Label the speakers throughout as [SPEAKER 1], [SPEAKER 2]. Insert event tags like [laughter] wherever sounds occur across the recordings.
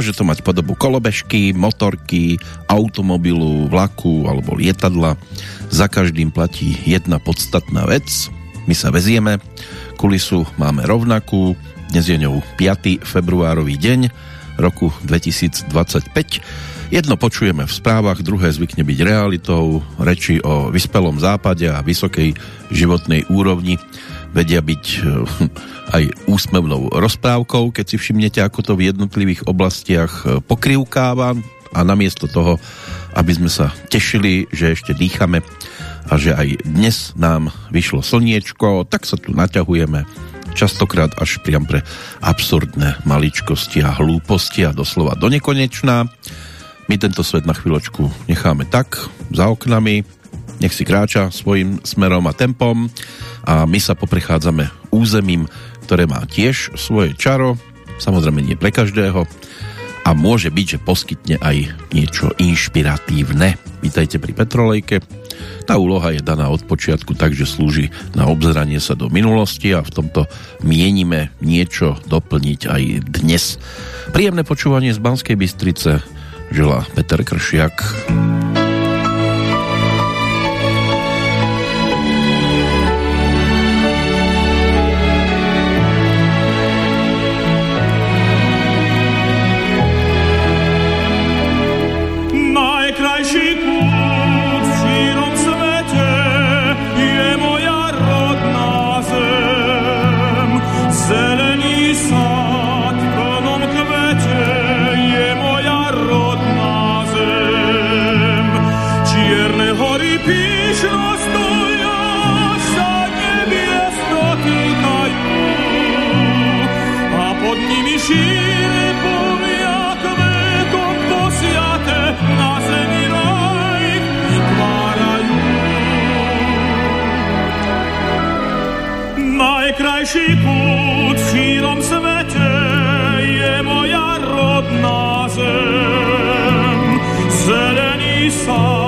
[SPEAKER 1] Môže to mať podobu kolobežky, motorky, automobilu, vlaku alebo lietadla. Za každým platí jedna podstatná vec. My sa vezieme, kulisu máme rovnakú, dnes je ňou 5. februárový deň roku 2025. Jedno počujeme v správach, druhé zvykne byť realitou, reči o vyspelom západe a vysokej životnej úrovni vedia byť eh, [laughs] aj úsmevnou rozprávkou, keď si všimnete, ako to v jednotlivých oblastiach eh, pokrivkáva a namiesto toho, aby sme sa tešili, že ešte dýchame a že aj dnes nám vyšlo slniečko, tak sa tu naťahujeme častokrát až priam pre absurdné maličkosti a hlúposti a doslova do nekonečná. My tento svet na chvíľočku necháme tak za oknami, nech si kráča svojim smerom a tempom a my sa poprechádzame územím, ktoré má tiež svoje čaro, samozrejme nie pre každého a môže byť, že poskytne aj niečo inšpiratívne. Vítajte pri Petrolejke. Tá úloha je daná od počiatku tak, že slúži na obzranie sa do minulosti a v tomto mienime niečo doplniť aj dnes. Príjemné počúvanie z Banskej Bystrice želá Peter Kršiak.
[SPEAKER 2] Sa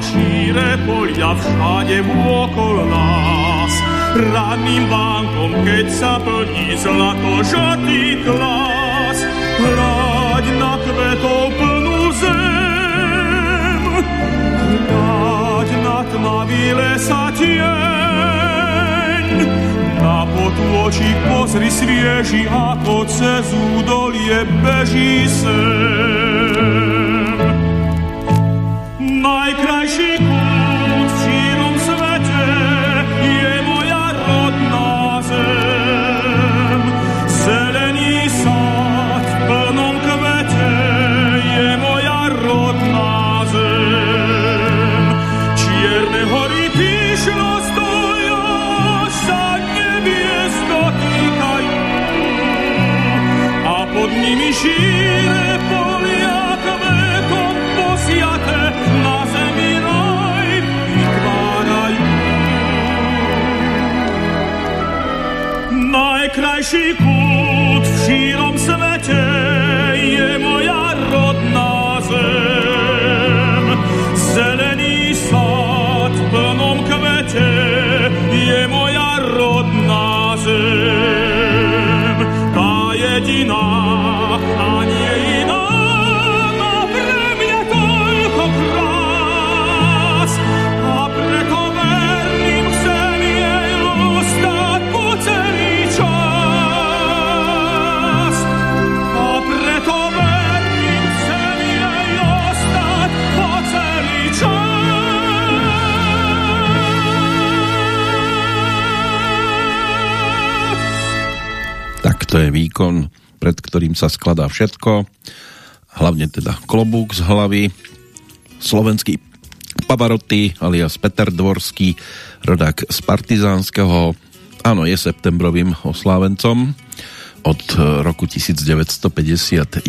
[SPEAKER 2] šíre polia všade vôkol nás. Ranným vánkom, keď sa plní zlato žatý klas, hľaď na kvetov plnú zem, hľaď na tmavý lesa tieň, na potôčik pozri svieži, ako cez údolie beží sem. Najkrajší kút
[SPEAKER 1] to je výkon, pred ktorým sa skladá všetko, hlavne teda klobúk z hlavy, slovenský Pavarotti alias Peter Dvorský, rodák z Partizánskeho, Áno, je septembrovým oslávencom od roku 1951,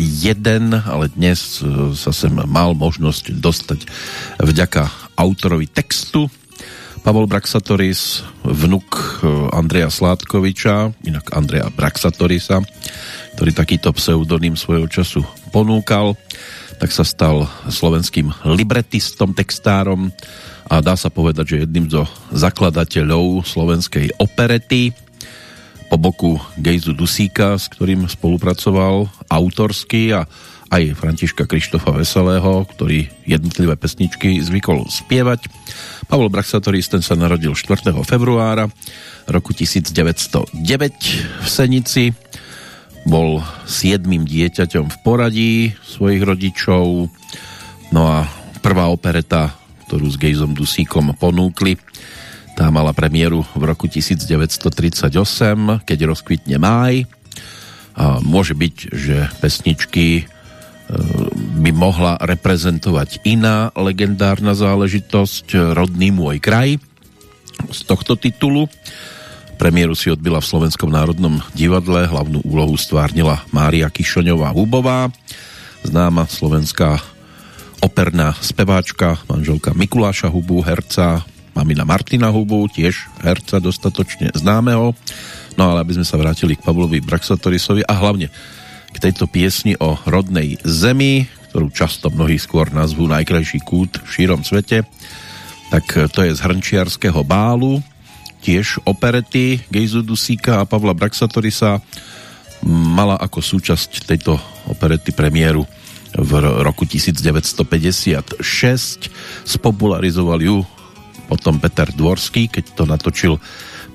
[SPEAKER 1] ale dnes e, sa sem mal možnosť dostať vďaka autorovi textu. Pavol Braxatoris, vnuk e, Andreja Sládkoviča, inak Andreja Braxatorisa, ktorý takýto pseudonym svojho času ponúkal, tak sa stal slovenským libretistom, textárom a dá sa povedať, že jedným zo zakladateľov slovenskej operety. Po boku Gejzu Dusíka, s ktorým spolupracoval autorsky a aj Františka Krištofa Veselého, ktorý jednotlivé pesničky zvykol spievať. Pavol Braxatoris ten sa narodil 4. februára roku 1909 v Senici. Bol siedmým dieťaťom v poradí svojich rodičov. No a prvá opereta, ktorú s Gejzom Dusíkom ponúkli, tá mala premiéru v roku 1938, keď rozkvitne máj. A môže byť, že pesničky by mohla reprezentovať iná legendárna záležitosť Rodný môj kraj z tohto titulu. Premiéru si odbila v Slovenskom národnom divadle, hlavnú úlohu stvárnila Mária Kišoňová-Hubová, známa slovenská operná speváčka, manželka Mikuláša Hubu, herca, mamina Martina Hubu, tiež herca dostatočne známeho. No ale aby sme sa vrátili k Pavlovi Braxatorisovi a hlavne k tejto piesni o rodnej zemi, ktorú často mnohí skôr nazvú najkrajší kút v šírom svete, tak to je z hrnčiarského bálu, tiež operety Gejzu Dusíka a Pavla Braxatorisa mala ako súčasť tejto operety premiéru v roku 1956. Spopularizoval ju potom Peter Dvorský, keď to natočil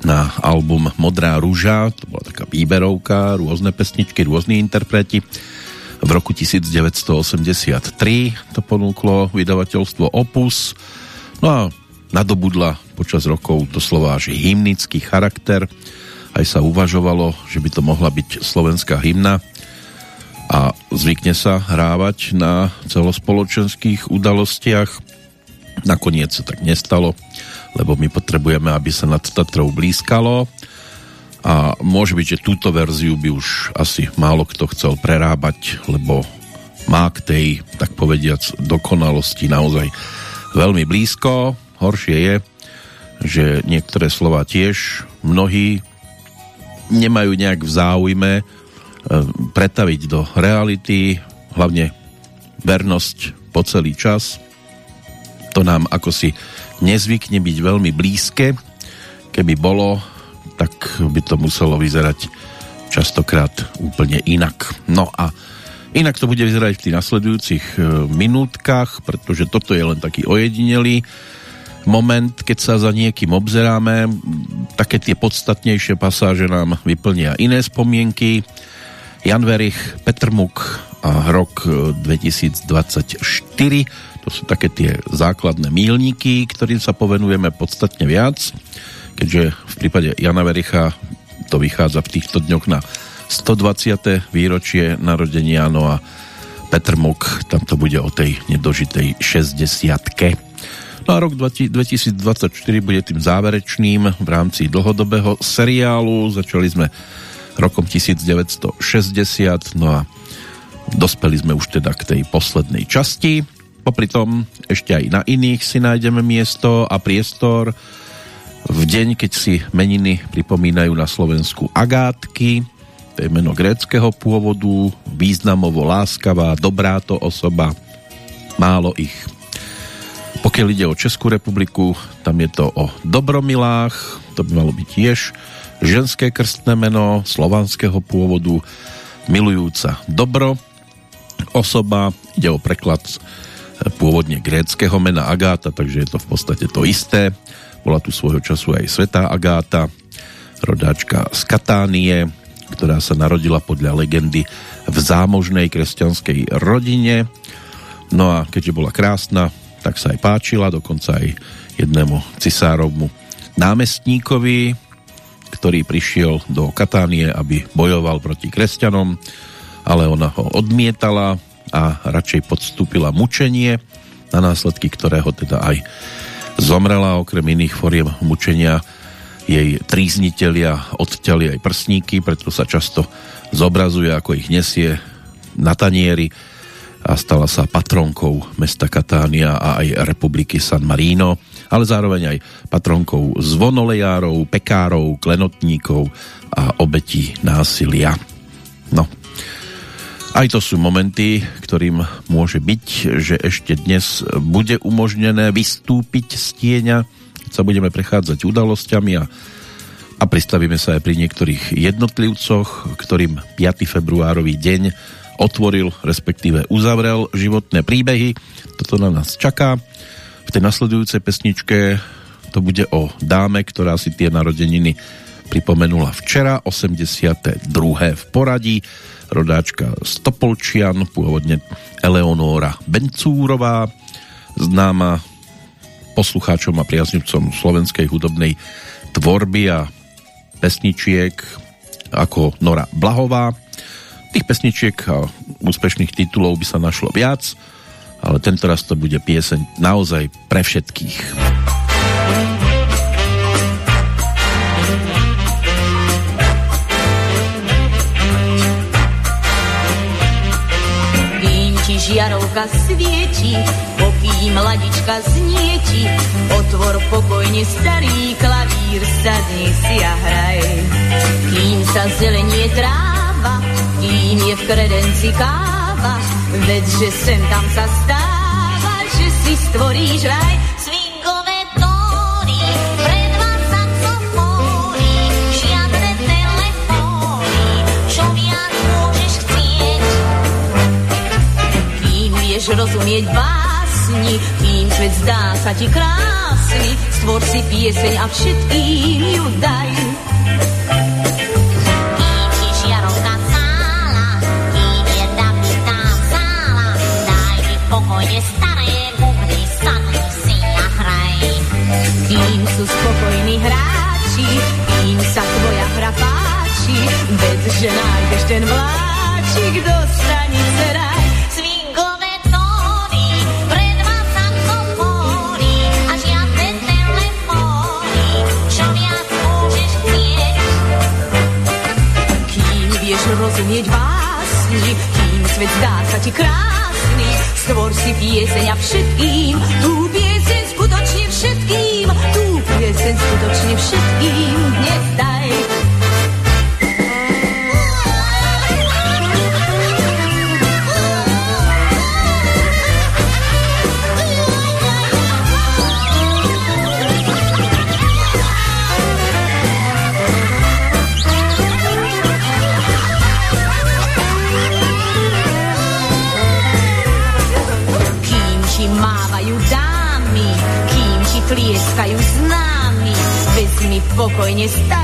[SPEAKER 1] na album Modrá rúža, to bola taká výberovka, rôzne pesničky, rôzni interpreti. V roku 1983 to ponúklo vydavateľstvo Opus. No a nadobudla počas rokov doslova až hymnický charakter. Aj sa uvažovalo, že by to mohla byť slovenská hymna a zvykne sa hrávať na celospoločenských udalostiach Nakoniec sa tak nestalo, lebo my potrebujeme, aby sa nad Tatrou blízkalo a môže byť, že túto verziu by už asi málo kto chcel prerábať, lebo má k tej, tak povediac, dokonalosti naozaj veľmi blízko. Horšie je, že niektoré slova tiež mnohí nemajú nejak v záujme e, pretaviť do reality, hlavne vernosť po celý čas to nám ako si nezvykne byť veľmi blízke. Keby bolo, tak by to muselo vyzerať častokrát úplne inak. No a inak to bude vyzerať v tých nasledujúcich e, minútkach, pretože toto je len taký ojedinelý moment, keď sa za niekým obzeráme. Také tie podstatnejšie pasáže nám vyplnia iné spomienky. Jan Verich, Petr Muk rok 2024 e, to sú také tie základné mílniky, ktorým sa povenujeme podstatne viac, keďže v prípade Jana Vericha to vychádza v týchto dňoch na 120. výročie narodenia, no a Petr Mok, tam to bude o tej nedožitej 60 No a rok 2024 bude tým záverečným v rámci dlhodobého seriálu. Začali sme rokom 1960, no a dospeli sme už teda k tej poslednej časti. Popri tom ešte aj na iných si nájdeme miesto a priestor. V deň, keď si meniny pripomínajú na Slovensku Agátky, to je meno gréckého pôvodu, významovo láskavá, dobrá to osoba, málo ich. Pokiaľ ide o Českú republiku, tam je to o Dobromilách, to by malo byť tiež ženské krstné meno slovanského pôvodu, milujúca dobro osoba, ide o preklad pôvodne gréckého mena Agáta, takže je to v podstate to isté. Bola tu svojho času aj Svetá Agáta, rodáčka z Katánie, ktorá sa narodila podľa legendy v zámožnej kresťanskej rodine. No a keďže bola krásna, tak sa aj páčila, dokonca aj jednému cisárovmu námestníkovi, ktorý prišiel do Katánie, aby bojoval proti kresťanom, ale ona ho odmietala, a radšej podstúpila mučenie, na následky ktorého teda aj zomrela okrem iných foriem mučenia jej tríznitelia odťali aj prsníky, preto sa často zobrazuje, ako ich nesie na tanieri a stala sa patronkou mesta Katánia a aj republiky San Marino, ale zároveň aj patronkou zvonolejárov, pekárov, klenotníkov a obetí násilia. No, aj to sú momenty, ktorým môže byť, že ešte dnes bude umožnené vystúpiť z tieňa, keď sa budeme prechádzať udalosťami a, a pristavíme sa aj pri niektorých jednotlivcoch, ktorým 5. februárový deň otvoril, respektíve uzavrel životné príbehy. Toto na nás čaká. V tej nasledujúcej pesničke to bude o dáme, ktorá si tie narodeniny pripomenula včera, 82. v poradí, rodáčka Stopolčian, pôvodne Eleonóra Bencúrová, známa poslucháčom a priaznivcom slovenskej hudobnej tvorby a pesničiek ako Nora Blahová, Tých pesničiek a úspešných titulov by sa našlo viac, ale tento raz to bude pieseň naozaj pre všetkých.
[SPEAKER 3] Žiarovka svieti, pokým mladička znieti, otvor pokojne starý klavír, sadni si a hraj. Kým sa zelenie tráva, kým je v kredenci káva, veď že sem tam sa stáva, že si stvoríš raj. Rozumieť básni, kým svet zdá sa ti krásny, stvor si pieseň a všetkým ju daj.
[SPEAKER 4] pokojne staré bubny, sadni si a hraj.
[SPEAKER 3] Kým sú spokojní hráči, kým sa tvoja hra páči, veď, že nájdeš ten vláčik do stanice raj. Rozumieť básni, kým svet zdá sa ti krásny, stvor si pieseň a všetkým, tú pieseň skutočne všetkým, tú pieseň skutočne všetkým dnes daj. Pokojne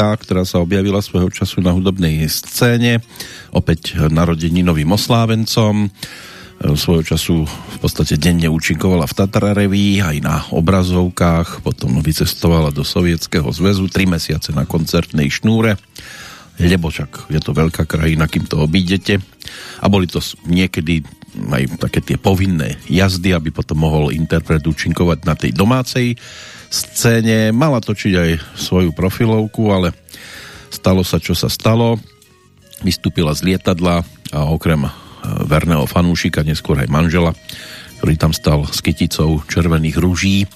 [SPEAKER 1] raketa, ktorá sa objavila svojho času na hudobnej scéne, opäť narodeninovým oslávencom. E, Svojho času v podstate denne účinkovala v Tatrareví, aj na obrazovkách, potom vycestovala do Sovietskeho zväzu, tri mesiace na koncertnej šnúre, lebo však je to veľká krajina, kým to obídete. A boli to niekedy aj také tie povinné jazdy, aby potom mohol interpret účinkovať na tej domácej scéne. Mala točiť aj svoju profilovku, ale stalo sa, čo sa stalo. Vystúpila z lietadla a okrem e, verného fanúšika, neskôr aj manžela, ktorý tam stal s kyticou červených rúží.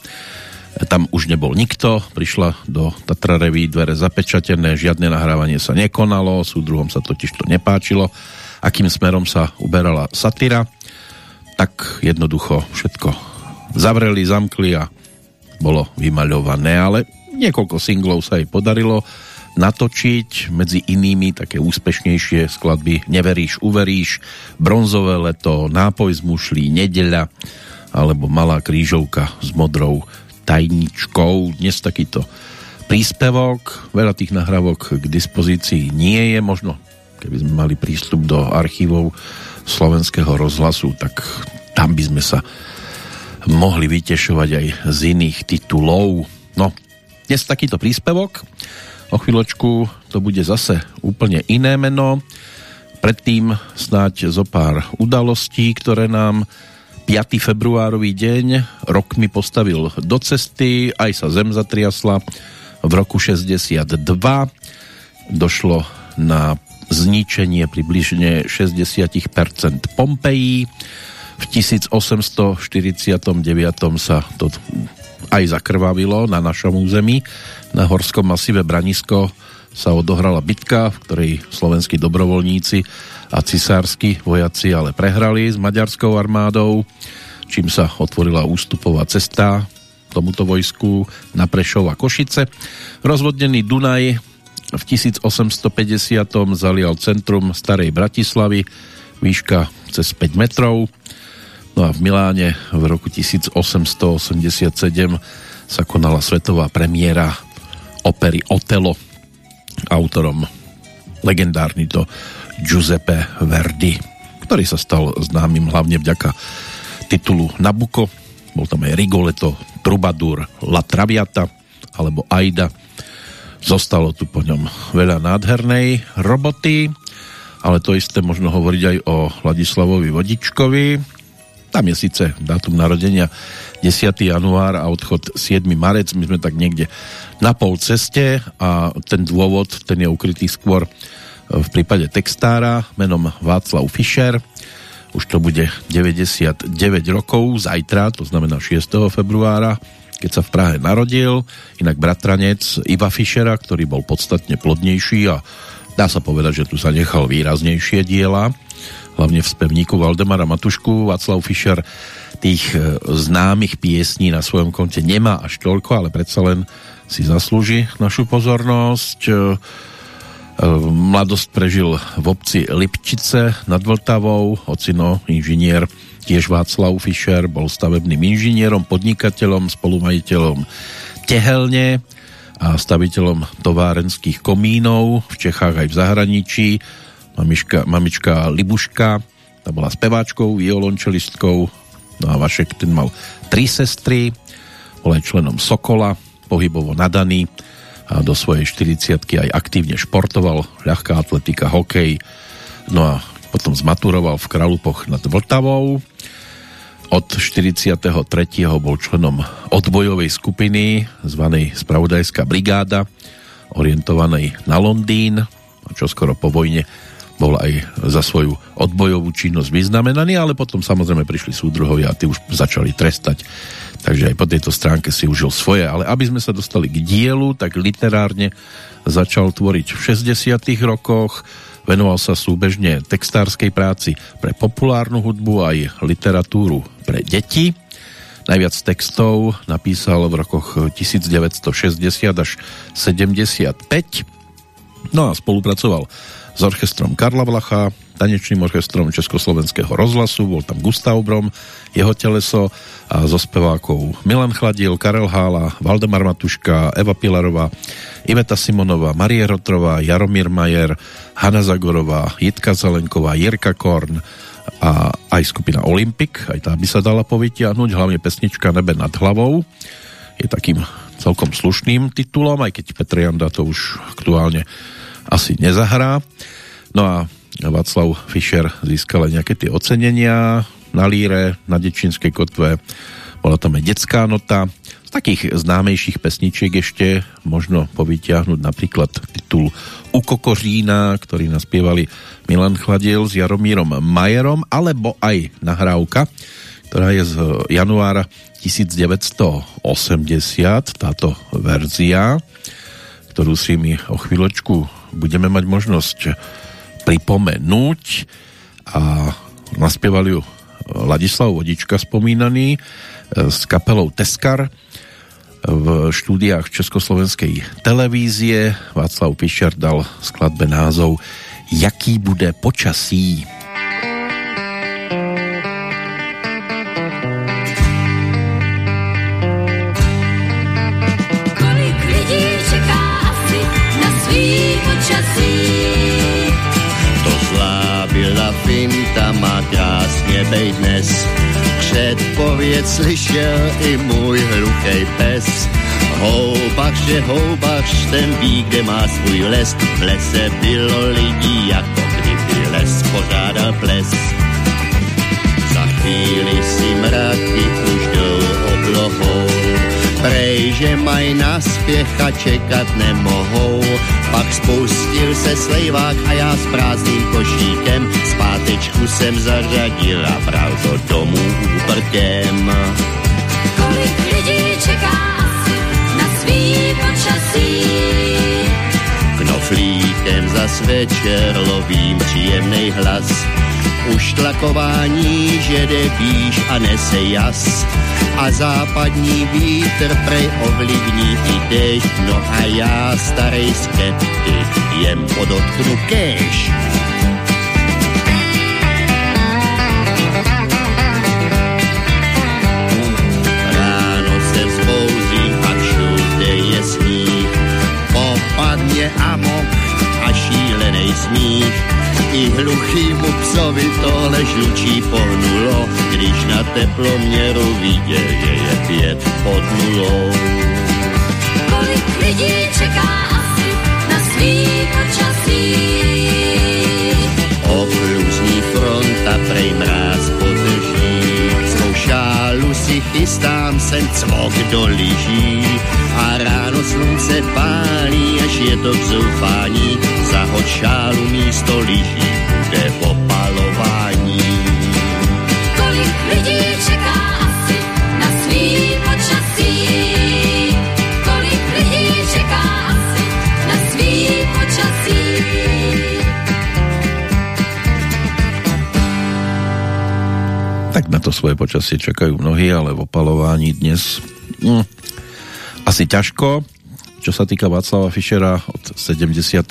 [SPEAKER 1] Tam už nebol nikto, prišla do Tatrareví dvere zapečatené, žiadne nahrávanie sa nekonalo, súdruhom sa totiž to nepáčilo, akým smerom sa uberala satyra. tak jednoducho všetko zavreli, zamkli a bolo vymaľované, ale niekoľko singlov sa jej podarilo natočiť, medzi inými také úspešnejšie skladby Neveríš, uveríš, Bronzové leto, Nápoj z mušlí, Nedeľa alebo Malá krížovka s modrou tajničkou. Dnes takýto príspevok, veľa tých nahrávok k dispozícii nie je, možno keby sme mali prístup do archívov slovenského rozhlasu, tak tam by sme sa mohli vytešovať aj z iných titulov. No, dnes takýto príspevok. O chvíľočku to bude zase úplne iné meno. Predtým snáď zo pár udalostí, ktoré nám 5. februárový deň rok mi postavil do cesty, aj sa zem zatriasla. V roku 62 došlo na zničenie približne 60% Pompejí. V 1849 sa to aj zakrvavilo na našom území. Na horskom masíve Branisko sa odohrala bitka, v ktorej slovenskí dobrovoľníci a cisársky vojaci ale prehrali s maďarskou armádou, čím sa otvorila ústupová cesta tomuto vojsku na Prešov a Košice. Rozvodnený Dunaj v 1850. zalial centrum starej Bratislavy, výška cez 5 metrov. No a v Miláne v roku 1887 sa konala svetová premiéra opery Otelo autorom legendárny to Giuseppe Verdi, ktorý sa stal známym hlavne vďaka titulu Nabucco. Bol tam aj Rigoletto, Trubadur, La Traviata alebo Aida. Zostalo tu po ňom veľa nádhernej roboty, ale to isté možno hovoriť aj o Ladislavovi Vodičkovi. Tam je síce dátum narodenia 10. január a odchod 7. marec. My sme tak niekde na pol ceste a ten dôvod, ten je ukrytý skôr v prípade textára menom Václav Fischer. Už to bude 99 rokov zajtra, to znamená 6. februára, keď sa v Prahe narodil. Inak bratranec Iva Fischera, ktorý bol podstatne plodnejší a dá sa povedať, že tu sa nechal výraznejšie diela, hlavne v spevníku Valdemara Matušku. Václav Fischer tých e, známych piesní na svojom konte nemá až toľko, ale predsa len si zaslúži našu pozornosť Mladosť prežil v obci Lipčice nad Vltavou, ocino inžinier tiež Václav Fischer, bol stavebným inžinierom, podnikateľom, spolumajiteľom tehelne a staviteľom továrenských komínov v Čechách aj v zahraničí. Mamiška, mamička Libuška, tá bola speváčkou, violončelistkou, no a Vašek ten mal tri sestry, bol aj členom Sokola, pohybovo nadaný, a do svojej 40 aj aktívne športoval, ľahká atletika, hokej, no a potom zmaturoval v Kralupoch nad Vltavou. Od 43. bol členom odbojovej skupiny zvanej Spravodajská brigáda, orientovanej na Londýn, čo skoro po vojne bol aj za svoju odbojovú činnosť vyznamenaný, ale potom samozrejme prišli súdruhovia a tí už začali trestať takže aj po tejto stránke si užil svoje. Ale aby sme sa dostali k dielu, tak literárne začal tvoriť v 60 rokoch, venoval sa súbežne textárskej práci pre populárnu hudbu aj literatúru pre deti. Najviac textov napísal v rokoch 1960 až 75. No a spolupracoval s orchestrom Karla Vlacha, tanečným orchestrom Československého rozhlasu, bol tam Gustav Brom, jeho teleso a so spevákov Milan Chladil, Karel Hála, Valdemar Matuška, Eva Pilarová, Iveta Simonová, Marie Rotrová, Jaromír Majer, Hanna Zagorová, Jitka Zelenková, Jirka Korn a aj skupina Olympic, aj tá by sa dala povytiahnuť, hlavne pesnička Nebe nad hlavou. Je takým celkom slušným titulom, aj keď Petr Janda to už aktuálne asi nezahrá. No a Václav Fischer získal aj nejaké tie ocenenia na líre, na Dečinskej kotve. Bola tam aj detská nota. Z takých známejších pesničiek ešte možno povytiahnuť napríklad titul U Kokořína, ktorý naspievali Milan Chladiel s Jaromírom Majerom, alebo aj nahrávka, ktorá je z januára 1980, táto verzia, ktorú si mi o chvíľočku budeme mať možnosť pripomenúť a naspieval ju Ladislav Vodička spomínaný s kapelou Teskar v štúdiách Československej televízie. Václav Pišer dal skladbe názov Jaký bude počasí.
[SPEAKER 5] Bej dnes Předpověď slyšel i můj hluchej pes. Houbař že houbař, ten ví, kde má svůj les. V lese bylo lidí, jako kdyby les pořádal ples. Za chvíli si mraky už jdou oblohou, prej, že maj naspěch a čekat nemohou. Pak spustil se slejvák a já s prázdným košíkem zpátečku jsem zařadil a bral to domů úprkem.
[SPEAKER 3] Kolik lidí čeká asi na svý počasí?
[SPEAKER 5] Knoflíkem zas večer lovím příjemný hlas už tlakování, že jde píš a nese jas a západní vítr prej ovlivní i dešť, no a já starej skeptik jem podotknu kéž. Ráno se vzbouzím a všude je sníh, popadne amok a šílenej smích, i hluchýmu psovi tohle žlučí pohnulo, když na teploměru pod nulou.
[SPEAKER 3] Kolik lidí čeká asi na svý počasí?
[SPEAKER 5] Okluzní fronta prej mráz podrží, svou šálu si chystám, sem cvok do lyží a ráno slunce pálí, až je to k zoufání, zahod šálu místo lyží
[SPEAKER 1] Svoje počasie čakajú mnohí, ale v opalování dnes hm, asi ťažko. Čo sa týka Václava Fischera od 75.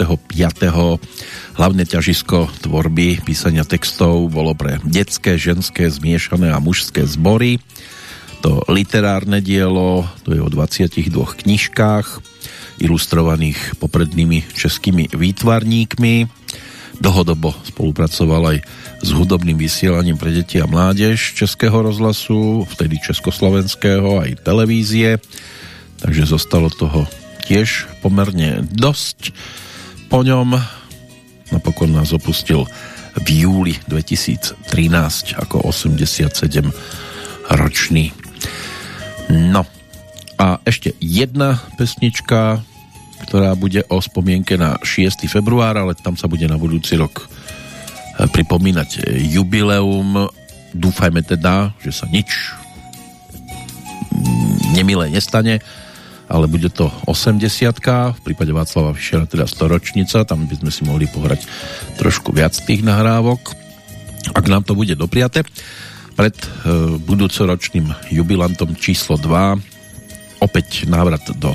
[SPEAKER 1] Hlavné ťažisko tvorby písania textov bolo pre detské, ženské, zmiešané a mužské zbory. To literárne dielo, to je o 22 knižkách, ilustrovaných poprednými českými výtvarníkmi. Dlhodobo spolupracoval aj s hudobným vysielaním pre deti a mládež Českého rozhlasu, vtedy Československého aj televízie, takže zostalo toho tiež pomerne dosť. Po ňom napokon nás opustil v júli 2013 ako 87 ročný. No a ešte jedna pesnička, ktorá bude o spomienke na 6. február, ale tam sa bude na budúci rok eh, pripomínať jubileum. Dúfajme teda, že sa nič nemilé nestane ale bude to 80 v prípade Václava Fischera teda storočnica, tam by sme si mohli pohrať trošku viac tých nahrávok, ak nám to bude dopriate. Pred e, budúcoročným jubilantom číslo 2 opäť návrat do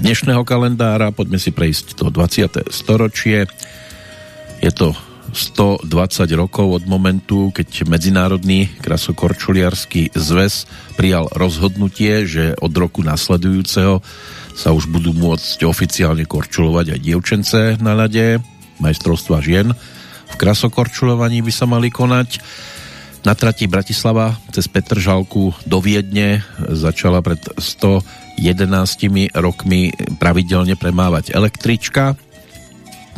[SPEAKER 1] dnešného kalendára, poďme si prejsť to 20. storočie. Je to 120 rokov od momentu, keď Medzinárodný krasokorčuliarský zväz prijal rozhodnutie, že od roku nasledujúceho sa už budú môcť oficiálne korčulovať aj dievčence na ľade, majstrovstva žien. V krasokorčulovaní by sa mali konať. Na trati Bratislava cez Petržalku do Viedne začala pred 111 rokmi pravidelne premávať električka,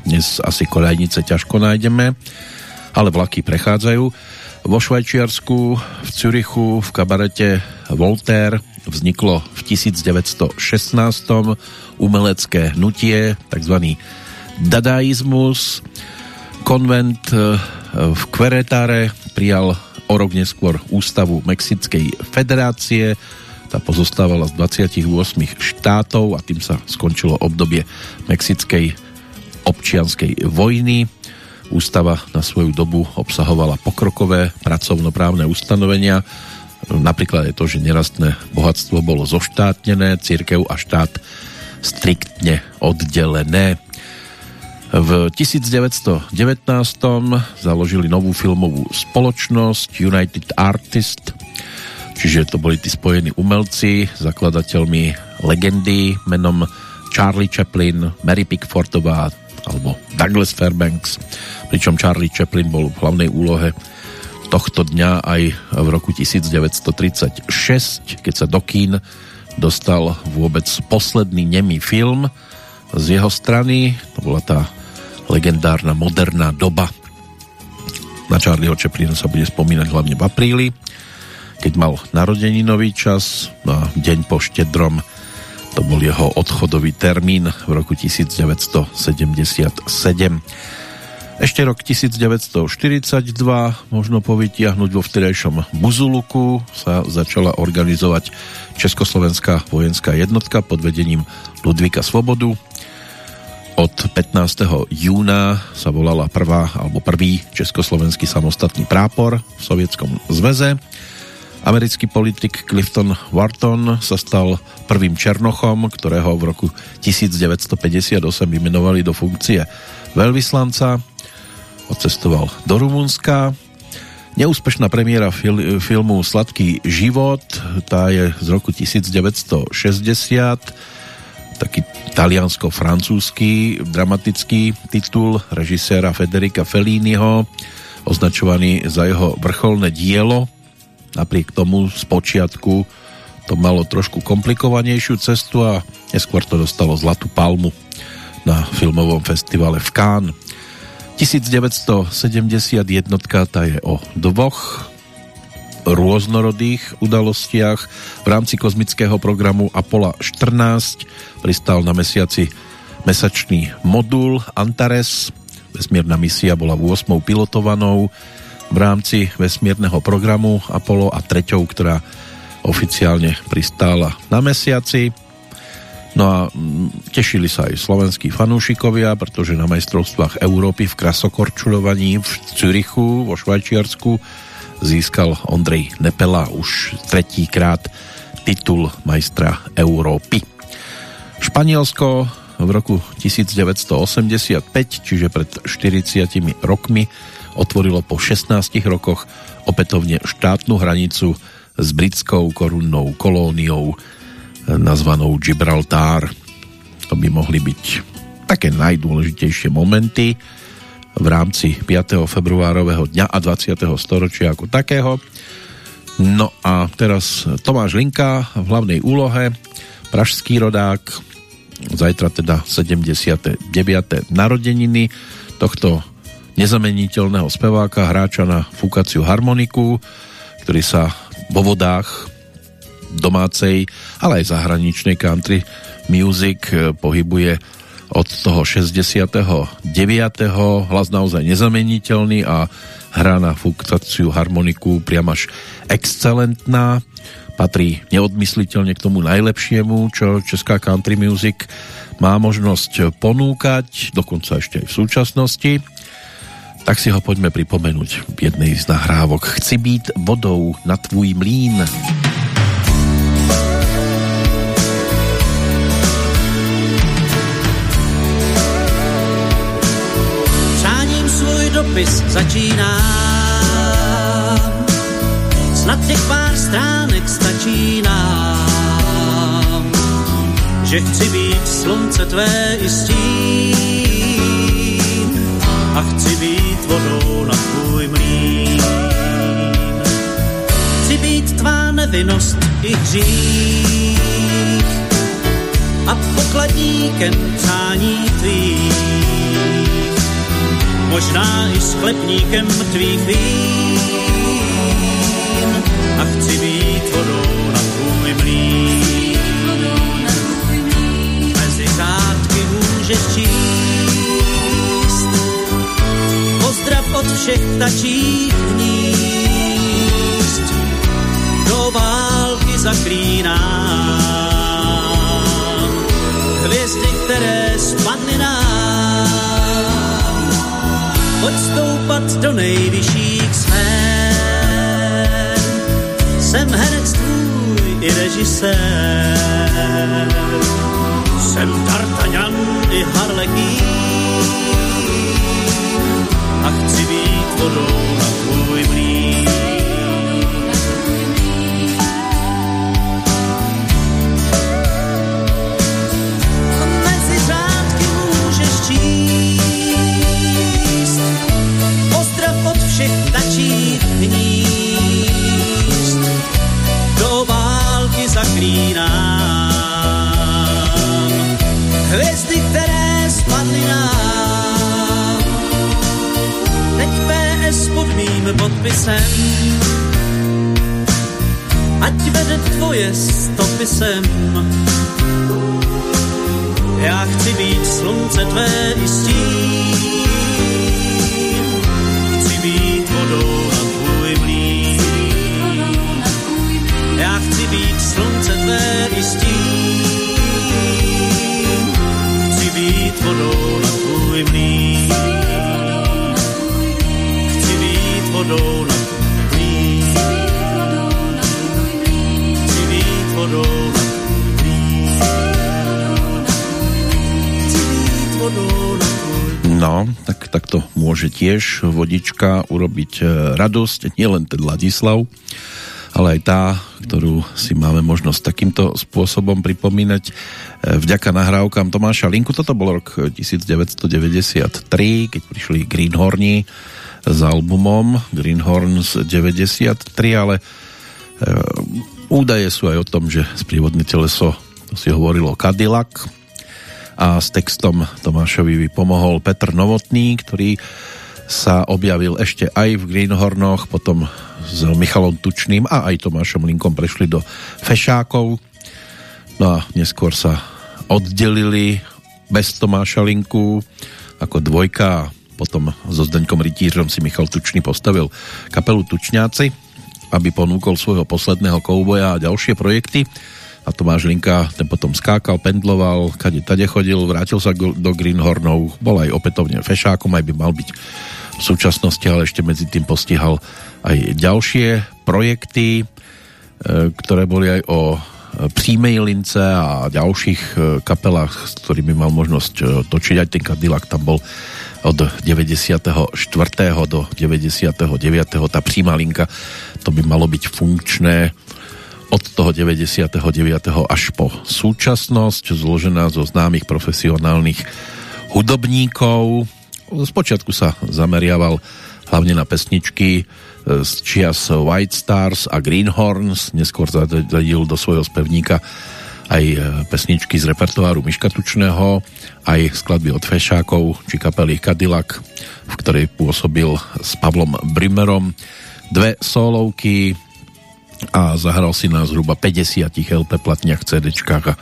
[SPEAKER 1] dnes asi kolejnice ťažko nájdeme, ale vlaky prechádzajú. Vo Švajčiarsku, v Cürichu, v kabarete Voltaire vzniklo v 1916 umelecké hnutie, tzv. dadaizmus. Konvent eh, v Kveretare prijal o rok neskôr ústavu Mexickej federácie, tá pozostávala z 28 štátov a tým sa skončilo obdobie Mexickej občianskej vojny. Ústava na svoju dobu obsahovala pokrokové pracovnoprávne ustanovenia, napríklad je to, že nerastné bohatstvo bolo zoštátnené, církev a štát striktne oddelené. V 1919 založili novú filmovú spoločnosť United Artist, čiže to boli tí spojení umelci, zakladateľmi legendy menom Charlie Chaplin, Mary Pickfordová alebo Douglas Fairbanks, pričom Charlie Chaplin bol v hlavnej úlohe tohto dňa aj v roku 1936, keď sa do kín dostal vôbec posledný nemý film z jeho strany. To bola tá legendárna moderná doba. Na Charlieho Chaplina sa bude spomínať hlavne v apríli, keď mal narodeninový čas a deň po štedrom to bol jeho odchodový termín v roku 1977. Ešte rok 1942, možno povytiahnuť vo vtedajšom Buzuluku, sa začala organizovať Československá vojenská jednotka pod vedením Ludvíka Svobodu. Od 15. júna sa volala prvá alebo prvý československý samostatný prápor v Sovietskom zväze. Americký politik Clifton Wharton sa stal prvým Černochom, ktorého v roku 1958 vymenovali do funkcie veľvyslanca. Odcestoval do Rumunska. Neúspešná premiéra fil- filmu Sladký život, tá je z roku 1960 taký taliansko-francúzsky dramatický titul režiséra Federica Felliniho, označovaný za jeho vrcholné dielo. Napriek tomu z počiatku to malo trošku komplikovanejšiu cestu a neskôr to dostalo Zlatú palmu na filmovom festivale v Cannes. 1971 tá je o dvoch rôznorodých udalostiach. V rámci kozmického programu Apollo 14 pristal na mesiaci mesačný modul Antares. Vesmírna misia bola 8. pilotovanou v rámci vesmírneho programu Apollo a treťou, ktorá oficiálne pristála na mesiaci. No a mm, tešili sa aj slovenskí fanúšikovia, pretože na majstrovstvách Európy v krasokorčulovaní v Cürichu vo Švajčiarsku získal Ondrej Nepela už tretíkrát titul majstra Európy. Španielsko v roku 1985, čiže pred 40 rokmi, otvorilo po 16 rokoch opätovne štátnu hranicu s britskou korunnou kolóniou nazvanou Gibraltar. To by mohli byť také najdôležitejšie momenty v rámci 5. februárového dňa a 20. storočia ako takého. No a teraz Tomáš Linka v hlavnej úlohe, pražský rodák, zajtra teda 79. narodeniny tohto nezameniteľného speváka, hráča na fúkaciu harmoniku, ktorý sa vo vodách domácej, ale aj zahraničnej country music pohybuje od toho 69. hlas naozaj nezameniteľný a hra na fuktaciu harmoniku priam až excelentná. Patrí neodmysliteľne k tomu najlepšiemu, čo česká country music má možnosť ponúkať, dokonca ešte aj v súčasnosti. Tak si ho poďme pripomenúť v jednej z nahrávok. Chci být vodou na tvůj mlín.
[SPEAKER 6] dopis začínám. Snad těch pár stránek stačí nám, že chci být slunce tvé i stín a chci být vodou na tvůj mlín. Chci být tvá nevinnost i hřích a pokladníkem přání tvých možná i sklepníkem mrtvých vín a chci být vodou na tvůj mlín. Mezi řádky můžeš číst od všech tačích hnízd do války zaklínám hvězdy, které spadly nám dostat do nejvyšších sfér. Jsem herec tvůj i režisér. Jsem D'Artagnan i Harleký a chci být vodou na tvůj mlín.
[SPEAKER 1] Tiež vodička urobiť e, radosť, nielen ten Ladislav, ale aj tá, ktorú si máme možnosť takýmto spôsobom pripomínať. E, vďaka nahrávkam Tomáša Linku. Toto bol rok 1993, keď prišli Greenhorni s albumom. Greenhorns 93, ale e, údaje sú aj o tom, že sprievodné teleso, to si hovorilo Cadillac, a s textom Tomášovi pomohol Petr Novotný, ktorý sa objavil ešte aj v Greenhornoch, potom s Michalom Tučným a aj Tomášom Linkom prešli do Fešákov. No a neskôr sa oddelili bez Tomáša Linku ako dvojka potom so Zdeňkom Rytířom si Michal Tučný postavil kapelu Tučňáci, aby ponúkol svojho posledného kouboja a ďalšie projekty a Tomáš Linka ten potom skákal, pendloval, kade tade chodil, vrátil sa do Greenhornov, bol aj opätovne fešákom, aj by mal byť v súčasnosti, ale ešte medzi tým postihal aj ďalšie projekty, e, ktoré boli aj o príjmej lince a ďalších e, kapelách, s ktorými mal možnosť e, točiť, aj ten Cadillac tam bol od 94. do 99. tá príjma linka, to by malo byť funkčné od toho 99. až po súčasnosť, zložená zo známych profesionálnych hudobníkov. Spočiatku sa zameriaval hlavne na pesničky z čias White Stars a Greenhorns, neskôr zadadil do svojho spevníka aj pesničky z repertoáru Miška Tučného, aj skladby od Fešákov či kapely Cadillac, v ktorej pôsobil s Pavlom Brimerom. Dve solovky, a zahral si na zhruba 50 LP platniach, CDčkách a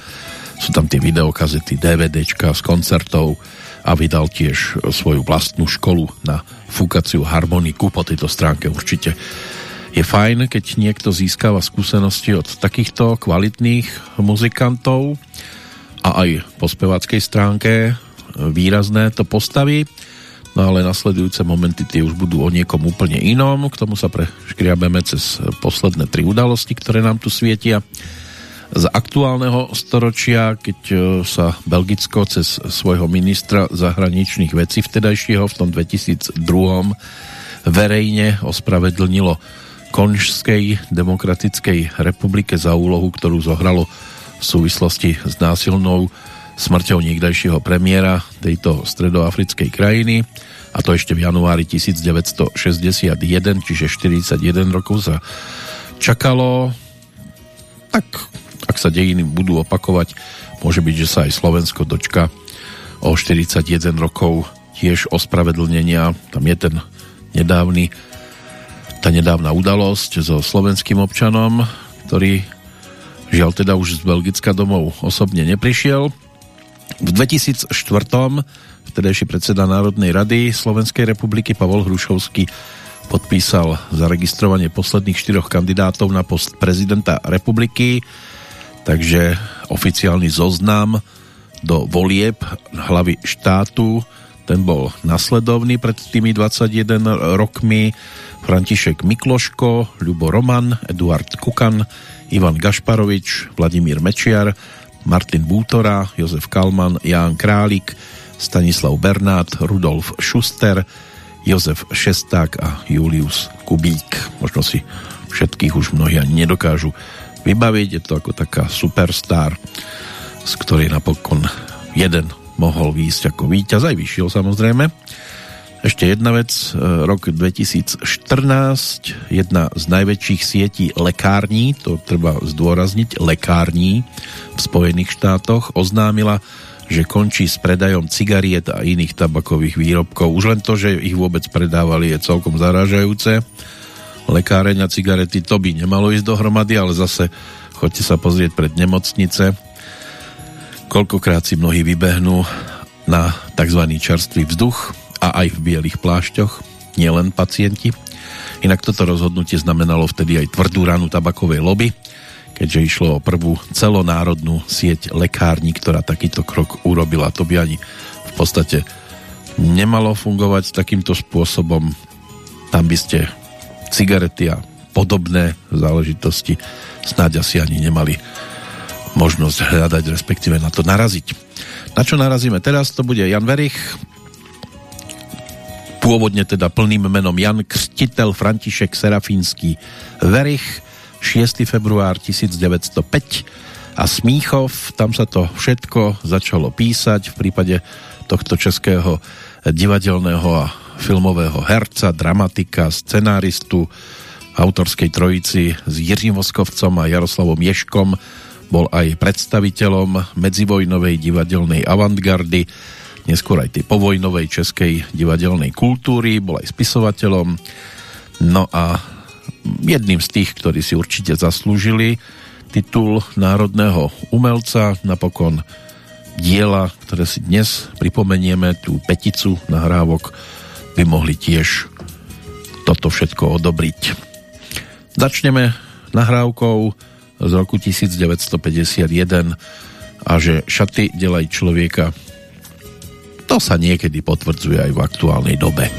[SPEAKER 1] sú tam tie videokazety, DVDčka z koncertov a vydal tiež svoju vlastnú školu na fúkaciu harmoniku. Po tejto stránke určite je fajn, keď niekto získava skúsenosti od takýchto kvalitných muzikantov. A aj po speváckej stránke výrazné to postaví No ale nasledujúce momenty tie už budú o niekom úplne inom. K tomu sa preškriabeme cez posledné tri udalosti, ktoré nám tu svietia. Z aktuálneho storočia, keď e, sa Belgicko cez svojho ministra zahraničných vecí vtedajšieho v tom 2002 verejne ospravedlnilo Konžskej demokratickej republike za úlohu, ktorú zohralo v súvislosti s násilnou smrťou niekdajšieho premiéra tejto stredoafrickej krajiny a to ešte v januári 1961, čiže 41 rokov sa čakalo. Tak, ak sa dejiny budú opakovať, môže byť, že sa aj Slovensko dočka o 41 rokov tiež ospravedlnenia. Tam je ten nedávny tá nedávna udalosť so slovenským občanom, ktorý žiaľ teda už z Belgicka domov osobne neprišiel v 2004. vtedajší predseda Národnej rady Slovenskej republiky Pavol Hrušovský podpísal zaregistrovanie posledných štyroch kandidátov na post prezidenta republiky, takže oficiálny zoznam do volieb hlavy štátu ten bol nasledovný pred tými 21 rokmi. František Mikloško, Ľubo Roman, Eduard Kukan, Ivan Gašparovič, Vladimír Mečiar, Martin Bútora, Jozef Kalman, Ján Králik, Stanislav Bernát, Rudolf Šuster, Jozef Šesták a Julius Kubík. Možno si všetkých už mnohí ani nedokážu vybaviť. Je to ako taká superstar, z ktorej napokon jeden mohol výjsť ako víťaz, aj vyšiel samozrejme. Ešte jedna vec, e, rok 2014, jedna z najväčších sietí lekární, to treba zdôrazniť, lekární v Spojených štátoch oznámila, že končí s predajom cigariet a iných tabakových výrobkov. Už len to, že ich vôbec predávali, je celkom zarážajúce lekáreň a cigarety, to by nemalo ísť dohromady, ale zase choďte sa pozrieť pred nemocnice. Koľkokrát si mnohí vybehnú na tzv. čerstvý vzduch a aj v bielých plášťoch, nielen pacienti. Inak toto rozhodnutie znamenalo vtedy aj tvrdú ranu tabakovej lobby, keďže išlo o prvú celonárodnú sieť lekární, ktorá takýto krok urobila. To by ani v podstate nemalo fungovať takýmto spôsobom. Tam by ste cigarety a podobné záležitosti snáď asi ani nemali možnosť hľadať, respektíve na to naraziť. Na čo narazíme teraz, to bude Jan Verich, pôvodne teda plným menom Jan Krstitel František Serafínsky Verich, 6. február 1905 a Smíchov, tam sa to všetko začalo písať v prípade tohto českého divadelného a filmového herca, dramatika, scenáristu autorskej trojici s Jiřím Voskovcom a Jaroslavom Ješkom bol aj predstaviteľom medzivojnovej divadelnej avantgardy, neskôr aj tej povojnovej českej divadelnej kultúry, bol aj spisovateľom. No a jedným z tých, ktorí si určite zaslúžili titul národného umelca, napokon diela, ktoré si dnes pripomenieme, tú peticu nahrávok by mohli tiež toto všetko odobriť. Začneme nahrávkou z roku 1951 a že šaty delaj človeka to sa niekedy potvrdzuje aj v aktuálnej dobe.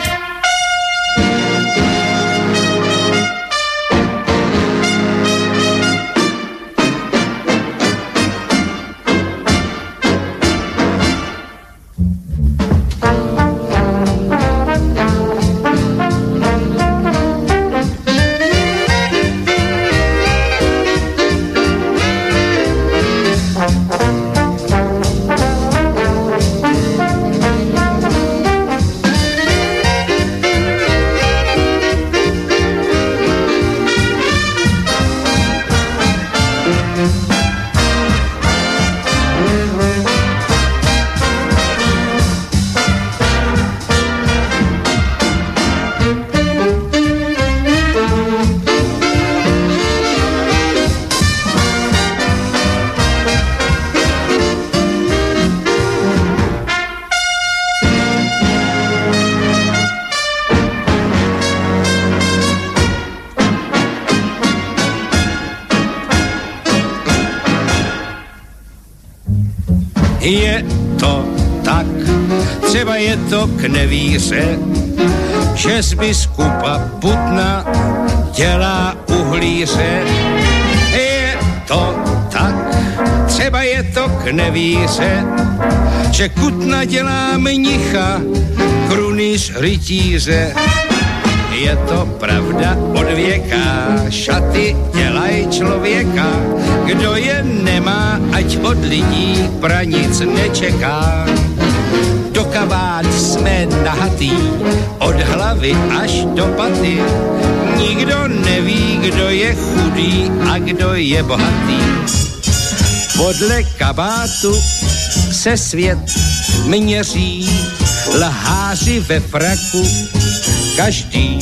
[SPEAKER 7] Biskupa Putna dělá uhlíře. Je to tak, třeba je to k nevíře, že Kutna dělá mnicha, krunýř rytíře. Je to pravda od věka, šaty dělají člověka, kdo je nemá, ať od lidí pranic nečeká kabát jsme nahatý, od hlavy až do paty. Nikdo neví, kdo je chudý a kdo je bohatý. Podle kabátu se svět měří, lháři ve fraku, každý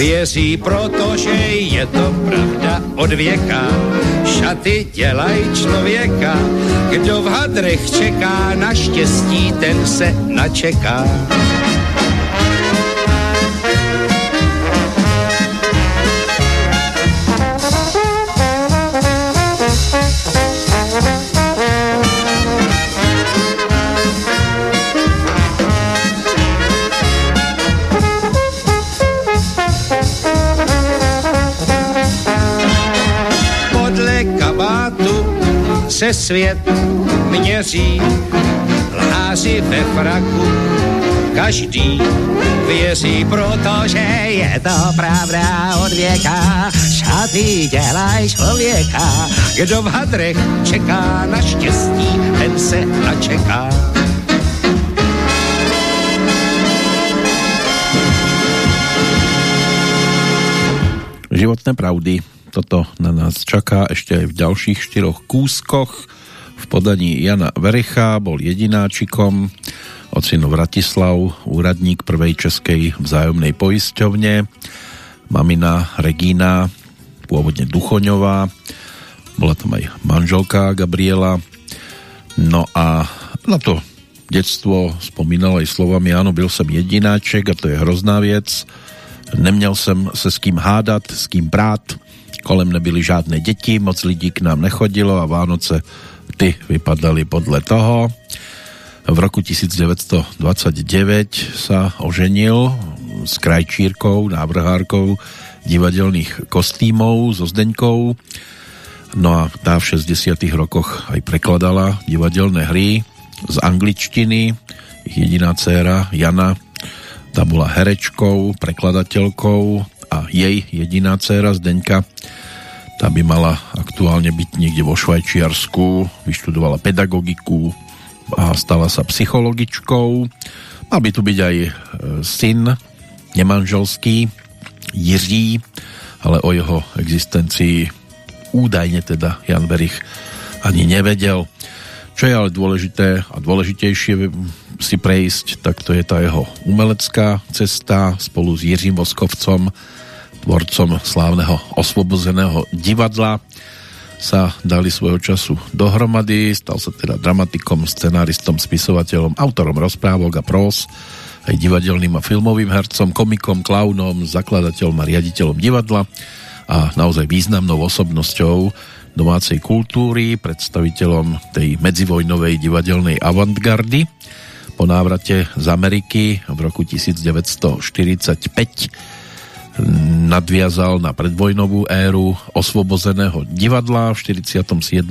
[SPEAKER 7] věří, protože je to pravda od věka. Šaty dělají člověka, kdo v hadrech čeká na štěstí, ten se načeká. Se svět měří, lháři ve fraku, každý věří, protože je to pravda od věka. Šaty dělaj člověka, kdo v hadrech čeká na štěstí, ten se načeká.
[SPEAKER 1] Životné pravdy. Toto na nás čaká ešte aj v ďalších štyroch kúskoch. V podaní Jana Verecha bol jedináčikom, ocino Vratislav, úradník prvej českej vzájomnej poisťovne, mamina Regína, pôvodne Duchoňová, bola tam aj manželka Gabriela, no a na to detstvo spomínal aj slovami, áno, byl som jedináček a to je hrozná vec, Neměl jsem se s kým hádat, s kým brát, kolem nebyly žádné děti, moc lidí k nám nechodilo a Vánoce ty vypadaly podle toho. V roku 1929 sa oženil s krajčírkou, návrhárkou divadelných kostýmov so Zdeňkou. No a tá v 60 rokoch aj prekladala divadelné hry z angličtiny. Jediná dcéra Jana tá bola herečkou, prekladateľkou a jej jediná dcéra Zdeňka tá by mala aktuálne byť niekde vo Švajčiarsku, vyštudovala pedagogiku a stala sa psychologičkou. Mal by tu byť aj e, syn nemanželský Jiří, ale o jeho existencii údajne teda Jan Verich ani nevedel. Čo je ale dôležité a dôležitejšie si prejsť, tak to je tá jeho umelecká cesta spolu s Jiřím Voskovcom, tvorcom slávneho osvobozeného divadla sa dali svojho času dohromady, stal sa teda dramatikom, scenáristom, spisovateľom, autorom rozprávok a prós, aj divadelným a filmovým hercom, komikom, klaunom, zakladateľom a riaditeľom divadla a naozaj významnou osobnosťou domácej kultúry, predstaviteľom tej medzivojnovej divadelnej avantgardy. Po návrate z Ameriky v roku 1945 nadviazal na predvojnovú éru osvobozeného divadla. V 47.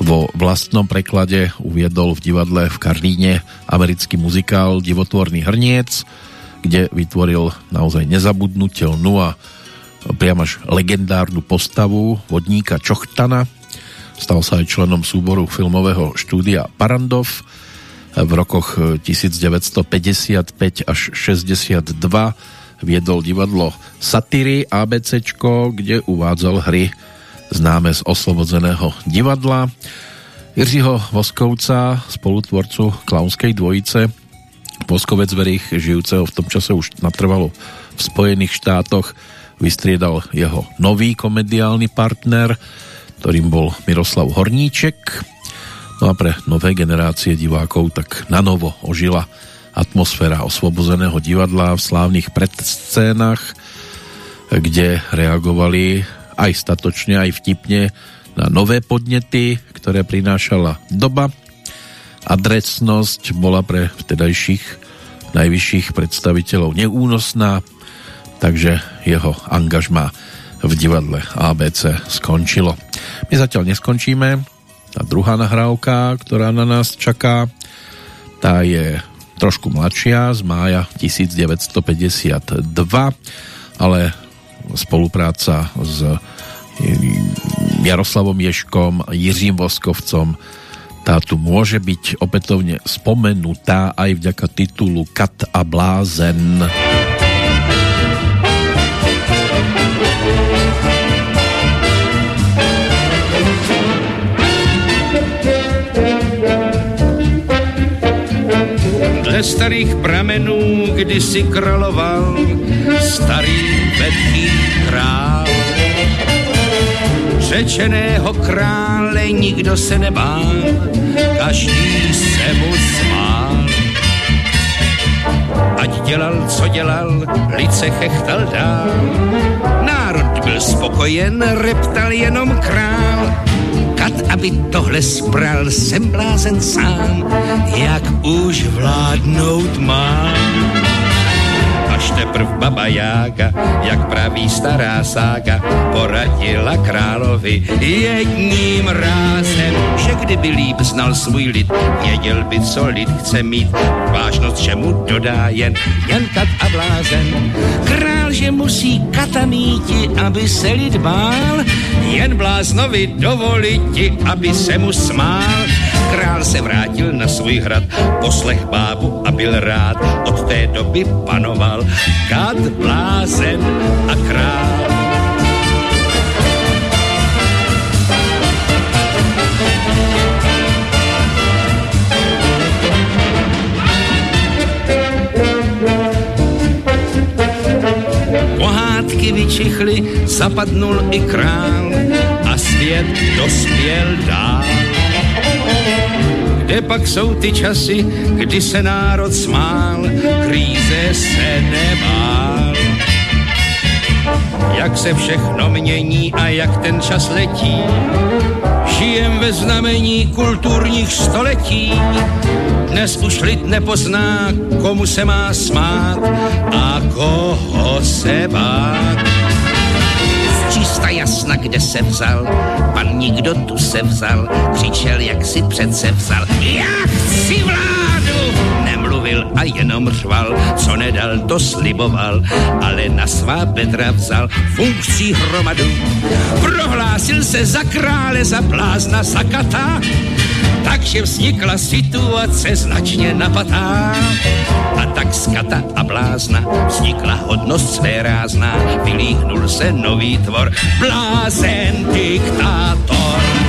[SPEAKER 1] vo vlastnom preklade uviedol v divadle v Karlíne americký muzikál Divotvorný hrniec, kde vytvoril naozaj nezabudnutelnú a priam až legendárnu postavu vodníka Čochtana. Stal sa aj členom súboru filmového štúdia Parandov v rokoch 1955 e, až 62 viedol divadlo Satyry ABC, kde uvádzal hry známe z oslobozeného divadla. Jiřího Voskovca, spolutvorcu klaunskej dvojice, Voskovec Verich, žijúceho v tom čase už natrvalo v Spojených štátoch, vystriedal jeho nový komediálny partner, ktorým bol Miroslav Horníček, No a pre nové generácie divákov tak na novo ožila atmosféra osvobozeného divadla v slávnych predscénach, kde reagovali aj statočne, aj vtipne na nové podnety, ktoré prinášala doba. Adresnosť bola pre vtedajších najvyšších predstaviteľov neúnosná, takže jeho angažma v divadle ABC skončilo. My zatiaľ neskončíme, tá druhá nahrávka, ktorá na nás čaká, tá je trošku mladšia, z mája 1952, ale spolupráca s Jaroslavom Ješkom, Jiřím Voskovcom, tá tu môže byť opätovne spomenutá aj vďaka titulu Kat a blázen. Kat a blázen
[SPEAKER 7] ze starých pramenů kdysi královal starý vedký král. Řečeného krále nikdo se nebál, každý se mu smál. Ať dělal, co dělal, lid se chechtal dál. Národ byl spokojen, reptal jenom král kat, aby tohle spral, jsem blázen sám, jak už vládnout mám. Až teprv baba Jága, jak praví stará sága, poradila královi jedním rázem, že kdyby líp znal svůj lid, věděl by, co lid chce mít, vážnost, že mu dodá jen, jen kat a blázen. Král, že musí kata míti, aby se lid bál, jen bláznovi dovoliti, aby se mu smál. Král se vrátil na svůj hrad, poslech bábu a byl rád. Od té doby panoval kat, blázen a král. Pohádky vyčichly, zapadnul i král a svět dospěl dál. Kde pak jsou ty časy, kdy se národ smál, kríze se nebál. Jak se všechno mění a jak ten čas letí, žijem ve znamení kulturních století. Dnes už lid nepozná, komu se má smát a koho se bát čista jasna, kde se vzal, pan nikdo tu se vzal, křičel, jak si přece vzal. Já chci vládu! Nemluvil a jenom řval, co nedal, to sliboval, ale na svá bedra vzal funkcí hromadu. Prohlásil se za krále, za blázna, za kata, takže vznikla situace značně napatá. A tak z kata a blázna vznikla hodnost své rázná, vylíhnul se nový tvor, blázen diktátor.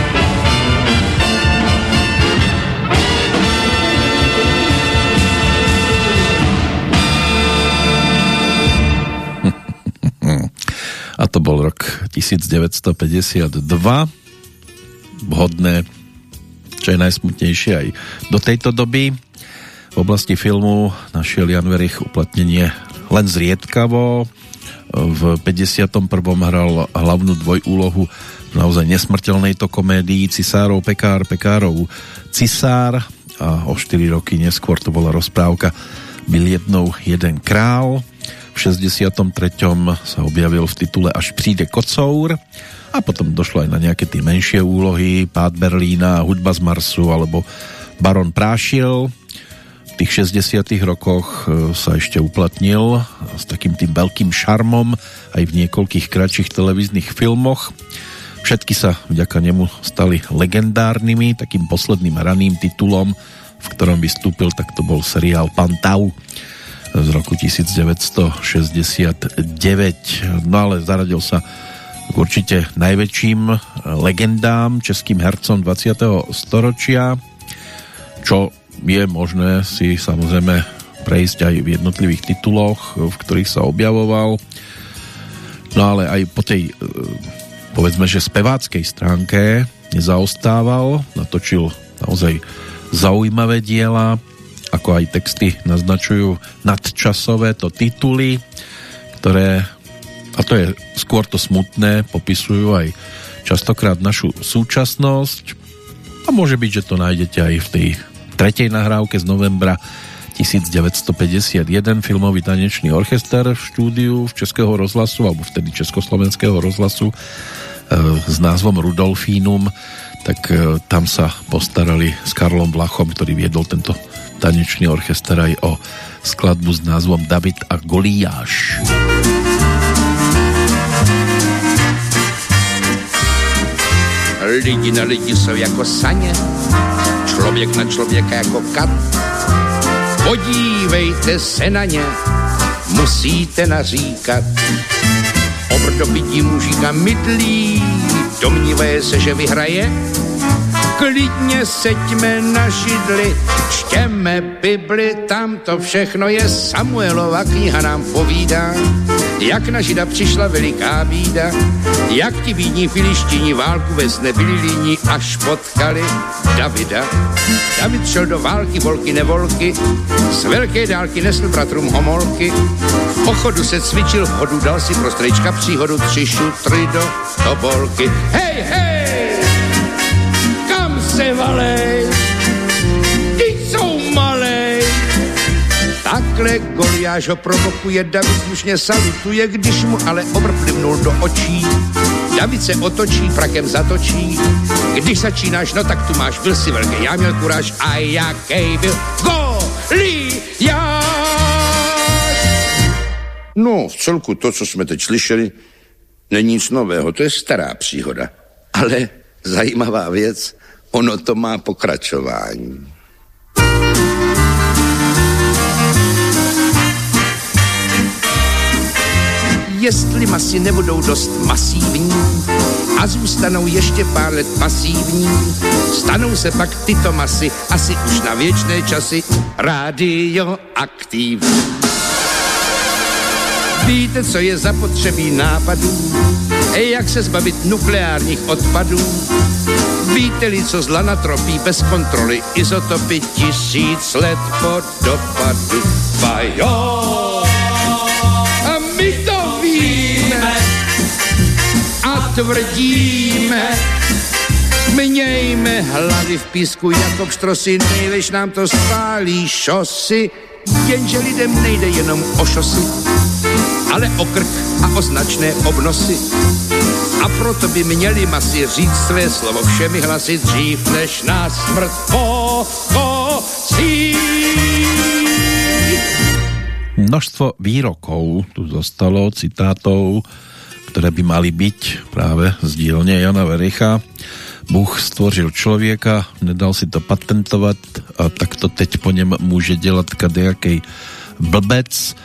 [SPEAKER 1] A to bol rok 1952. Vhodné čo je najsmutnejšie aj do tejto doby. V oblasti filmu našiel Jan Verich uplatnenie len zriedkavo. V 51. hral hlavnú dvojúlohu v naozaj nesmrteľnej to komédii Cisárov Pekár, Pekárov Cisár a o 4 roky neskôr to bola rozprávka Byl jednou jeden král. V 63. sa objavil v titule Až přijde kocour a potom došlo aj na nejaké tie menšie úlohy, Pád Berlína, Hudba z Marsu alebo Baron Prášil. V tých 60 rokoch e, sa ešte uplatnil s takým tým veľkým šarmom aj v niekoľkých kratších televíznych filmoch. Všetky sa vďaka nemu stali legendárnymi, takým posledným raným titulom, v ktorom vystúpil, tak to bol seriál Pantau z roku 1969. No ale zaradil sa k určite najväčším legendám, českým hercom 20. storočia, čo je možné si samozrejme prejsť aj v jednotlivých tituloch, v ktorých sa objavoval. No ale aj po tej, eh, povedzme, že speváckej stránke nezaostával, natočil naozaj zaujímavé diela, ako aj texty naznačujú nadčasové to tituly, ktoré a to je skôr to smutné, popisujú aj častokrát našu súčasnosť. A môže byť, že to nájdete aj v tej tretej nahrávke z novembra 1951 filmový tanečný orchester v štúdiu v Českého rozhlasu alebo vtedy Československého rozhlasu e, s názvom Rudolfínum. Tak e, tam sa postarali s Karlom Vlachom, ktorý viedol tento tanečný orchester aj o skladbu s názvom David a Goliáš.
[SPEAKER 7] Lidi na lidi jsou jako saně, člověk na člověka jako kat. Podívejte se na ně, musíte naříkat. Obrdobití mužíka mydlí, domnívaje se, že vyhraje, klidně seďme na židli, čtěme Bibli, tam to všechno je Samuelova kniha nám povídá, jak na žida přišla veliká bída, jak ti bídní filištíni válku ve znebyli až potkali Davida. David šel do války, volky nevolky, z velké dálky nesl bratrům homolky, v pochodu se cvičil, v hodu dal si pro strejčka příhodu tři šutry do tobolky. Hej, hej! se valej, ty jsou malej. Tak Obvykle Goliáš ho provokuje, David slušně salutuje, když mu ale obr plivnul do očí. David se otočí, prakem zatočí. Když začínáš, no tak tu máš, byl si velký, já měl kuráž a jaký byl Goliáš.
[SPEAKER 8] No, v celku to, co jsme teď slyšeli, není nic nového, to je stará příhoda. Ale zajímavá věc, ono to má pokračování.
[SPEAKER 7] Jestli masy nebudou dost masívní a zůstanou ještě pár let pasívní, stanou se pak tyto masy asi už na věčné časy radioaktivní. Víte, co je zapotřebí nápadů? Jak se zbavit nukleárních odpadů? Víte-li, co zla natropí bez kontroly izotopy tisíc let po dopadu? Bajo! Tvrdíme, Mějme hlavy v písku jako pštrosy, nejlež nám to spálí šosy, jenže lidem nejde jenom o šosy, ale o krk a o značné obnosy. A proto by měli masy říct své slovo všemi hlasy dřív, než nás smrt pokosí.
[SPEAKER 1] Množstvo výrokov tu zostalo, citátov, ktoré by mali byť práve z dielne Jana Vericha. Bůh stvořil člověka, nedal si to patentovat a tak to teď po něm může dělat kadejakej blbec.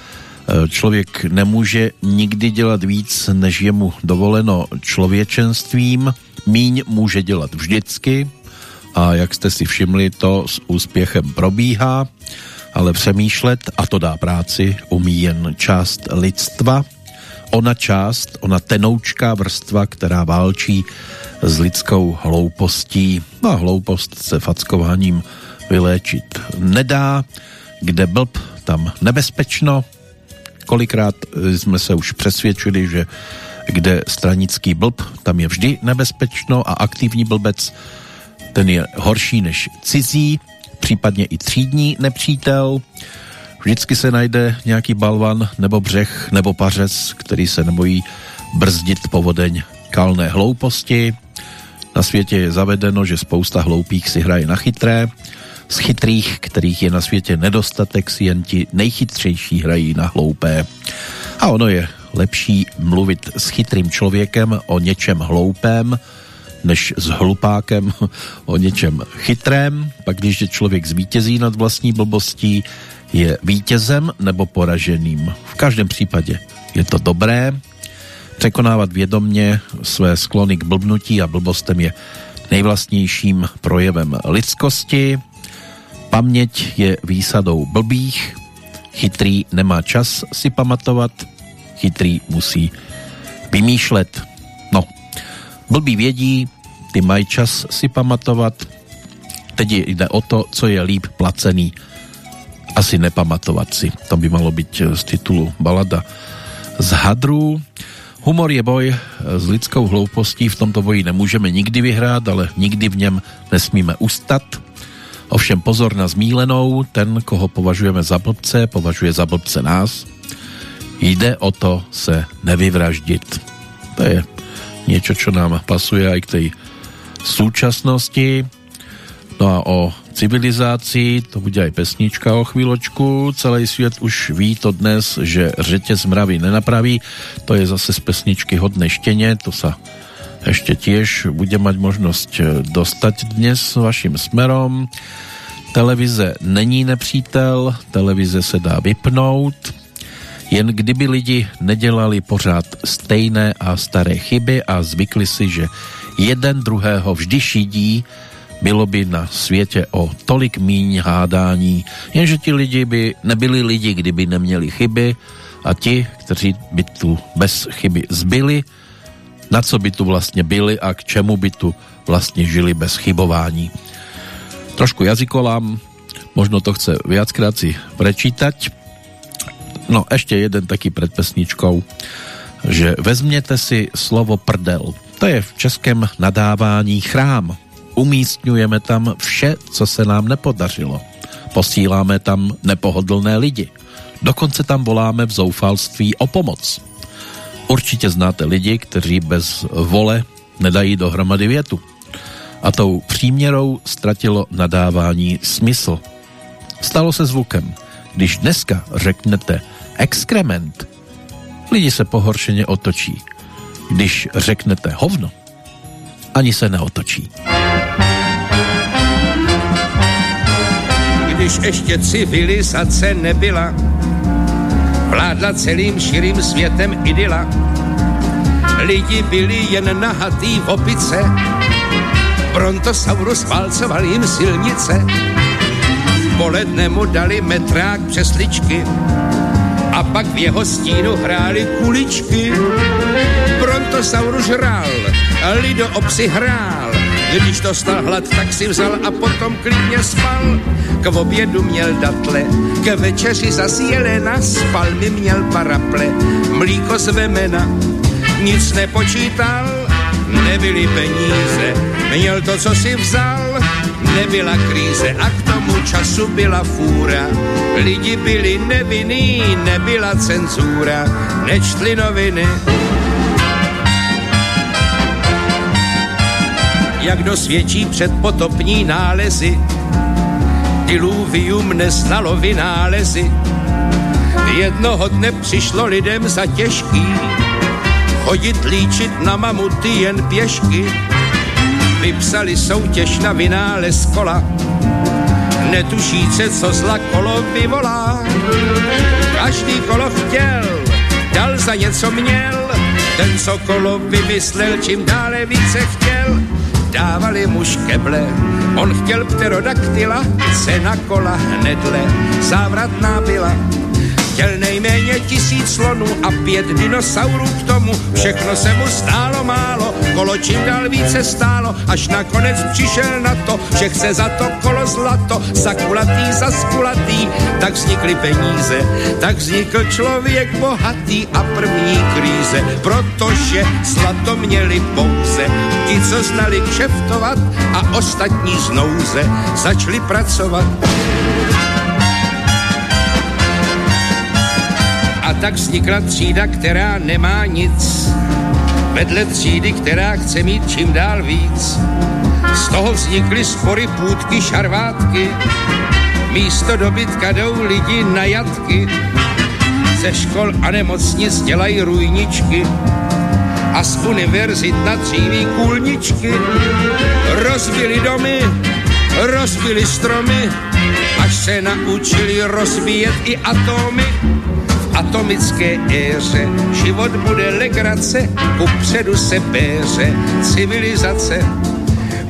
[SPEAKER 1] Člověk nemůže nikdy dělat víc, než je mu dovoleno člověčenstvím. Míň může dělat vždycky a jak jste si všimli, to s úspěchem probíhá, ale přemýšlet, a to dá práci, umí jen část lidstva. Ona část, ona tenoučká vrstva, která válčí s lidskou hloupostí. No a hloupost se fackováním vyléčit nedá. Kde blb, tam nebezpečno. Kolikrát jsme se už přesvědčili, že kde stranický blb, tam je vždy nebezpečno a aktivní blbec, ten je horší než cizí, případně i třídní nepřítel. Vždycky se najde nějaký balvan nebo břeh nebo pařez, který se nebojí brzdit povodeň kalné hlouposti. Na světě je zavedeno, že spousta hloupých si hraje na chytré. Z chytrých, kterých je na světě nedostatek, si jen ti nejchytřejší hrají na hloupé. A ono je lepší mluvit s chytrým člověkem o něčem hloupém, než s hlupákem [laughs] o něčem chytrém. Pak když je člověk zvítězí nad vlastní blbostí, je vítězem nebo poraženým. V každém případě je to dobré. Překonávat vědomně své sklony k blbnutí a blbostem je nejvlastnějším projevem lidskosti. Paměť je výsadou blbých. Chytrý nemá čas si pamatovat. Chytrý musí vymýšlet. No, blbí vědí, ty mají čas si pamatovat. Teď jde o to, co je líp placený. Asi nepamatovat si. To by malo být z titulu balada z hadru. Humor je boj s lidskou hloupostí, v tomto boji nemůžeme nikdy vyhrát, ale nikdy v něm nesmíme ustat. Ovšem pozor na zmílenou, ten, koho považujeme za blbce, považuje za blbce nás. Jde o to se nevyvraždit. To je niečo, čo nám pasuje aj k tej súčasnosti. No a o civilizácii, to bude aj pesnička o chvíľočku. Celý svět už ví to dnes, že řetěz mravy nenapraví. To je zase z pesničky hodné štěně, to sa ešte tiež bude mať možnosť dostať dnes vašim smerom. Televize není nepřítel, televize se dá vypnout, jen kdyby lidi nedělali pořád stejné a staré chyby a zvykli si, že jeden druhého vždy šidí, bylo by na světě o tolik míň hádání, jenže ti lidi by nebyli lidi, kdyby neměli chyby a ti, kteří by tu bez chyby zbyli, na co by tu vlastně byli a k čemu by tu vlastně žili bez chybování. Trošku jazykolám, možno to chce viackrát si prečítať. No ešte jeden taký pred pesničkou, že vezměte si slovo prdel. To je v českém nadávání chrám umístňujeme tam vše, co se nám nepodařilo. Posíláme tam nepohodlné lidi. Dokonce tam voláme v zoufalství o pomoc. Určitě znáte lidi, kteří bez vole nedají dohromady větu. A tou příměrou ztratilo nadávání smysl. Stalo se zvukem. Když dneska řeknete exkrement, lidi se pohoršeně otočí. Když řeknete hovno, ani se neotočí.
[SPEAKER 7] Když ještě civilizace nebyla, vládla celým širým světem idyla. Lidi byli jen nahatý v opice, Brontosaurus válcoval jim silnice, poledne mu dali metrák přesličky a pak v jeho stínu hráli kuličky. Brontosaurus žrál, Lido obsi hrál, když dostal hlad, tak si vzal a potom klidně spal. K obědu měl datle, k večeři zas jelena, spal mi měl paraple, mlíko z vemena, nic nepočítal, nebyly peníze, měl to, co si vzal, nebyla kríze a k tomu času byla fůra. Lidi byli nevinný, nebyla cenzura, nečtli noviny. Jak dosvědčí předpotopní nálezy, diluvium neznalo vynálezy. Jednoho dne přišlo lidem za těžký chodit líčit na mamuty jen pěšky. Vypsali soutěž na vynález kola, netušíce, co zla kolo vyvolá. Každý kolo chtěl, dal za něco měl, ten, co kolo vymyslel, čím dále více chtěl, dávali mu škeble. On chtěl pterodaktyla, cena kola hnedle, závratná byla Chtěl nejméně tisíc slonů a pět dinosaurů k tomu. Všechno se mu stálo málo, kolo čím dál více stálo, až nakonec přišel na to, že chce za to kolo zlato, za kulatý, za skulatý. Tak vznikly peníze, tak vznikl člověk bohatý a první kríze, protože zlato měli pouze ti, co znali kšeftovat a ostatní znouze začali pracovat. A tak vznikla třída, která nemá nic. Vedle třídy, která chce mít čím dál víc. Z toho vznikly spory, půdky, šarvátky. Místo dobytka jdou lidi na jatky. Ze škol a nemocnic dělají rujničky a z univerzit na dříví kůlničky. Rozbili domy, rozbili stromy, až se naučili rozbíjet i atomy atomické éře. Život bude legrace, kupředu se péře civilizace.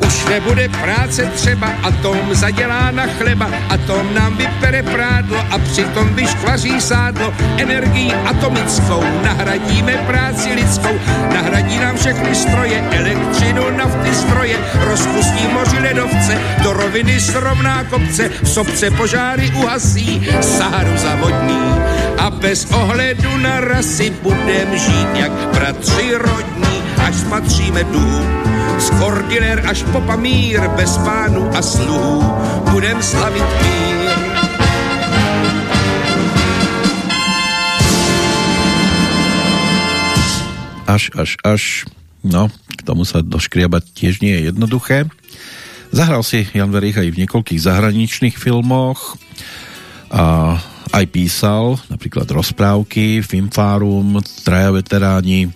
[SPEAKER 7] Už nebude práce třeba, atom zadělá na chleba, atom nám vypere prádlo a přitom vyškvaří sádlo. Energií atomickou nahradíme práci lidskou, nahradí nám všechny stroje, elektřinu, nafty, stroje, rozpustí moři ledovce, do roviny srovná kopce, v sobce požáry uhasí, Saharu zavodní a bez ohledu na rasy budem žít jak bratři rodní, až spatříme dům z Kordiler až po Pamír, bez pánu a sluhů, budem slavit mír.
[SPEAKER 1] Až, až, až. No, k tomu sa doškriabať tiež nie je jednoduché. Zahral si Jan Verich aj v niekoľkých zahraničných filmoch a aj písal napríklad rozprávky, Filmfárum, Traja veteráni,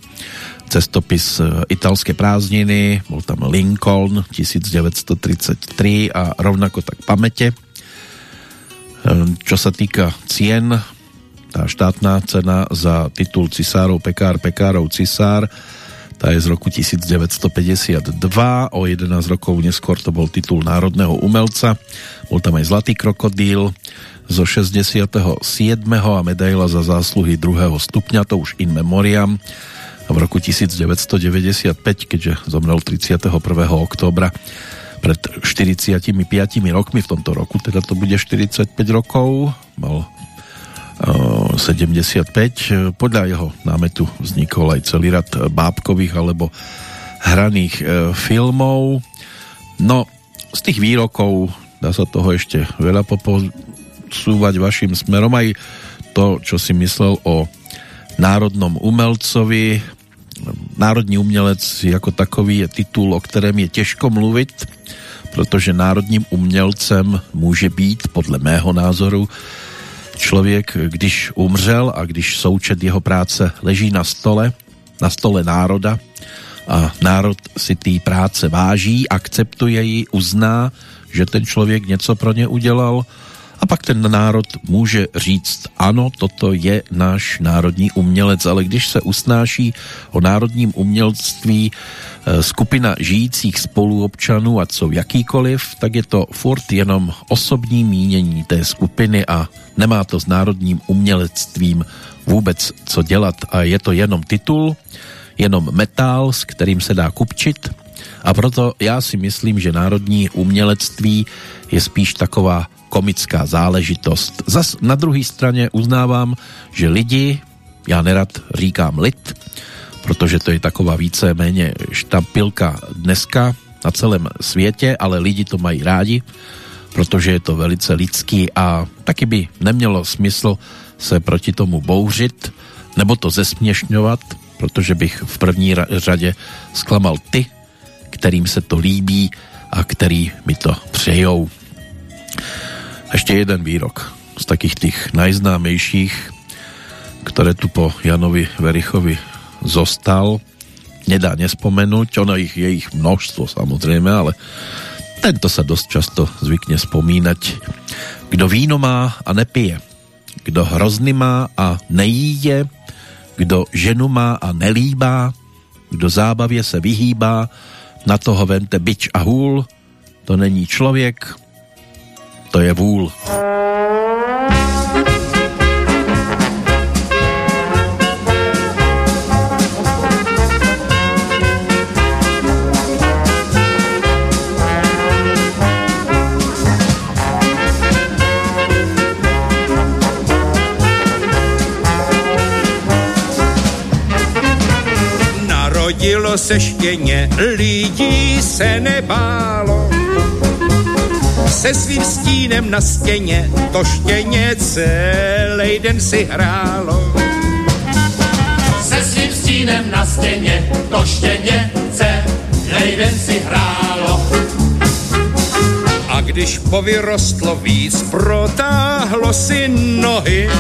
[SPEAKER 1] cestopis e, Italské prázdniny, bol tam Lincoln 1933 a rovnako tak pamäte. E, čo sa týka cien, tá štátna cena za titul Cisárov Pekár, Pekárov Cisár, tá je z roku 1952, o 11 rokov neskôr to bol titul národného umelca, bol tam aj Zlatý krokodíl zo 67. a medaila za zásluhy druhého stupňa, to už in memoriam, v roku 1995, keďže zomrel 31. októbra pred 45 rokmi, v tomto roku teda to bude 45 rokov, mal 75. Podľa jeho námetu vznikol aj celý rad bábkových alebo hraných e, filmov. No, z tých výrokov dá sa toho ešte veľa poposúvať vašim smerom aj to, čo si myslel o národnom umelcovi. Národní umělec jako takový je titul, o kterém je těžko mluvit, protože národním umělcem může být, podle mého názoru, člověk, když umřel a když součet jeho práce leží na stole, na stole národa a národ si té práce váží, akceptuje ji, uzná, že ten člověk něco pro ně udělal a pak ten národ může říct, ano, toto je náš národní umělec, ale když se usnáší o národním umělství e, skupina žijících spoluobčanů, a co jakýkoliv, tak je to furt jenom osobní mínění té skupiny a nemá to s národním umělectvím vůbec co dělat. A je to jenom titul, jenom metál, s kterým se dá kupčit. A proto já si myslím, že národní umělectví je spíš taková komická záležitost. Zas na druhé straně uznávám, že lidi, já nerad říkám lid, protože to je taková více-méně štampilka dneska na celém světě, ale lidi to mají rádi, protože je to velice lidský a taky by nemělo smysl se proti tomu bouřit nebo to zesměšňovat, protože bych v první řadě zklamal ty, kterým se to líbí a který mi to přejou. Ešte jeden výrok z takých tých najznámejších, ktoré tu po Janovi Verichovi zostal. Nedá nespomenúť, ono ich je ich množstvo samozrejme, ale tento sa dosť často zvykne spomínať. Kdo víno má a nepije, kdo hrozny má a nejíje, kdo ženu má a nelíbá, kdo zábavě se vyhýbá, na toho vente byč a hůl, to není člověk, to je vůl.
[SPEAKER 7] Narodilo se štěně, lidí se nebálo se svým stínem na stěně, to štěně celý den si hrálo.
[SPEAKER 9] Se svým stínem na stěně, to štěně celý den si hrálo.
[SPEAKER 7] A když povyrostlo víc, protáhlo si nohy,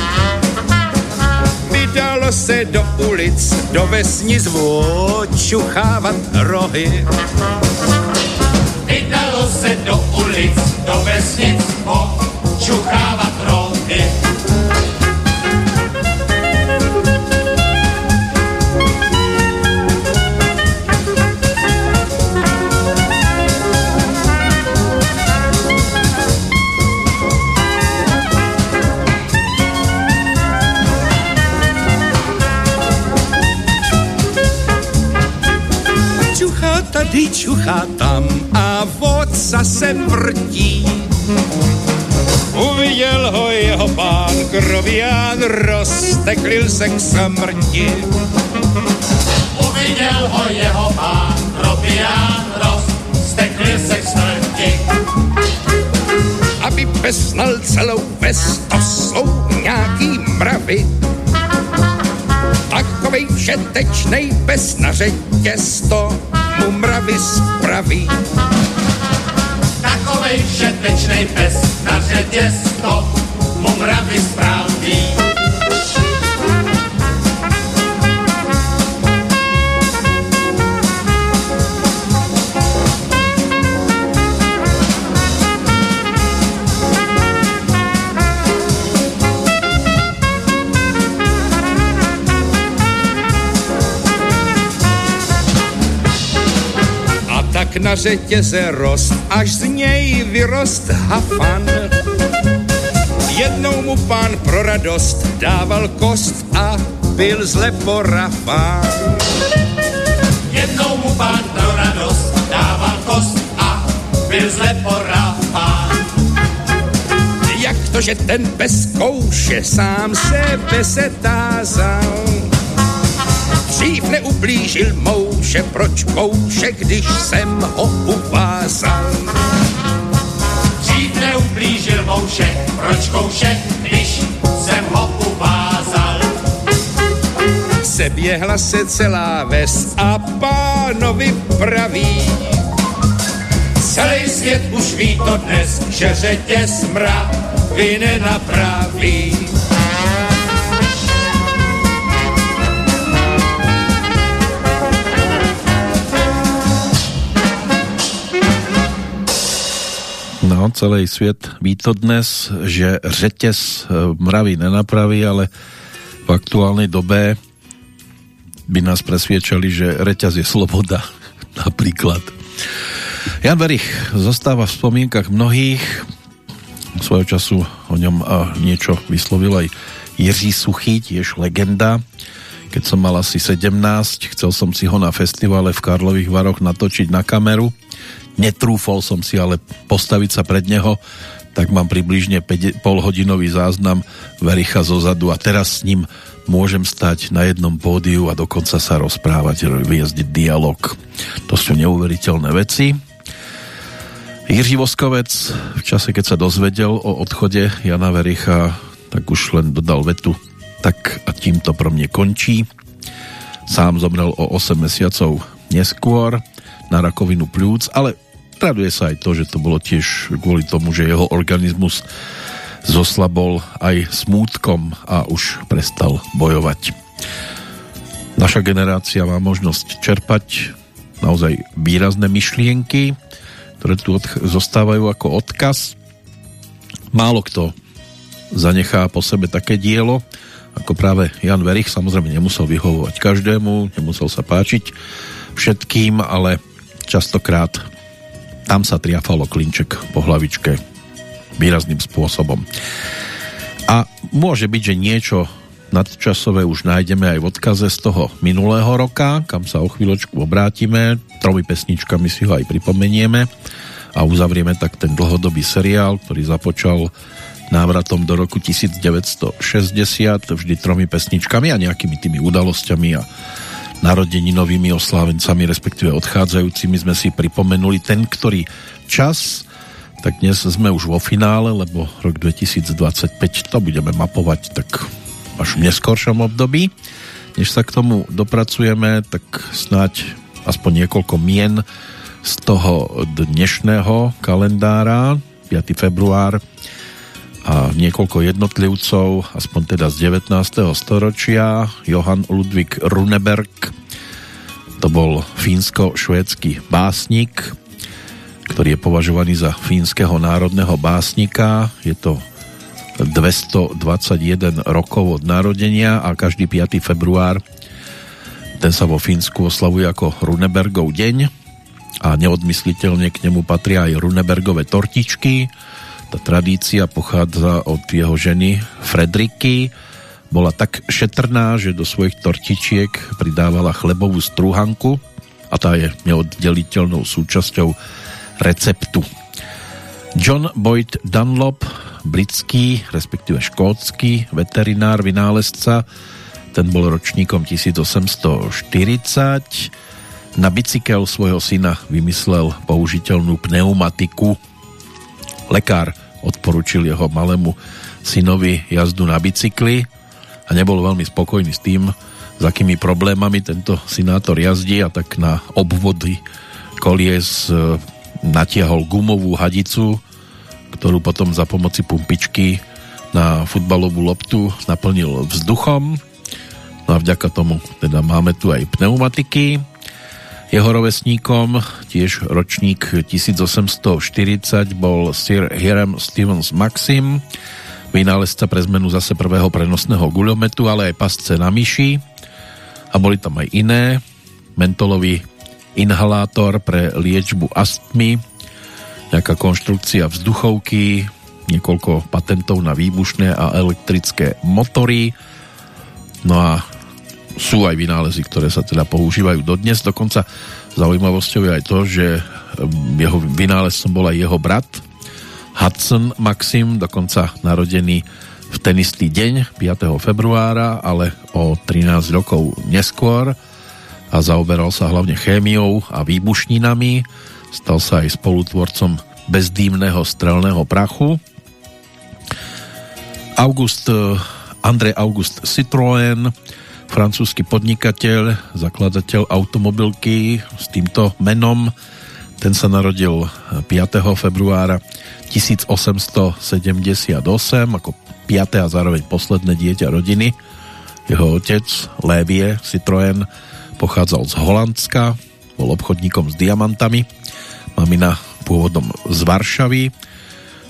[SPEAKER 7] vydalo se do ulic, do vesnic vočuchávat rohy
[SPEAKER 9] se do ulic, do vesnic, počuchávat rohy.
[SPEAKER 7] tady čuchá tam a vodca se vrtí. Uviděl ho jeho pán krovián, rozteklil se k smrti.
[SPEAKER 9] Uviděl ho jeho pán krovián, rozteklil se k smrti.
[SPEAKER 7] Aby besnal celou ves, to jsou nějaký mravy. Takovej všetečnej pes na řetěz to mu mravy spraví.
[SPEAKER 9] Takovej všetečnej pes na řetězko mu mravy
[SPEAKER 7] na řetěze rost, až z něj vyrost hafan. Jednou mu pán pro radost dával kost a byl zle porafán.
[SPEAKER 9] Jednou mu pán pro radost dával kost a byl zle porafán.
[SPEAKER 7] Jak to, že ten pes kouše, sám sebe se tázal dřív neublížil mouše, proč kouše, když jsem ho uvázal.
[SPEAKER 9] Dřív neublížil mouše, proč kouše, když jsem ho uvázal.
[SPEAKER 7] seběhla se celá ves a pánovi praví.
[SPEAKER 9] Celý svět už ví to dnes, že řetěz mravy nenapraví.
[SPEAKER 1] No, celý svět ví to dnes, že řetěz e, mravy nenapraví, ale v aktuálnej dobe by nás presviečali, že reťaz je sloboda, [laughs] napríklad. Jan Verich zostáva v spomienkach mnohých. Svojho času o ňom niečo vyslovil aj Jiří Suchý, tiež legenda. Keď som mal asi 17, chcel som si ho na festivale v Karlových Varoch natočiť na kameru. Netrúfol som si ale postaviť sa pred neho, tak mám približne 5, polhodinový záznam Vericha zozadu a teraz s ním môžem stať na jednom pódiu a dokonca sa rozprávať, vyjazdiť dialog. To sú neuveriteľné veci. Jiří Voskovec v čase, keď sa dozvedel o odchode Jana Vericha, tak už len dodal vetu tak a týmto pro mne končí. Sám zomrel o 8 mesiacov neskôr na rakovinu plúc, ale traduje sa aj to, že to bolo tiež kvôli tomu, že jeho organizmus zoslabol aj smútkom a už prestal bojovať. Naša generácia má možnosť čerpať naozaj výrazné myšlienky, ktoré tu zostávajú ako odkaz. Málo kto zanechá po sebe také dielo, ako práve Jan Verich, samozrejme nemusel vyhovovať každému, nemusel sa páčiť všetkým, ale častokrát tam sa triafalo klinček po hlavičke výrazným spôsobom. A môže byť, že niečo nadčasové už nájdeme aj v odkaze z toho minulého roka, kam sa o chvíľočku obrátime, tromi pesničkami si ho aj pripomenieme a uzavrieme tak ten dlhodobý seriál, ktorý započal návratom do roku 1960 vždy tromi pesničkami a nejakými tými udalosťami a narodeninovými oslávencami, respektíve odchádzajúcimi sme si pripomenuli ten, ktorý čas tak dnes sme už vo finále, lebo rok 2025 to budeme mapovať tak až v neskoršom období. Než sa k tomu dopracujeme, tak snáď aspoň niekoľko mien z toho dnešného kalendára, 5. február a niekoľko jednotlivcov, aspoň teda z 19. storočia. Johann Ludwig Runeberg, to bol fínsko-švédsky básnik, ktorý je považovaný za fínskeho národného básnika. Je to 221 rokov od narodenia a každý 5. február ten sa vo Fínsku oslavuje ako Runebergov deň a neodmysliteľne k nemu patria aj Runebergové tortičky. Tá tradícia pochádza od jeho ženy Fredriky. Bola tak šetrná, že do svojich tortičiek pridávala chlebovú strúhanku a tá je neoddeliteľnou súčasťou receptu. John Boyd Dunlop, britský, respektíve škótsky veterinár, vynálezca, ten bol ročníkom 1840. Na bicykel svojho syna vymyslel použiteľnú pneumatiku. Lekár odporučil jeho malému synovi jazdu na bicykli a nebol veľmi spokojný s tým, s akými problémami tento synátor jazdí a tak na obvody kolies natiahol gumovú hadicu, ktorú potom za pomoci pumpičky na futbalovú loptu naplnil vzduchom. No a vďaka tomu teda máme tu aj pneumatiky. Jeho rovesníkom, tiež ročník 1840, bol Sir Hiram Stevens Maxim, vynálezca pre zmenu zase prvého prenosného guľometu, ale aj pasce na myši. A boli tam aj iné. Mentolový inhalátor pre liečbu astmy, nejaká konštrukcia vzduchovky, niekoľko patentov na výbušné a elektrické motory. No a sú aj vynálezy, ktoré sa teda používajú dodnes. Dokonca zaujímavosťou je aj to, že um, jeho vynálezcom bol aj jeho brat Hudson Maxim, dokonca narodený v ten istý deň, 5. februára, ale o 13 rokov neskôr a zaoberal sa hlavne chémiou a výbušninami. Stal sa aj spolutvorcom bezdýmneho strelného prachu. August, eh, Andrej August Citroën, francúzsky podnikateľ, zakladateľ automobilky s týmto menom. Ten sa narodil 5. februára 1878 ako 5. a zároveň posledné dieťa rodiny. Jeho otec, Lévie Citroën, pochádzal z Holandska, bol obchodníkom s diamantami. Mamina pôvodom z Varšavy.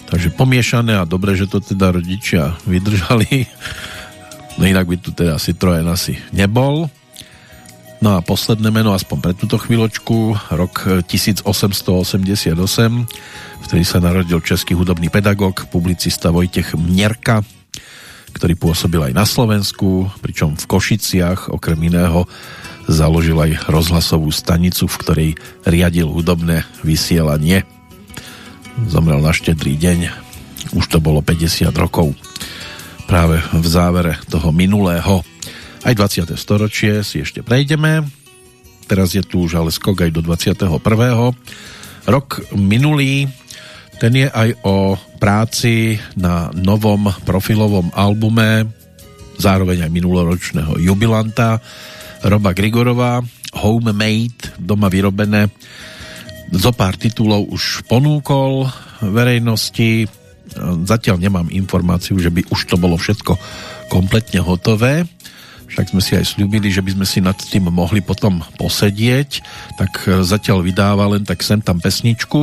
[SPEAKER 1] Takže pomiešané a dobre, že to teda rodičia vydržali No inak by tu teda Citroën asi nebol. No a posledné meno, aspoň pre túto chvíľočku, rok 1888, vtedy sa narodil český hudobný pedagóg, publicista Vojtech Mierka, ktorý pôsobil aj na Slovensku, pričom v Košiciach okrem iného založil aj rozhlasovú stanicu, v ktorej riadil hudobné vysielanie. Zomrel na štedrý deň, už to bolo 50 rokov práve v závere toho minulého. Aj 20. storočie si ešte prejdeme. Teraz je tu už ale skok aj do 21. Rok minulý, ten je aj o práci na novom profilovom albume, zároveň aj minuloročného jubilanta Roba Grigorova, Homemade, doma vyrobené. Zo pár titulov už ponúkol verejnosti, Zatiaľ nemám informáciu, že by už to bolo všetko kompletne hotové. Však sme si aj slúbili, že by sme si nad tým mohli potom posedieť. Tak e, zatiaľ vydáva len tak sem tam pesničku.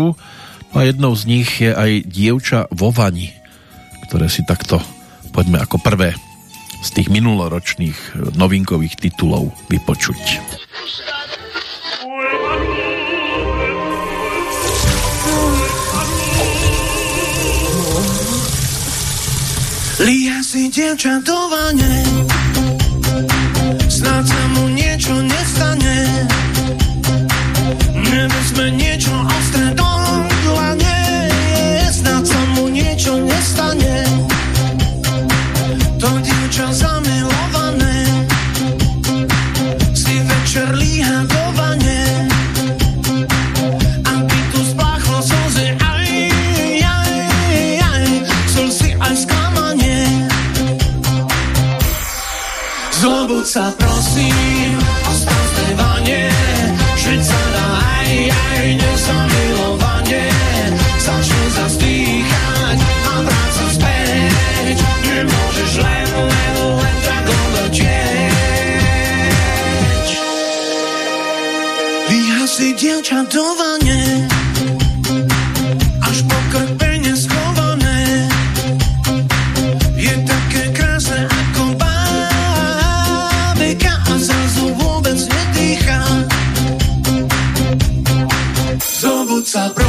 [SPEAKER 1] No a jednou z nich je aj Dievča vo vani, ktoré si takto poďme ako prvé z tých minuloročných e, novinkových titulov vypočuť.
[SPEAKER 10] Líha si dievča do vane Snáď sa mu niečo nestane. Nevezme niečo ostré do dlane Snáď sa mu niečo nestane. To dievča zamilované sa prosím, ostav v tej vane, žiť sa dá aj, aj nezamilovanie. Začni zastýchať a vráca späť, nemôžeš len, len, len tak odletieť. Vyhasi dievča do vane, sa prosím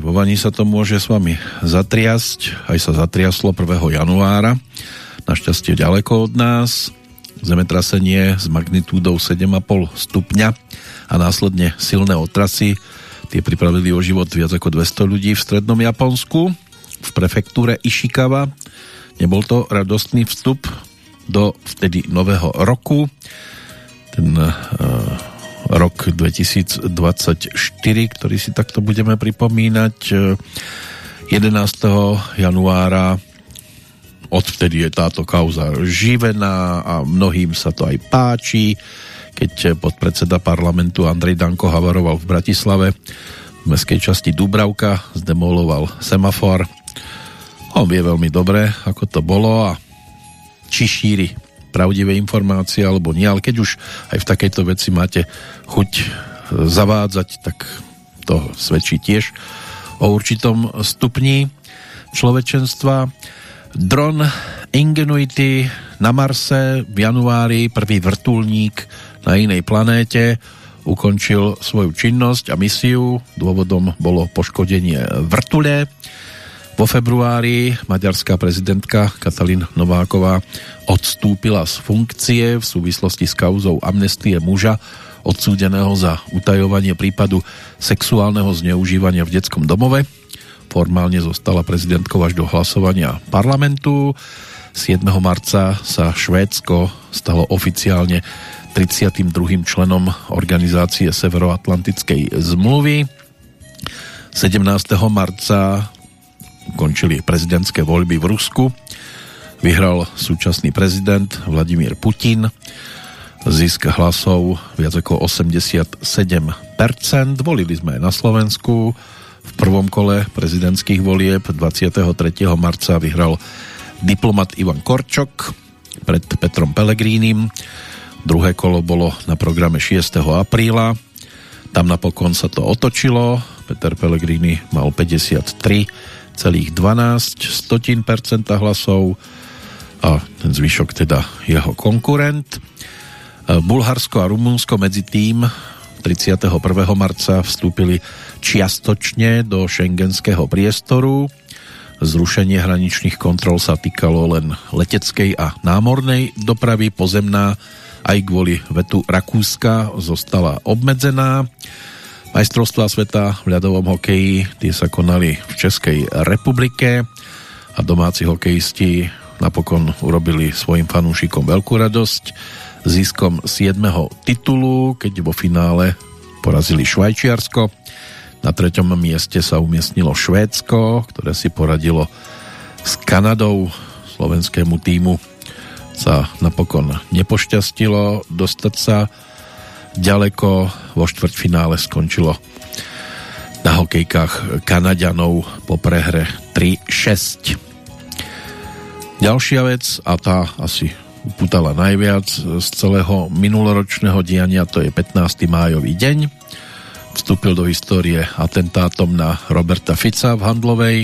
[SPEAKER 10] aj
[SPEAKER 1] vo vani sa to môže s vami zatriasť, aj sa zatriaslo 1. januára, našťastie ďaleko od nás, zemetrasenie s magnitúdou 7,5 stupňa a následne silné otrasy, tie pripravili o život viac ako 200 ľudí v strednom Japonsku, v prefektúre Ishikawa. Nebol to radostný vstup do vtedy nového roku. Ten uh, rok 2024, ktorý si takto budeme pripomínať. 11. januára odvtedy je táto kauza živená a mnohým sa to aj páči. Keď podpredseda parlamentu Andrej Danko havaroval v Bratislave v meskej časti Dubravka, zdemoloval semafor. On vie veľmi dobre, ako to bolo a či šíri pravdivé informácie alebo nie, ale keď už aj v takejto veci máte chuť zavádzať, tak to svedčí tiež o určitom stupni človečenstva. Dron Ingenuity na Marse v januári, prvý vrtulník na inej planéte, ukončil svoju činnosť a misiu. Dôvodom bolo poškodenie vrtule. Vo februári maďarská prezidentka Katalin Nováková odstúpila z funkcie v súvislosti s kauzou amnestie muža odsúdeného za utajovanie prípadu sexuálneho zneužívania v detskom domove. Formálne zostala prezidentkou až do hlasovania parlamentu. 7. marca sa Švédsko stalo oficiálne 32. členom organizácie Severoatlantickej zmluvy. 17. marca končili prezidentské voľby v Rusku. Vyhral súčasný prezident Vladimír Putin. Zisk hlasov viac ako 87%. Volili sme aj na Slovensku. V prvom kole prezidentských volieb 23. marca vyhral diplomat Ivan Korčok pred Petrom Pelegrínim Druhé kolo bolo na programe 6. apríla. Tam napokon sa to otočilo. Peter Pellegrini mal 53,12% hlasov a ten zvyšok teda jeho konkurent. Bulharsko a Rumunsko medzi tým 31. marca vstúpili čiastočne do šengenského priestoru. Zrušenie hraničných kontrol sa týkalo len leteckej a námornej dopravy, pozemná aj kvôli vetu Rakúska zostala obmedzená. Majstrovstvá sveta v ľadovom hokeji tie sa konali v Českej republike a domáci hokejisti napokon urobili svojim fanúšikom veľkú radosť ziskom 7. titulu, keď vo finále porazili Švajčiarsko. Na treťom mieste sa umiestnilo Švédsko, ktoré si poradilo s Kanadou slovenskému týmu sa napokon nepošťastilo dostať sa ďaleko. Vo štvrťfinále skončilo na hokejkách Kanaďanov po prehre 3-6. Ďalšia vec, a tá asi upútala najviac z celého minuloročného diania, to je 15. májový deň. Vstúpil do histórie atentátom na Roberta Fica v Handlovej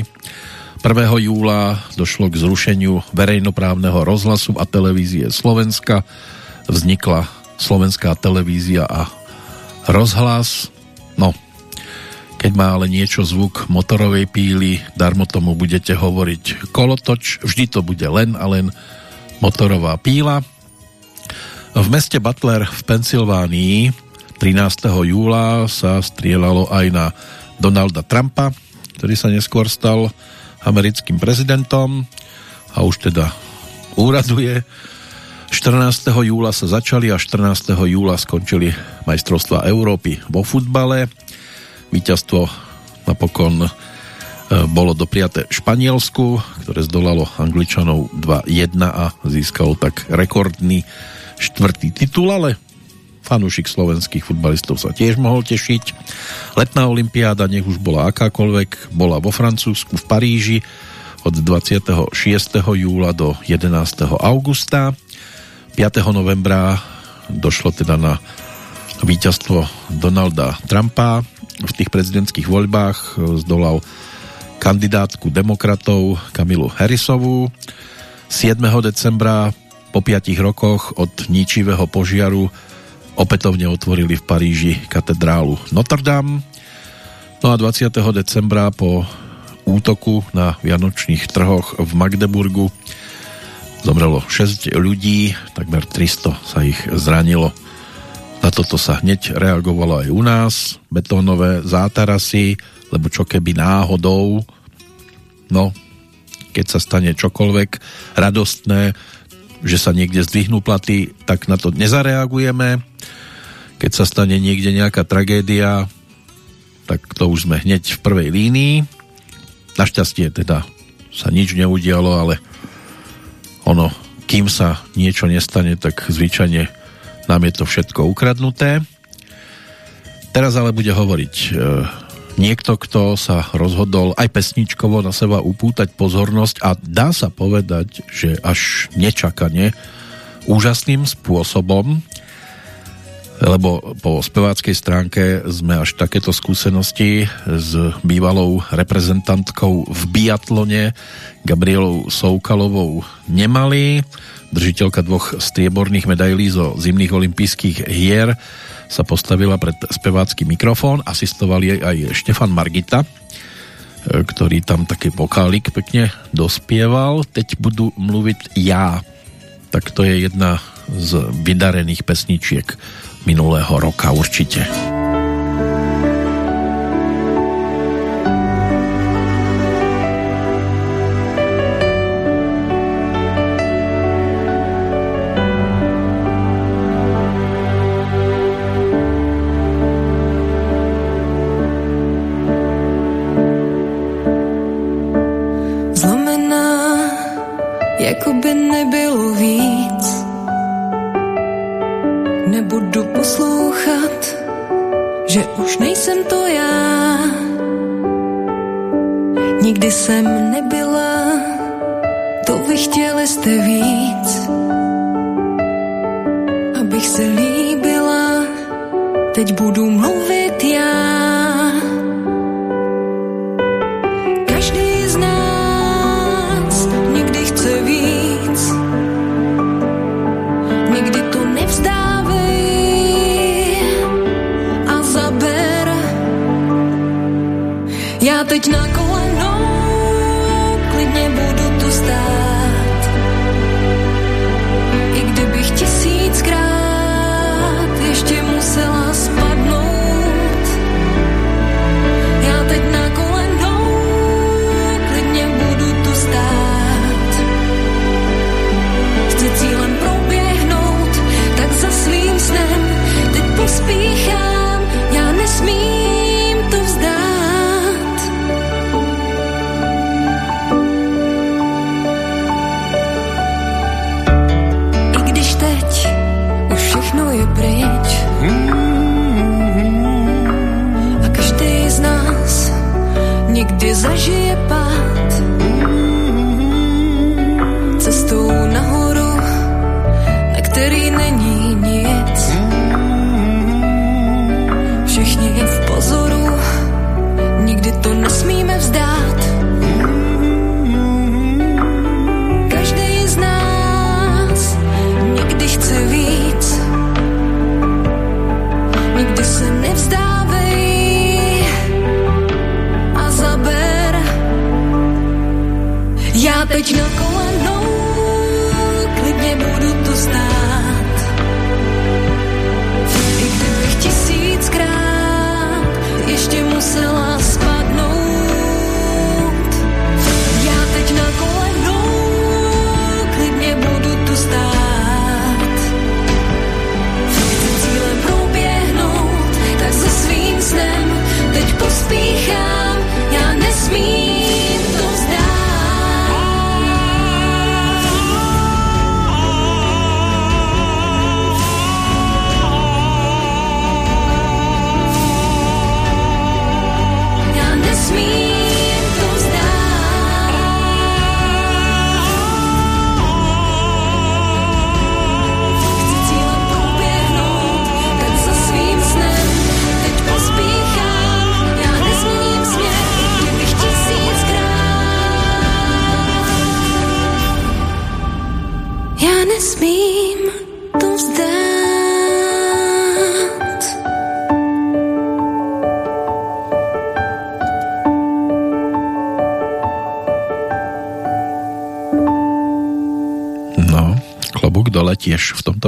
[SPEAKER 1] 1. júla došlo k zrušeniu verejnoprávneho rozhlasu a televízie Slovenska. Vznikla Slovenská televízia a rozhlas. No, keď má ale niečo zvuk motorovej píly, darmo tomu budete hovoriť kolotoč, vždy to bude len a len motorová píla. V meste Butler v Pensylvánii 13. júla sa strieľalo aj na Donalda Trumpa, ktorý sa neskôr stal americkým prezidentom a už teda úraduje. 14. júla sa začali a 14. júla skončili majstrovstva Európy vo futbale. Výťazstvo napokon e, bolo dopriaté Španielsku, ktoré zdolalo Angličanov 2-1 a získalo tak rekordný štvrtý titul, ale fanúšik slovenských futbalistov sa tiež mohol tešiť. Letná olimpiáda, nech už bola akákoľvek, bola vo Francúzsku v Paríži od 26. júla do 11. augusta. 5. novembra došlo teda na víťazstvo Donalda Trumpa v tých prezidentských voľbách zdolal
[SPEAKER 11] kandidátku demokratov Kamilu Harrisovú. 7. decembra po 5 rokoch od ničivého požiaru opätovne otvorili v Paríži katedrálu Notre Dame. No a 20. decembra po útoku na Vianočných trhoch v Magdeburgu zomrelo 6 ľudí, takmer 300 sa ich zranilo. Na toto sa hneď reagovalo aj u nás, betónové zátarasy, lebo čo keby náhodou No, keď sa stane čokoľvek radostné, že sa niekde zdvihnú platy, tak na to nezareagujeme. Keď sa stane niekde nejaká tragédia, tak to už sme hneď v prvej línii. Našťastie teda sa nič neudialo, ale ono, kým sa niečo nestane, tak zvyčajne nám je to všetko ukradnuté. Teraz ale bude hovoriť e, niekto, kto sa rozhodol aj pesničkovo na seba upútať pozornosť a dá sa povedať, že až nečakane úžasným spôsobom, lebo po speváckej stránke sme až takéto skúsenosti s bývalou reprezentantkou v biatlone Gabrielou Soukalovou nemali. Držiteľka dvoch strieborných medailí zo zimných olympijských hier sa postavila pred spevácky mikrofón, asistoval jej aj Štefan Margita, e, ktorý tam taký vokálik pekne dospieval. Teď budu mluviť ja. Tak to je jedna z vydarených pesničiek minulého roka určite.
[SPEAKER 1] že už nejsem
[SPEAKER 11] to já. Nikdy jsem nebyla, to vy chtěli jste víc. Abych se líbila, teď budu mluvit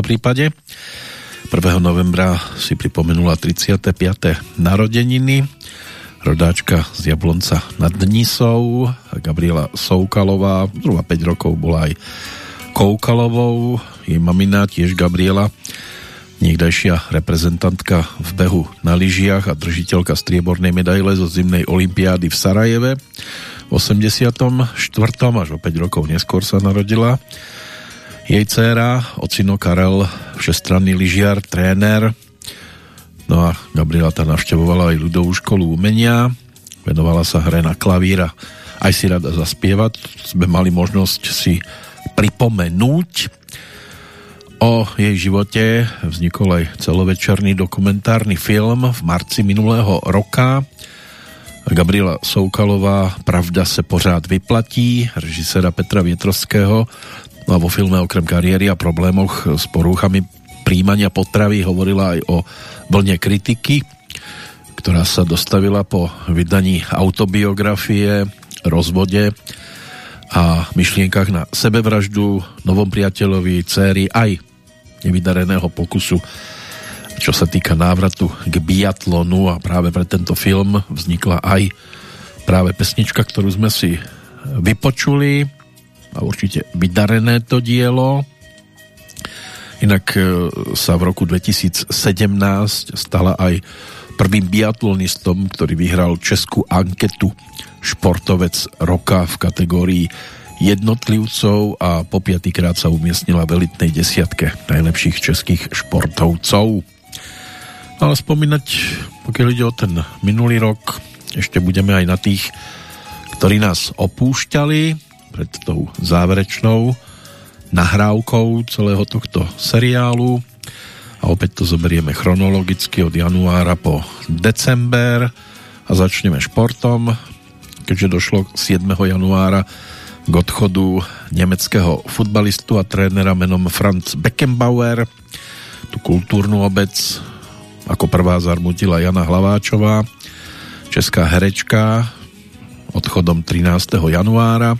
[SPEAKER 1] prípade. 1. novembra si pripomenula 35. narodeniny rodáčka z Jablonca nad Nisou, Gabriela Soukalová, zhruba 5 rokov bola aj Koukalovou, jej mamina tiež Gabriela, niekdajšia reprezentantka v behu na lyžiach a držiteľka striebornej medaile zo zimnej olympiády v Sarajeve. V 84. až o 5 rokov neskôr sa narodila jej dcéra, ocino Karel, všestranný lyžiar, tréner. No a Gabriela tá navštevovala aj ľudovú školu umenia, venovala sa hre na klavíra, aj si rada zaspievať. Sme mali možnosť si pripomenúť. O jej živote vznikol aj celovečerný dokumentárny film v marci minulého roka. Gabriela Soukalová Pravda se pořád vyplatí, režisera Petra Vietrovského No a vo filme okrem kariéry a problémoch s porúchami príjmania potravy hovorila aj o vlne kritiky, ktorá sa dostavila po vydaní autobiografie, rozvode a myšlienkach na sebevraždu, novom priateľovi, céry aj nevydareného pokusu čo sa týka návratu k biatlonu. A práve pre tento film vznikla aj práve pesnička, ktorú sme si vypočuli a určite vydarené to dielo. Inak e, sa v roku 2017 stala aj prvým biatlonistom, ktorý vyhral českú anketu športovec roka v kategórii jednotlivcov a po piatýkrát sa umiestnila v elitnej desiatke najlepších českých športovcov. Ale spomínať, pokiaľ ide o ten minulý rok, ešte budeme aj na tých, ktorí nás opúšťali pred tou záverečnou nahrávkou celého tohto seriálu a opäť to zoberieme chronologicky od januára po december a začneme športom, keďže došlo 7. januára k odchodu nemeckého futbalistu a trénera menom Franz Beckenbauer. Tu kultúrnu obec ako prvá zarmutila Jana Hlaváčová, česká herečka, odchodom 13. januára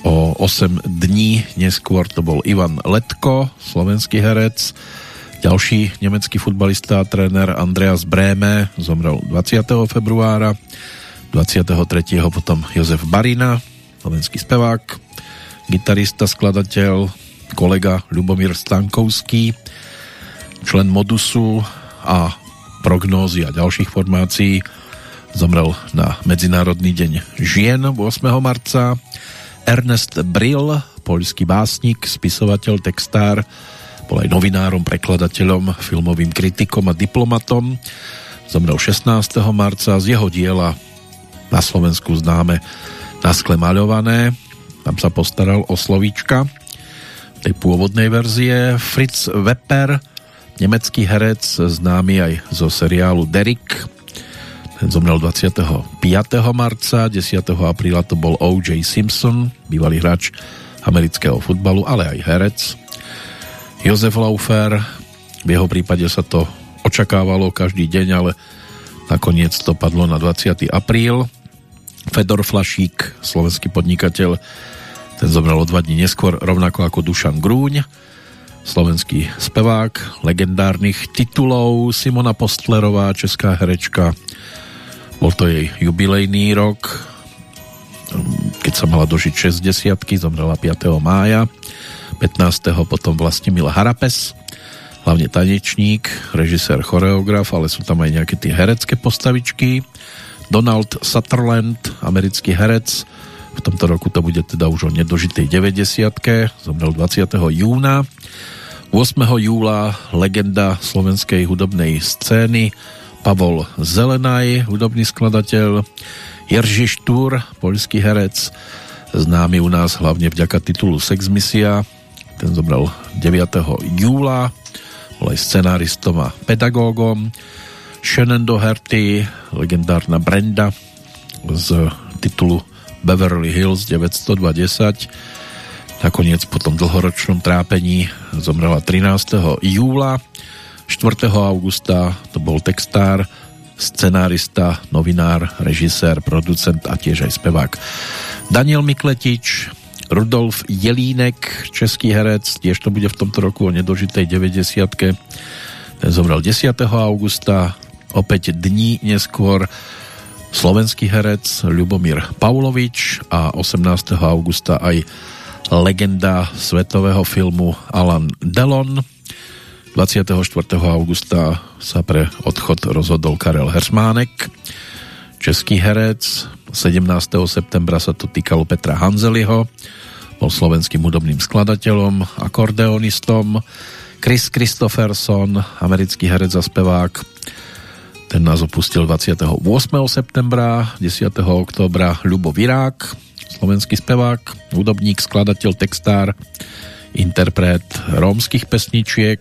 [SPEAKER 1] O 8 dní neskôr to bol Ivan Letko, slovenský herec. Ďalší nemecký futbalista a tréner Andreas Bréme zomrel 20. februára. 23. potom Jozef Barina, slovenský spevák, gitarista, skladateľ, kolega Ľubomír Stankovský, člen Modusu a prognózy a ďalších formácií zomrel na Medzinárodný deň žien 8. marca Ernest Brill, poľský básnik, spisovateľ, textár, bol aj novinárom, prekladateľom, filmovým kritikom a diplomatom. Zomrel 16. marca z jeho diela na Slovensku známe na skle maľované. Tam sa postaral o slovíčka tej pôvodnej verzie. Fritz Wepper, nemecký herec, známy aj zo seriálu Derrick, ten zomrel 25. marca, 10. apríla to bol O.J. Simpson, bývalý hráč amerického futbalu, ale aj herec. Jozef Laufer, v jeho prípade sa to očakávalo každý deň, ale nakoniec to padlo na 20. apríl. Fedor Flašík, slovenský podnikateľ, ten zomrel o dva dní neskôr, rovnako ako Dušan Grúň, slovenský spevák legendárnych titulov, Simona Postlerová, česká herečka, bol to jej jubilejný rok, keď sa mala dožiť 60 zomrela 5. mája. 15. potom Vlastimil Harapes, hlavne tanečník, režisér, choreograf, ale sú tam aj nejaké tie herecké postavičky. Donald Sutherland, americký herec, v tomto roku to bude teda už o nedožitej 90 zomrel 20. júna. 8. júla legenda slovenskej hudobnej scény Pavol Zelenaj, hudobný skladateľ, Jerži Štúr, poľský herec, známy u nás hlavne vďaka titulu Sex Misia, ten zomrel 9. júla, bol aj scenáristom a pedagógom, Shannon Doherty, legendárna Brenda z titulu Beverly Hills 920, nakoniec po tom dlhoročnom trápení zomrela 13. júla 4. augusta to bol textár, scenárista, novinár, režisér, producent a tiež aj spevák Daniel Mikletič, Rudolf Jelínek, český herec, tiež to bude v tomto roku o nedožitej 90 Ten zomrel 10. augusta, opäť dní neskôr slovenský herec Ľubomír Paulovič a 18. augusta aj legenda svetového filmu Alan Delon. 24. augusta sa pre odchod rozhodol Karel Hersmánek, český herec. 17. septembra sa to týkalo Petra Hanzeliho, bol slovenským hudobným skladateľom, akordeonistom. Chris Christopherson, americký herec a spevák, ten nás opustil 28. septembra, 10. októbra Ľubo Virák, slovenský spevák, hudobník, skladateľ, textár, interpret rómskych pesničiek.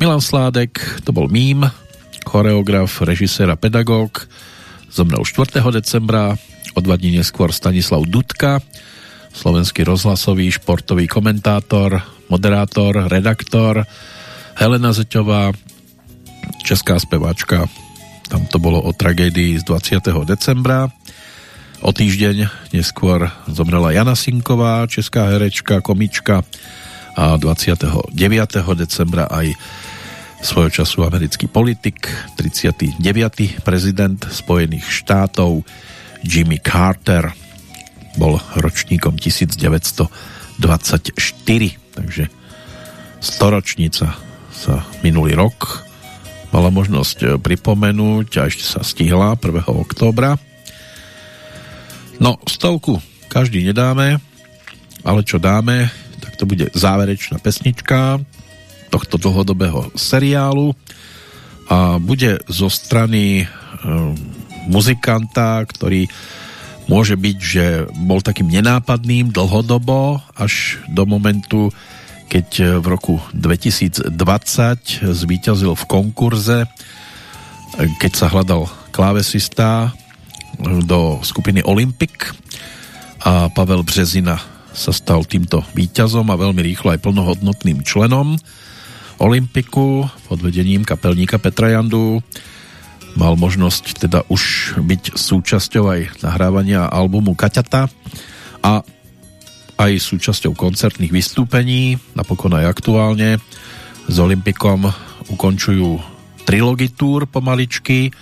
[SPEAKER 1] Milan Sládek, to bol mím, choreograf, režisér a pedagóg, zomrel 4. decembra, o dva dní neskôr Stanislav Dudka, slovenský rozhlasový športový komentátor, moderátor, redaktor, Helena Zeťová, česká speváčka, tam to bolo o tragédii z 20. decembra. O týždeň neskôr zomrela Jana Sinková, česká herečka, komička a 29. decembra aj svojho času americký politik, 39. prezident Spojených štátov Jimmy Carter bol ročníkom 1924, takže storočnica sa minulý rok mala možnosť e, pripomenúť a ešte sa stihla 1. októbra. No, stovku každý nedáme, ale čo dáme, to bude záverečná pesnička tohto dlhodobého seriálu a bude zo strany e, muzikanta, ktorý môže byť, že bol takým nenápadným dlhodobo až do momentu, keď e, v roku 2020 zvíťazil v konkurze, keď sa hľadal klávesista e, do skupiny Olympic a Pavel Březina sa stal týmto víťazom a veľmi rýchlo aj plnohodnotným členom Olympiku pod vedením kapelníka Petra Jandu. Mal možnosť teda už byť súčasťou aj nahrávania albumu Kaťata a aj súčasťou koncertných vystúpení, napokon aj aktuálne. S Olympikom ukončujú trilogitúr pomaličky.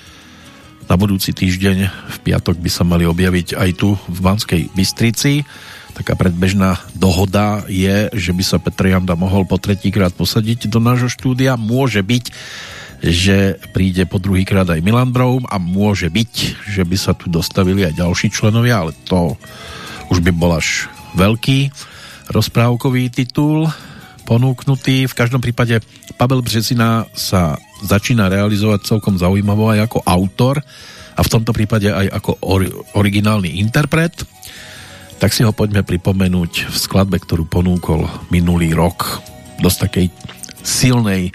[SPEAKER 1] Na budúci týždeň v piatok by sa mali objaviť aj tu v Banskej Bystrici. Taká predbežná dohoda je, že by sa Petr Janda mohol po tretíkrát posadiť do nášho štúdia. Môže byť, že príde po druhýkrát aj Milan Broum a môže byť, že by sa tu dostavili aj ďalší členovia, ale to už by bol až veľký rozprávkový titul ponúknutý. V každom prípade Pavel Březina sa začína realizovať celkom zaujímavo aj ako autor a v tomto prípade aj ako or- originálny interpret. Tak si ho poďme pripomenúť v skladbe, ktorú ponúkol minulý rok. Dosť takej silnej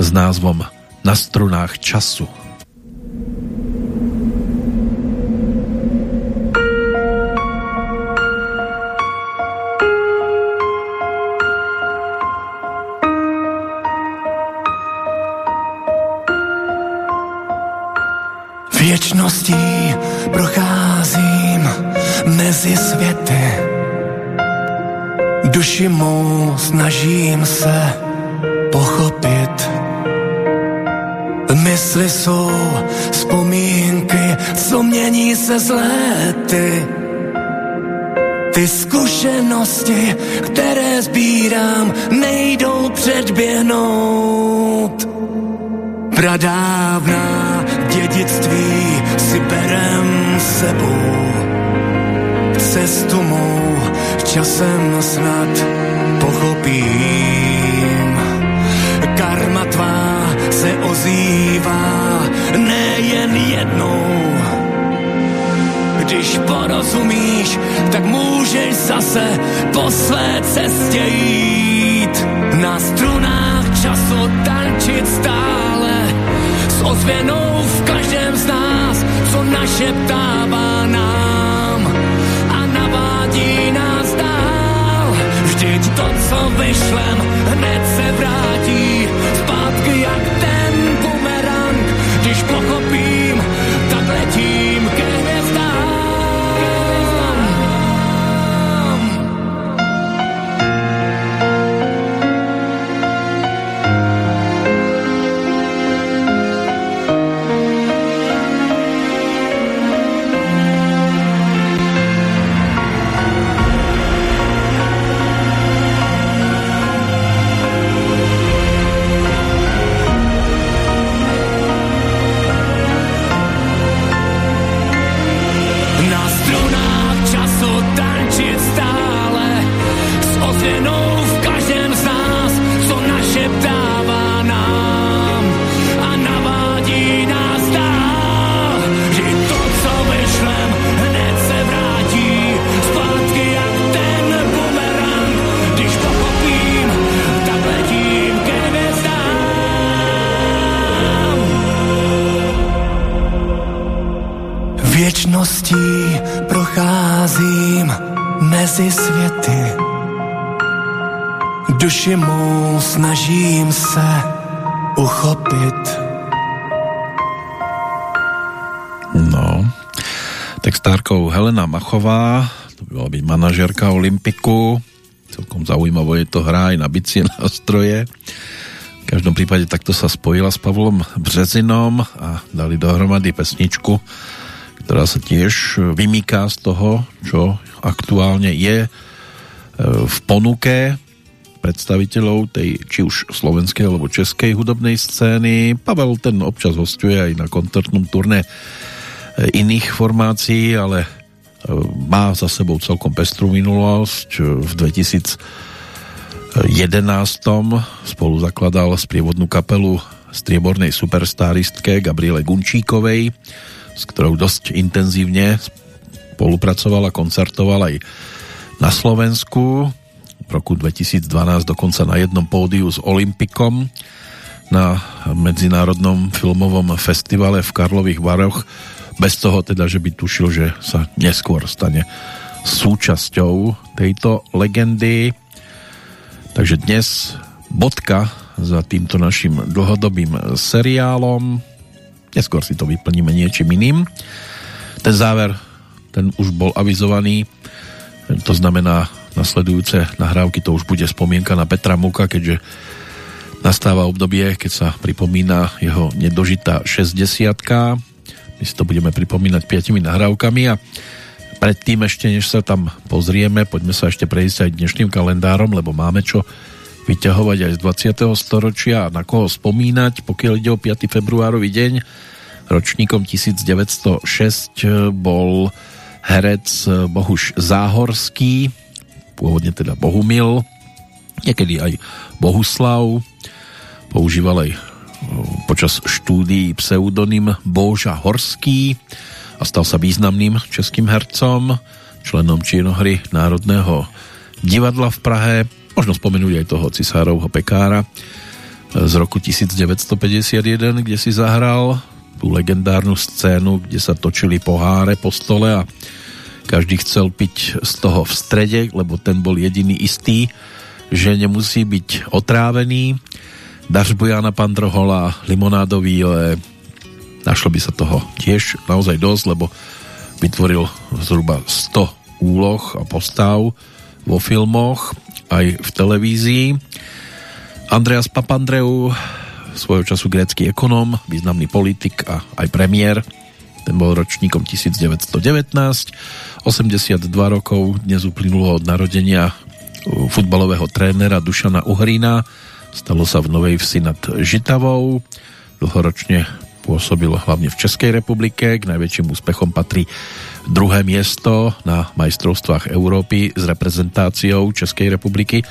[SPEAKER 1] s názvom Na strunách času.
[SPEAKER 12] Věčností procházím mezi světy. Duši mou snažím se pochopit. Mysli jsou vzpomínky, co mění se z léty. Ty zkušenosti, které sbírám, nejdou předběhnout. Pradávná dědictví si berem sebou. Cestu mou časem snad pochopím. Karma tvá se ozývá nejen jednou. Když porozumíš, tak můžeš zase po své cestě jít. Na strunách času tančit stále s ozvěnou v každém z nás, co našeptává nám to, co vyšlem, hned se vrátí zpátky jak ten bumerang. Když pochopím,
[SPEAKER 13] Duši mou snažím se uchopit.
[SPEAKER 1] No, tak stárkou Helena Machová, to by mala byť manažerka Olympiku, celkom zaujímavo je to hra aj na bicie nástroje. V každom prípade takto sa spojila s Pavlom Březinom a dali dohromady pesničku, ktorá sa tiež vymýká z toho, čo aktuálne je e, v ponuke predstaviteľov tej či už slovenskej alebo českej hudobnej scény. Pavel ten občas hostuje aj na koncertnom turné e, iných formácií, ale e, má za sebou celkom pestrú minulosť. V 2011 spolu zakladal sprievodnú kapelu striebornej superstaristke Gabriele Gunčíkovej, s ktorou dosť intenzívne spolupracoval a koncertoval aj na Slovensku v roku 2012 dokonca na jednom pódiu s Olympikom na Medzinárodnom filmovom festivale v Karlových Varoch bez toho teda, že by tušil, že sa neskôr stane súčasťou tejto legendy. Takže dnes bodka za týmto našim dlhodobým seriálom. Neskôr si to vyplníme niečím iným. Ten záver, ten už bol avizovaný, to znamená nasledujúce nahrávky, to už bude spomienka na Petra Muka, keďže nastáva obdobie, keď sa pripomína jeho nedožitá 60 my si to budeme pripomínať piatimi nahrávkami a predtým ešte, než sa tam pozrieme, poďme sa ešte prejsť aj dnešným kalendárom, lebo máme čo vyťahovať aj z 20. storočia a na koho spomínať, pokiaľ ide o 5. februárový deň. Ročníkom 1906 bol herec Bohuš Záhorský, pôvodne teda Bohumil, niekedy aj Bohuslav, používal aj počas štúdií pseudonym Boža Horský a stal sa významným českým hercom, členom činohry Národného divadla v Prahe. Možno spomenúť aj toho cisárovho pekára z roku 1951, kde si zahral tú legendárnu scénu, kde sa točili poháre po stole a každý chcel piť z toho v strede, lebo ten bol jediný istý, že nemusí byť otrávený Dažbujana Pandrohola, limonádový, ale našlo by sa toho tiež naozaj dosť, lebo vytvoril zhruba 100 úloh a postav vo filmoch, aj v televízii. Andreas Papandreou, svojho času grécky ekonóm, významný politik a aj premiér, ten bol ročníkom 1919, 82 rokov dnes uplynulo od narodenia futbalového trénera Dušana Uhrína, Stalo sa v Novej Vsi nad Žitavou. Dlhoročne pôsobil hlavne v Českej republike. K najväčším úspechom patrí druhé miesto na majstrovstvách Európy s reprezentáciou Českej republiky.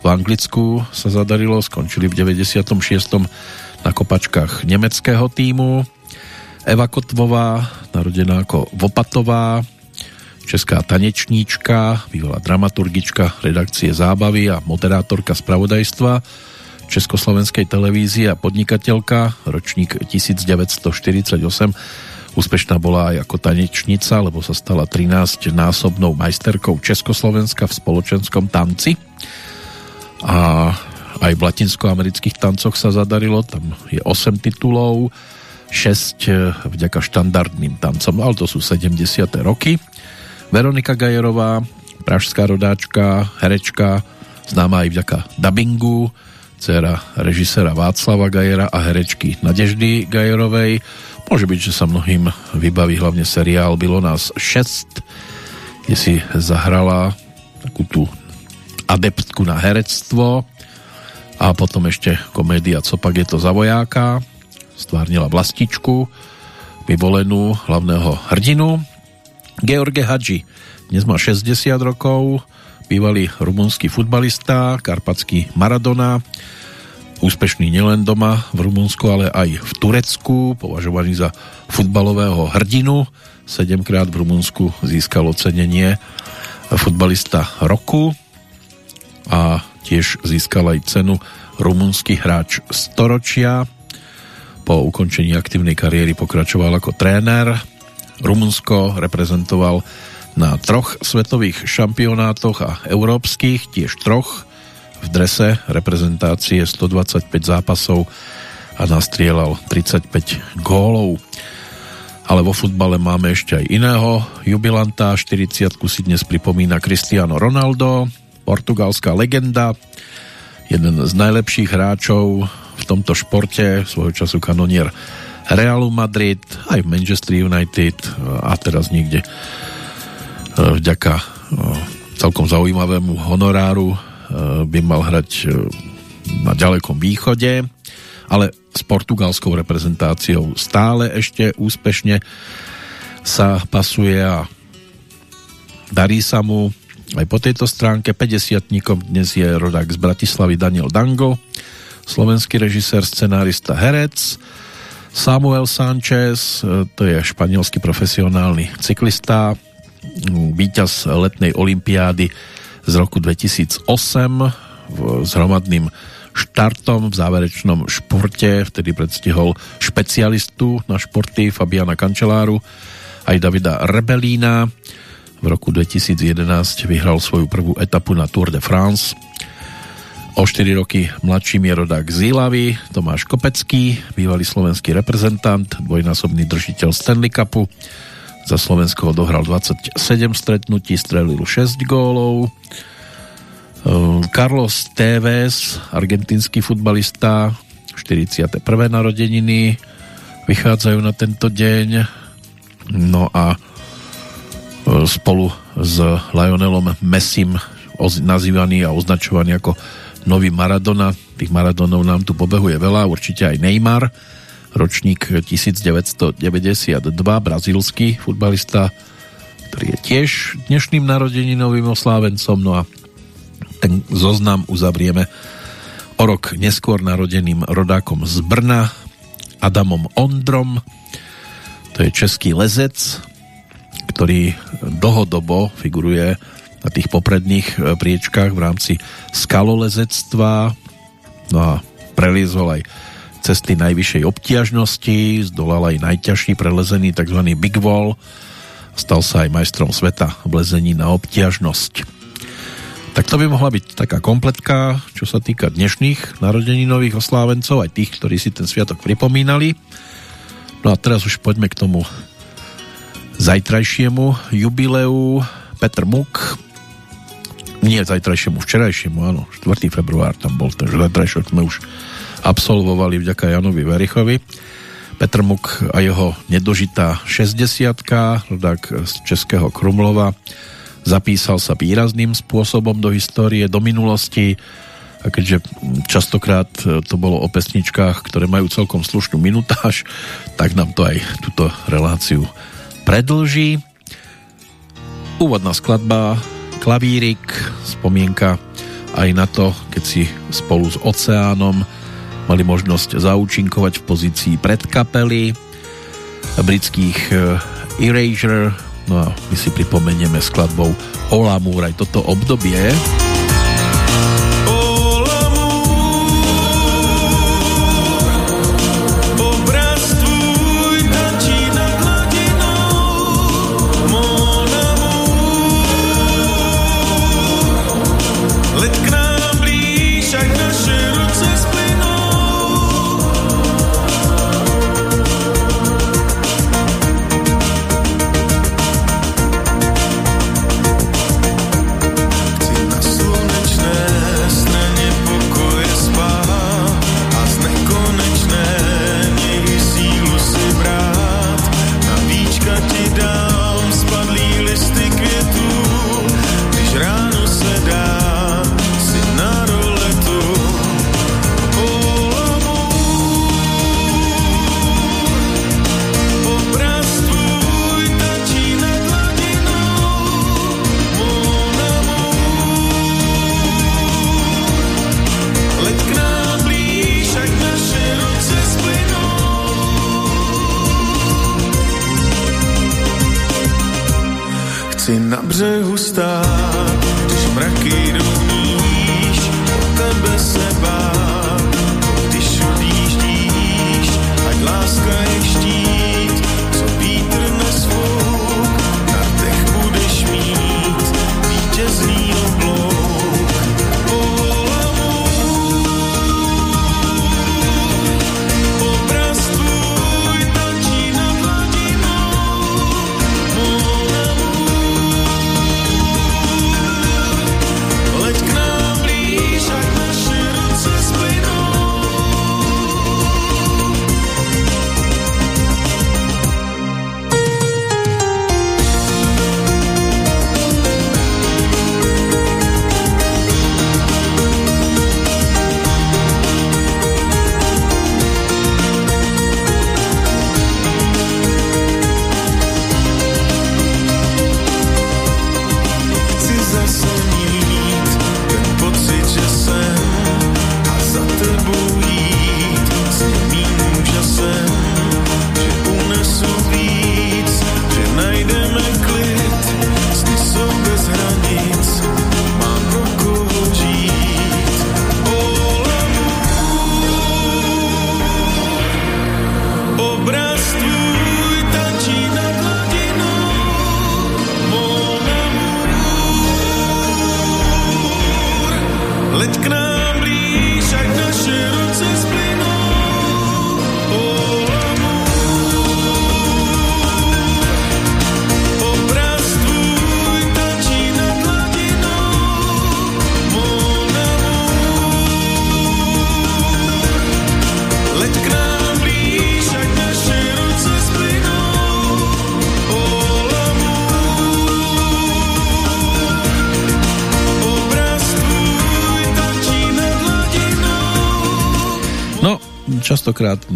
[SPEAKER 1] V Anglicku sa zadarilo, skončili v 96. na kopačkách nemeckého týmu. Eva Kotvová, narodená ako Vopatová, česká tanečníčka, bývalá dramaturgička redakcie zábavy a moderátorka spravodajstva Československej televízie a podnikateľka, ročník 1948. Úspešná bola aj ako tanečnica, lebo sa stala 13-násobnou majsterkou Československa v spoločenskom tanci. A aj v latinskoamerických tancoch sa zadarilo, tam je 8 titulov, 6 eh, vďaka štandardným tancom, ale to sú 70. roky. Veronika Gajerová, pražská rodáčka, herečka, známa aj vďaka dubbingu, dcera režisera Václava Gajera a herečky Nadeždy Gajerovej. Môže byť, že sa mnohým vybaví hlavne seriál Bylo nás 6, kde si zahrala takú tú adeptku na herectvo a potom ešte komédia Copak je to za vojáka stvárnila vlastičku vyvolenú hlavného hrdinu George Hadži dnes má 60 rokov bývalý rumunský futbalista, karpatský Maradona, úspešný nielen doma v Rumunsku, ale aj v Turecku, považovaný za futbalového hrdinu. Sedemkrát v Rumunsku získal ocenenie futbalista roku a tiež získal aj cenu rumunský hráč storočia. Po ukončení aktívnej kariéry pokračoval ako tréner. Rumunsko reprezentoval na troch svetových šampionátoch a európskych, tiež troch. V drese reprezentácie 125 zápasov a nastrielal 35 gólov. Ale vo futbale máme ešte aj iného jubilanta, 40 si dnes pripomína Cristiano Ronaldo, portugalská legenda, jeden z najlepších hráčov v tomto športe, svojho času kanonier Realu Madrid, aj Manchester United a teraz niekde E, vďaka e, celkom zaujímavému honoráru e, by mal hrať na ďalekom východe, ale s portugalskou reprezentáciou stále ešte úspešne sa pasuje a darí sa mu. Aj po tejto stránke 50 dnes je rodák z Bratislavy Daniel Dango, slovenský režisér, scenárista, herec, Samuel Sanchez, to je španielský profesionálny cyklista, víťaz letnej olympiády z roku 2008 s hromadným štartom v záverečnom športe, vtedy predstihol špecialistu na športy Fabiana Kančeláru aj Davida Rebelína. V roku 2011 vyhral svoju prvú etapu na Tour de France. O 4 roky mladším je rodák z Tomáš Kopecký, bývalý slovenský reprezentant, dvojnásobný držiteľ Stanley Cupu, za Slovensko odohral 27 stretnutí, strelil 6 gólov. Ehm, Carlos Tevez, argentínsky futbalista, 41. narodeniny vychádzajú na tento deň. No a e, spolu s Lionelom Messim nazývaný a označovaný ako nový Maradona. Tých Maradonov nám tu pobehuje veľa, určite aj Neymar ročník 1992, brazílsky futbalista, ktorý je tiež dnešným narodeninovým oslávencom, no a ten zoznam uzavrieme o rok neskôr narodeným rodákom z Brna, Adamom Ondrom, to je český lezec, ktorý dlhodobo figuruje na tých popredných e, priečkách v rámci skalolezectva, no a preliezol aj cesty najvyššej obtiažnosti, zdolal aj najťažší prelezený tzv. Big Wall, stal sa aj majstrom sveta v lezení na obtiažnosť. Tak to by mohla byť taká kompletka, čo sa týka dnešných narodeninových oslávencov, aj tých, ktorí si ten sviatok pripomínali. No a teraz už poďme k tomu zajtrajšiemu jubileu. Petr Muk, nie zajtrajšiemu, včerajšiemu, áno, 4. február tam bol, takže zajtrajšok sme už absolvovali vďaka Janovi Verichovi. Petr Muk a jeho nedožitá 60 rodák z Českého Krumlova, zapísal sa výrazným spôsobom do histórie, do minulosti a keďže častokrát to bolo o pesničkách, ktoré majú celkom slušnú minutáž, tak nám to aj túto reláciu predlží. Úvodná skladba, klavírik, spomienka aj na to, keď si spolu s Oceánom mali možnosť zaúčinkovať v pozícii predkapely britských eh, Erasure. No a my si pripomenieme skladbou Ola Moore. Aj toto obdobie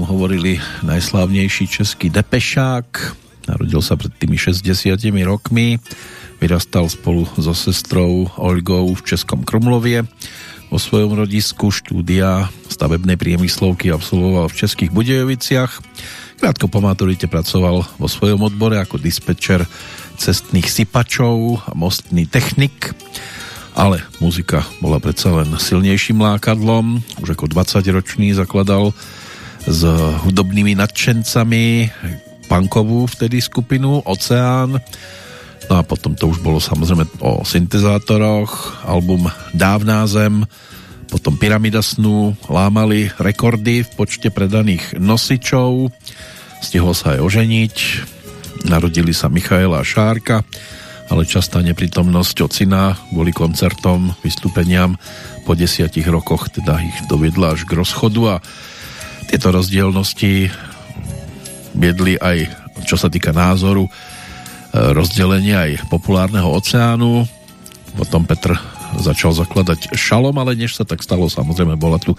[SPEAKER 1] Hovorili najslávnejší český Depešák. Narodil sa pred tými 60 rokmi. Vyrastal spolu so sestrou Olgou v Českom Krumlovie. Vo svojom rodisku štúdia stavebnej priemyslovky absolvoval v Českých Budejoviciach. Krátko po maturite pracoval vo svojom odbore ako dispečer cestných sypačov a mostný technik ale muzika bola predsa len silnejším lákadlom. Už ako 20-ročný zakladal s hudobnými nadšencami punkovú vtedy skupinu Oceán. No a potom to už bolo samozrejme o syntezátoroch, album Dávná zem, potom Pyramida snu, lámali rekordy v počte predaných nosičov, stihol sa aj oženiť, narodili sa Michaela a Šárka, ale častá neprítomnosť ocina kvôli koncertom, vystúpeniam po desiatich rokoch teda ich doviedla až k rozchodu a tieto rozdielnosti viedli aj, čo sa týka názoru, e, rozdelenia aj populárneho oceánu. Potom Petr začal zakladať Šalom, ale než sa tak stalo, samozrejme bola tu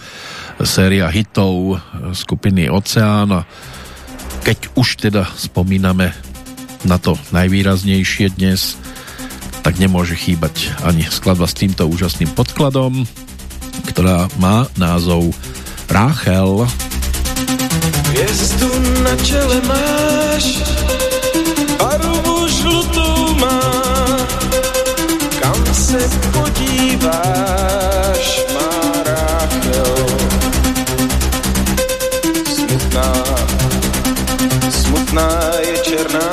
[SPEAKER 1] séria hitov skupiny Oceán a keď už teda spomíname na to najvýraznejšie dnes, tak nemôže chýbať ani skladba s týmto úžasným podkladom, ktorá má názov Ráchel. Ráchel
[SPEAKER 14] Hvězdu na čele máš, barvu žlutou má, kam se podíváš, má Ráchel. Smutná, smutná je černá,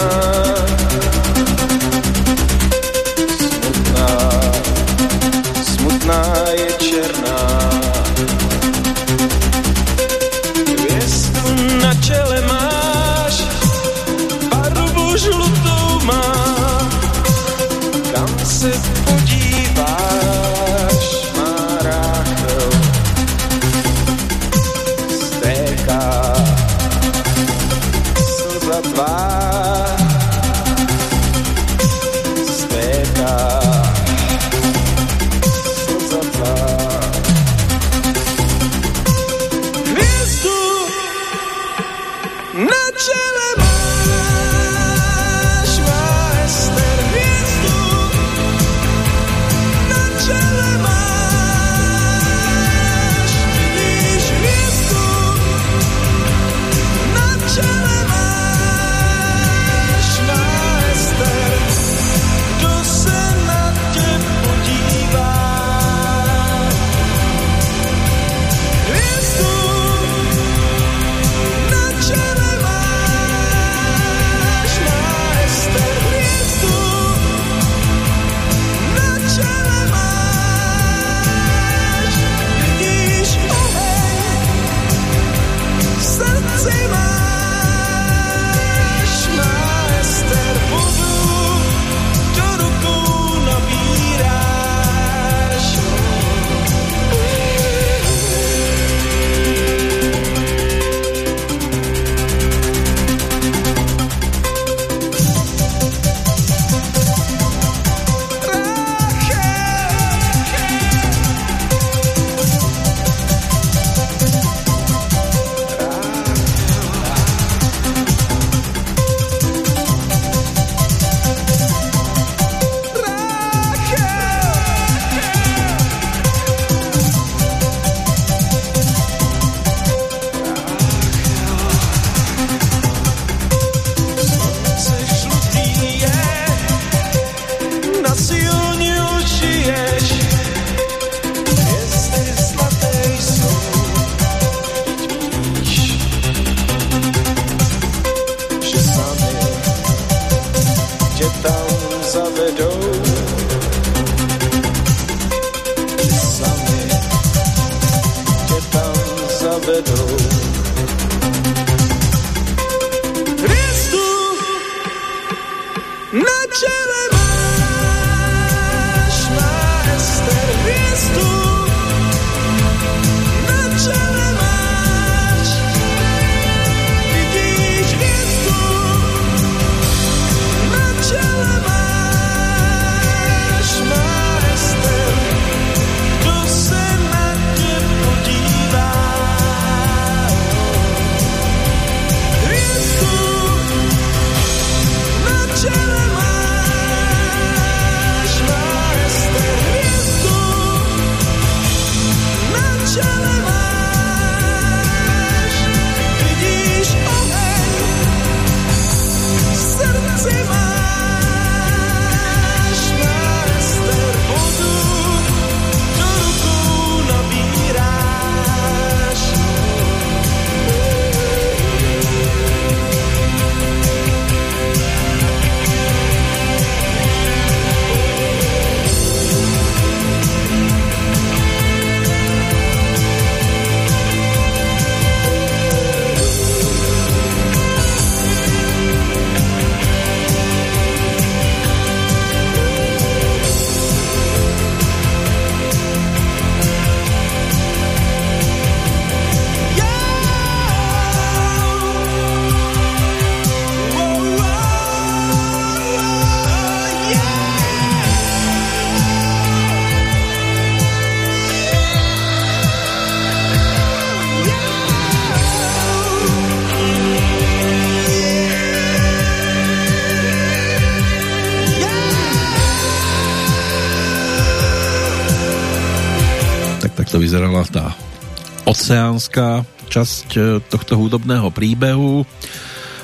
[SPEAKER 1] oceánska časť e, tohto hudobného príbehu.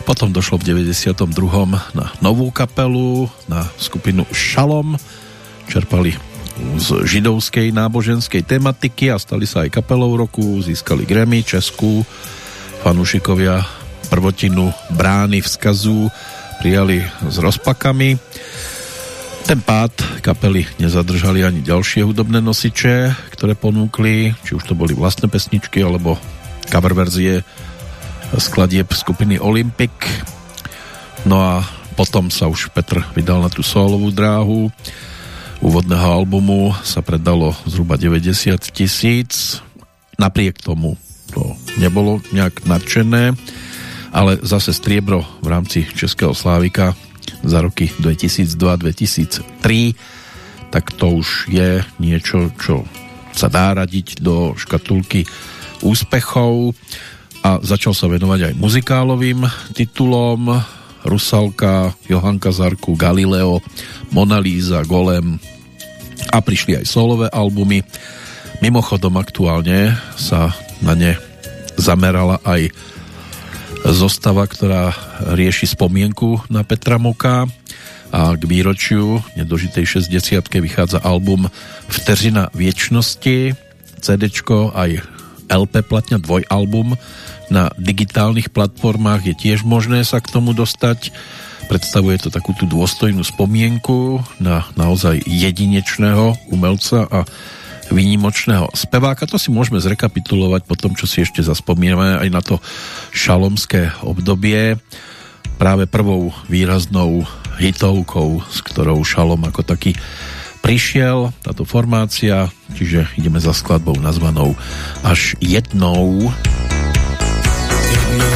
[SPEAKER 1] Potom došlo v 92. na novú kapelu, na skupinu Šalom. Čerpali z židovskej náboženskej tematiky a stali sa aj kapelou roku, získali Grammy Česku, fanúšikovia prvotinu brány vzkazu prijali s rozpakami. Ten pád kapely nezadržali ani ďalšie hudobné nosiče, ktoré ponúkli, či už to boli vlastné pesničky, alebo cover verzie skladieb skupiny Olympic. No a potom sa už Petr vydal na tú solovú dráhu. Úvodného albumu sa predalo zhruba 90 tisíc. Napriek tomu to nebolo nejak nadšené, ale zase striebro v rámci Českého Slávika za roky 2002-2003 tak to už je niečo, čo sa dá radiť do škatulky úspechov. A začal sa venovať aj muzikálovým titulom. Rusalka, Johanka Zarku, Galileo, Mona Golem. A prišli aj solové albumy. Mimochodom aktuálne sa na ne zamerala aj zostava, ktorá rieši spomienku na Petra Moka a k výročiu nedožitej 60 vychádza album Vteřina viečnosti, CD aj LP platňa dvojalbum na digitálnych platformách je tiež možné sa k tomu dostať. Predstavuje to takú tú dôstojnú spomienku na naozaj jedinečného umelca a výnimočného speváka. To si môžeme zrekapitulovať po tom, čo si ešte zaspomíname aj na to šalomské obdobie. Práve prvou výraznou hitovkou, s ktorou Šalom ako taký prišiel táto formácia, čiže ideme za skladbou nazvanou Až jednou. Jednou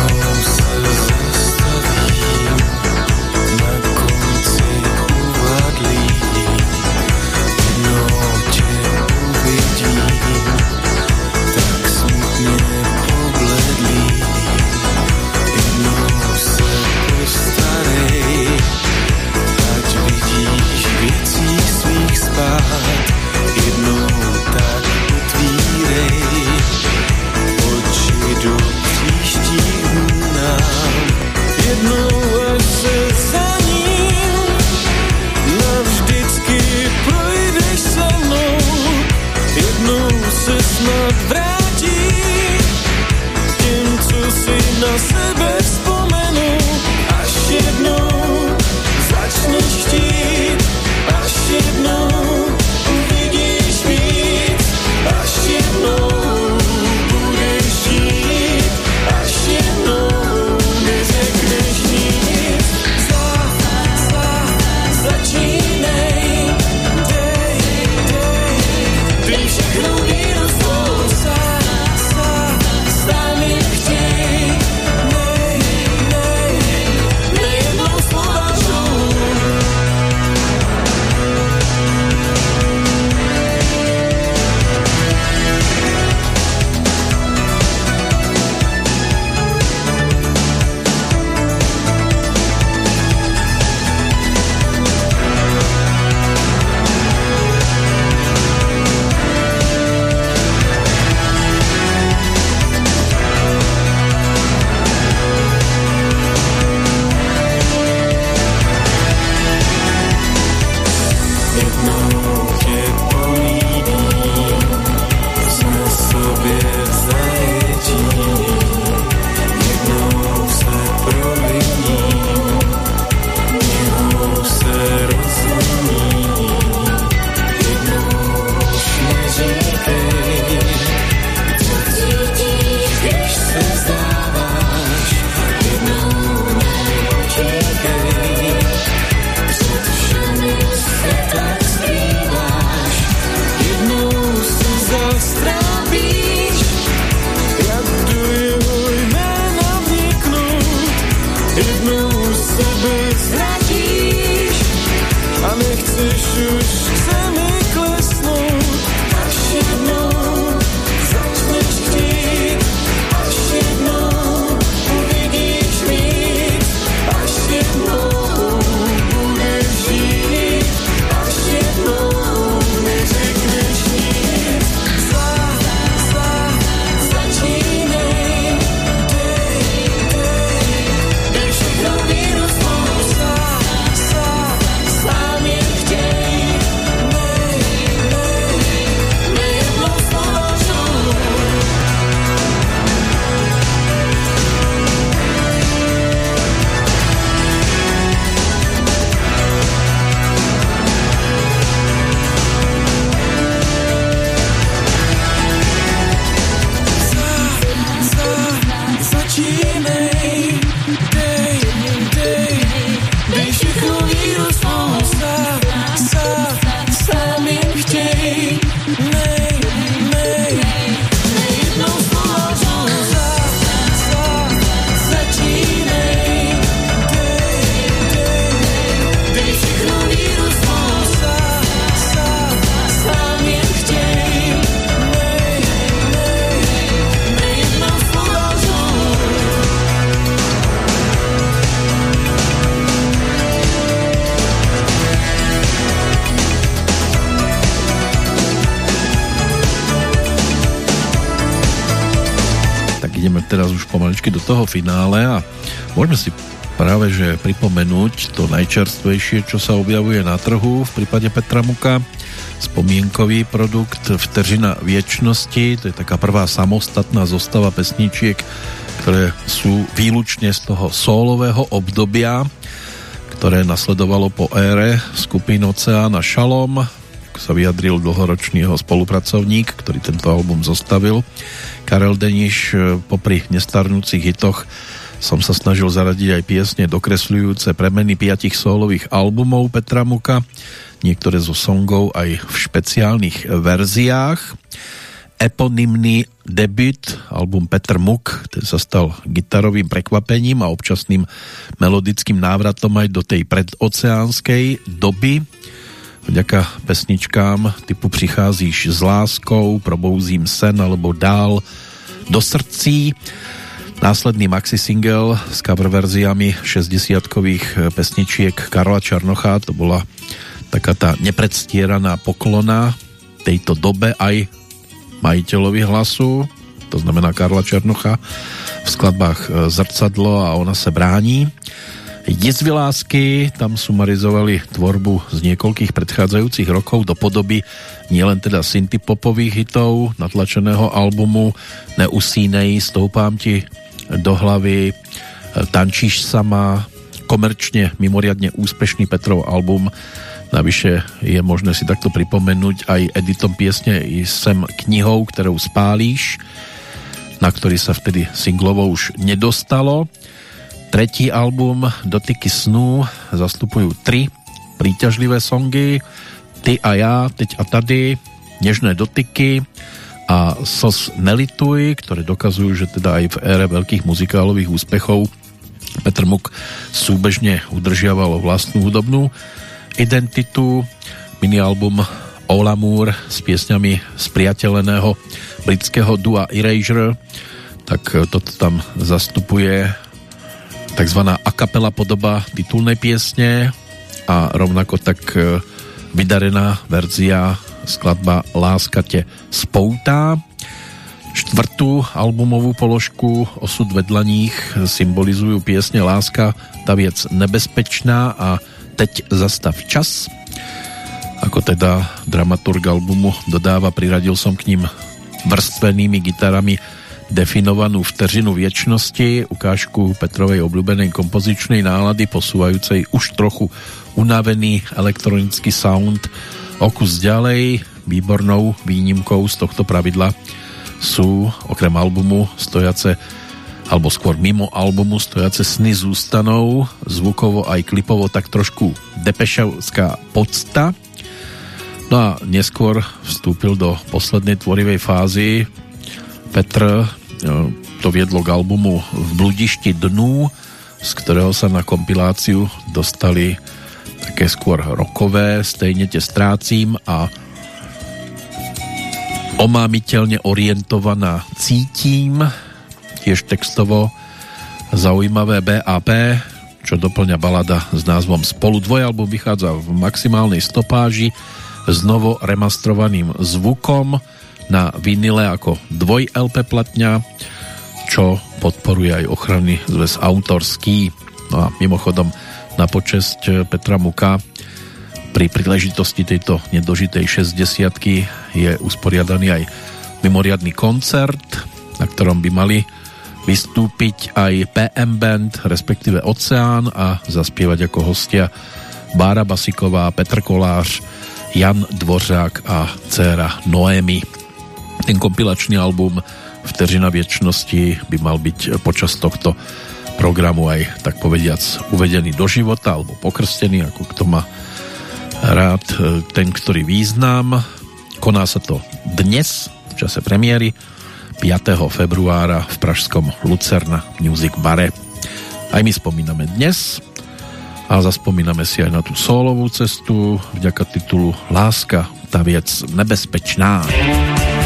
[SPEAKER 1] toho finále a môžeme si práve že pripomenúť to najčerstvejšie, čo sa objavuje na trhu v prípade Petra Muka spomienkový produkt Vteřina viečnosti, to je taká prvá samostatná zostava pesničiek, ktoré sú výlučne z toho solového obdobia, ktoré nasledovalo po ére skupín Oceán a Šalom, sa vyjadril dlhoročný jeho spolupracovník, ktorý tento album zostavil. Karel Deniš e, popri nestarnúcich hitoch som sa snažil zaradiť aj piesne dokresľujúce premeny piatich solových albumov Petra Muka, niektoré zo songov aj v špeciálnych verziách. Eponymný debut, album Petr Muk, ten sa stal gitarovým prekvapením a občasným melodickým návratom aj do tej predoceánskej doby. Vďaka pesničkám typu Přicházíš s láskou, Probouzím sen alebo Dál do srdcí. Následný maxi single s cover verziami 60-kových pesničiek Karla Čarnocha, to bola taká tá nepredstieraná poklona tejto dobe aj majiteľovi hlasu, to znamená Karla Černocha, v skladbách e, Zrcadlo a Ona se brání. Jizvy lásky tam sumarizovali tvorbu z niekoľkých predchádzajúcich rokov do podoby nielen teda syntypopových hitov natlačeného albumu Neusínej, Stoupám ti do hlavy, e, Tančíš sama, komerčne mimoriadne úspešný Petrov album Navyše je možné si takto pripomenúť aj editom piesne i sem knihou, ktorou spálíš, na ktorý sa vtedy singlovo už nedostalo. Tretí album Dotyky snú zastupujú tri príťažlivé songy. Ty a ja, teď a tady, Nežné dotyky a Sos nelituj, ktoré dokazujú, že teda aj v ére veľkých muzikálových úspechov Petr Muk súbežne udržiaval vlastnú hudobnú identitu, minialbum Olamur s piesňami spriateľeného britského dua Erasure, tak toto tam zastupuje tzv. a capella podoba titulnej piesne a rovnako tak e, vydarená verzia skladba Láska te spoutá. Štvrtú albumovú položku Osud vedlaních symbolizujú piesne Láska, tá viec nebezpečná a Teď zastav čas. Ako teda dramaturg albumu dodáva, priradil som k ním vrstvenými gitarami definovanú vteřinu viečnosti, ukážku Petrovej obľúbenej kompozičnej nálady, posúvajúcej už trochu unavený elektronický sound o kus ďalej. Výbornou výnimkou z tohto pravidla sú okrem albumu stojace alebo skôr mimo albumu stojace sny zústanov, zvukovo aj klipovo tak trošku depešovská podsta. No a neskôr vstúpil do poslednej tvorivej fázy. Petr to viedlo k albumu V bludišti dnú, z ktorého sa na kompiláciu dostali také skôr rokové, stejne te strácím a omámiteľne orientovaná cítím, tiež textovo zaujímavé BAP, čo doplňa balada s názvom Spolu. Dvojalbum vychádza v maximálnej stopáži s novo remastrovaným zvukom na vinile ako dvoj LP platňa, čo podporuje aj ochrany zväz autorský. No a mimochodom na počesť Petra Muka pri príležitosti tejto nedožitej 60 je usporiadaný aj mimoriadný koncert, na ktorom by mali vystúpiť aj PM Band, respektíve Oceán a zaspievať ako hostia Bára Basiková, Petr Kolář, Jan Dvořák a dcéra Noemi. Ten kompilačný album Vteřina viečnosti by mal byť počas tohto programu aj tak povediac uvedený do života alebo pokrstený, ako kto má rád ten, ktorý význam. Koná sa to dnes v čase premiéry 5. februára v pražskom Lucerna Music Bare. Aj my spomíname dnes a zaspomíname si aj na tú solovú cestu vďaka titulu Láska, tá vec nebezpečná.
[SPEAKER 13] slz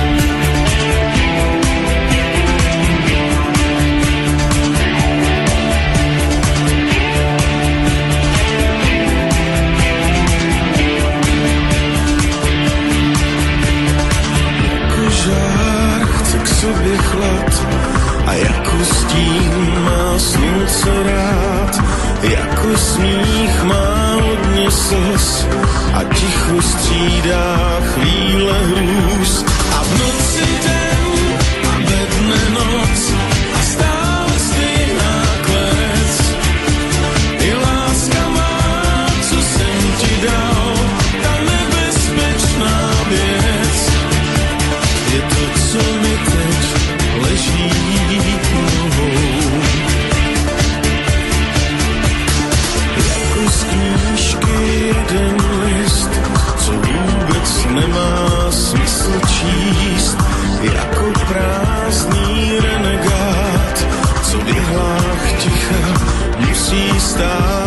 [SPEAKER 13] musí stát.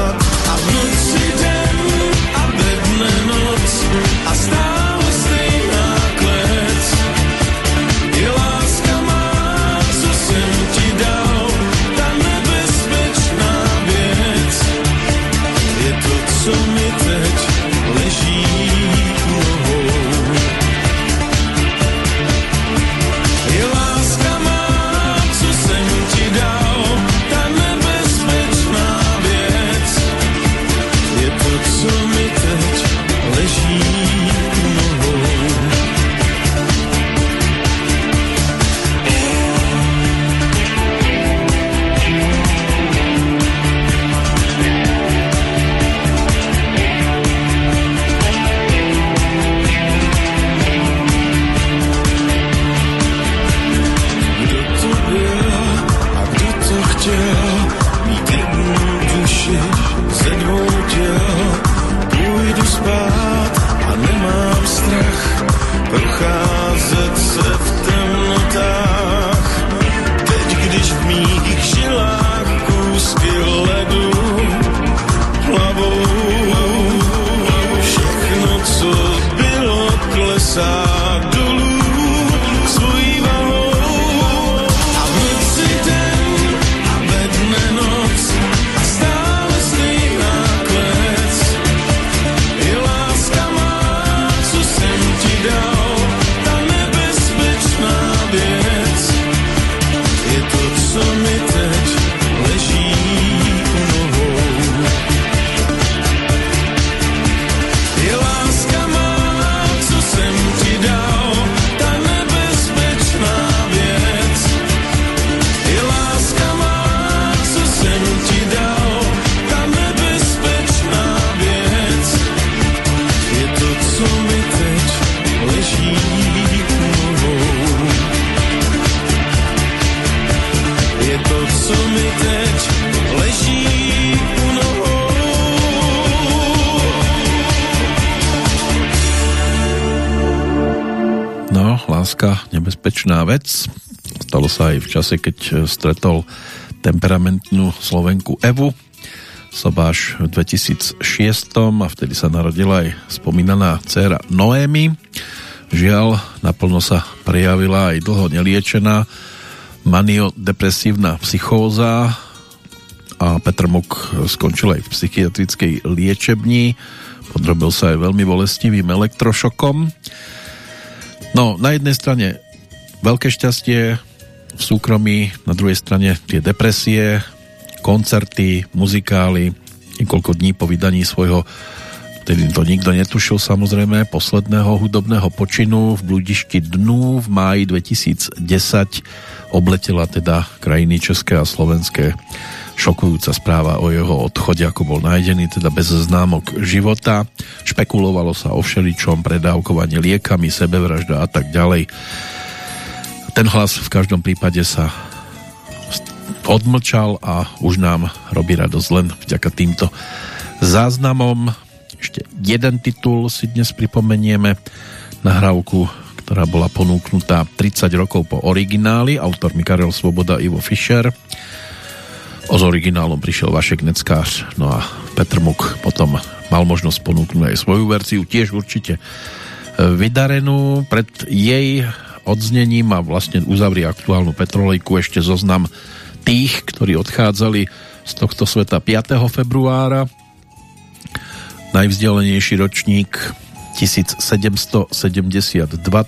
[SPEAKER 1] Stretol temperamentnú Slovenku Evu. Sobáš v 2006 a vtedy sa narodila aj spomínaná dcéra Noémy. Žiaľ, naplno sa prejavila aj dlho neliečená maniodepresívna psychóza a Petr Muk skončil aj v psychiatrickej liečebni. Podrobil sa aj veľmi bolestivým elektrošokom. No, na jednej strane veľké šťastie súkromí, na druhej strane tie depresie, koncerty, muzikály, niekoľko dní po vydaní svojho vtedy to nikto netušil samozrejme, posledného hudobného počinu v blúdišti dnu v máji 2010 obletela teda krajiny České a Slovenské šokujúca správa o jeho odchode, ako bol nájdený, teda bez známok života. Špekulovalo sa o všeličom, predávkovanie liekami, sebevražda a tak ďalej. Ten hlas v každom prípade sa odmlčal a už nám robí radosť len vďaka týmto záznamom. Ešte jeden titul si dnes pripomenieme. Nahrávku, ktorá bola ponúknutá 30 rokov po origináli, autormi Karel Svoboda, Ivo Fischer. O s originálom prišiel Vašek Neckář, no a Petr Muk potom mal možnosť ponúknuť aj svoju verziu, tiež určite vydarenú. Pred jej odznením a vlastne uzavrie aktuálnu Petrolejku ešte zoznam tých, ktorí odchádzali z tohto sveta 5. februára. Najvzdelenejší ročník 1772,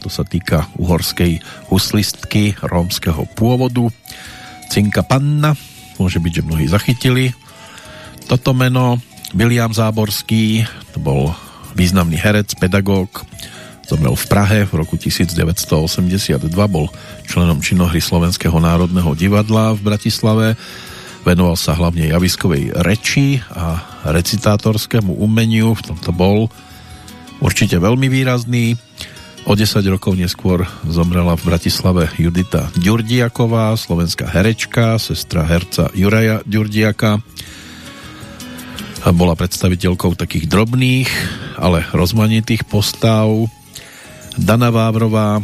[SPEAKER 1] to sa týka uhorskej huslistky rómskeho pôvodu. Cinka Panna, môže byť, že mnohí zachytili toto meno. William Záborský, to bol významný herec, pedagóg, zomrel v Prahe v roku 1982, bol členom činohry Slovenského národného divadla v Bratislave, venoval sa hlavne javiskovej reči a recitátorskému umeniu, v tomto bol určite veľmi výrazný. O 10 rokov neskôr zomrela v Bratislave Judita Ďurdiaková, slovenská herečka, sestra herca Juraja Ďurdiaka. Bola predstaviteľkou takých drobných, ale rozmanitých postav. Dana Vávrová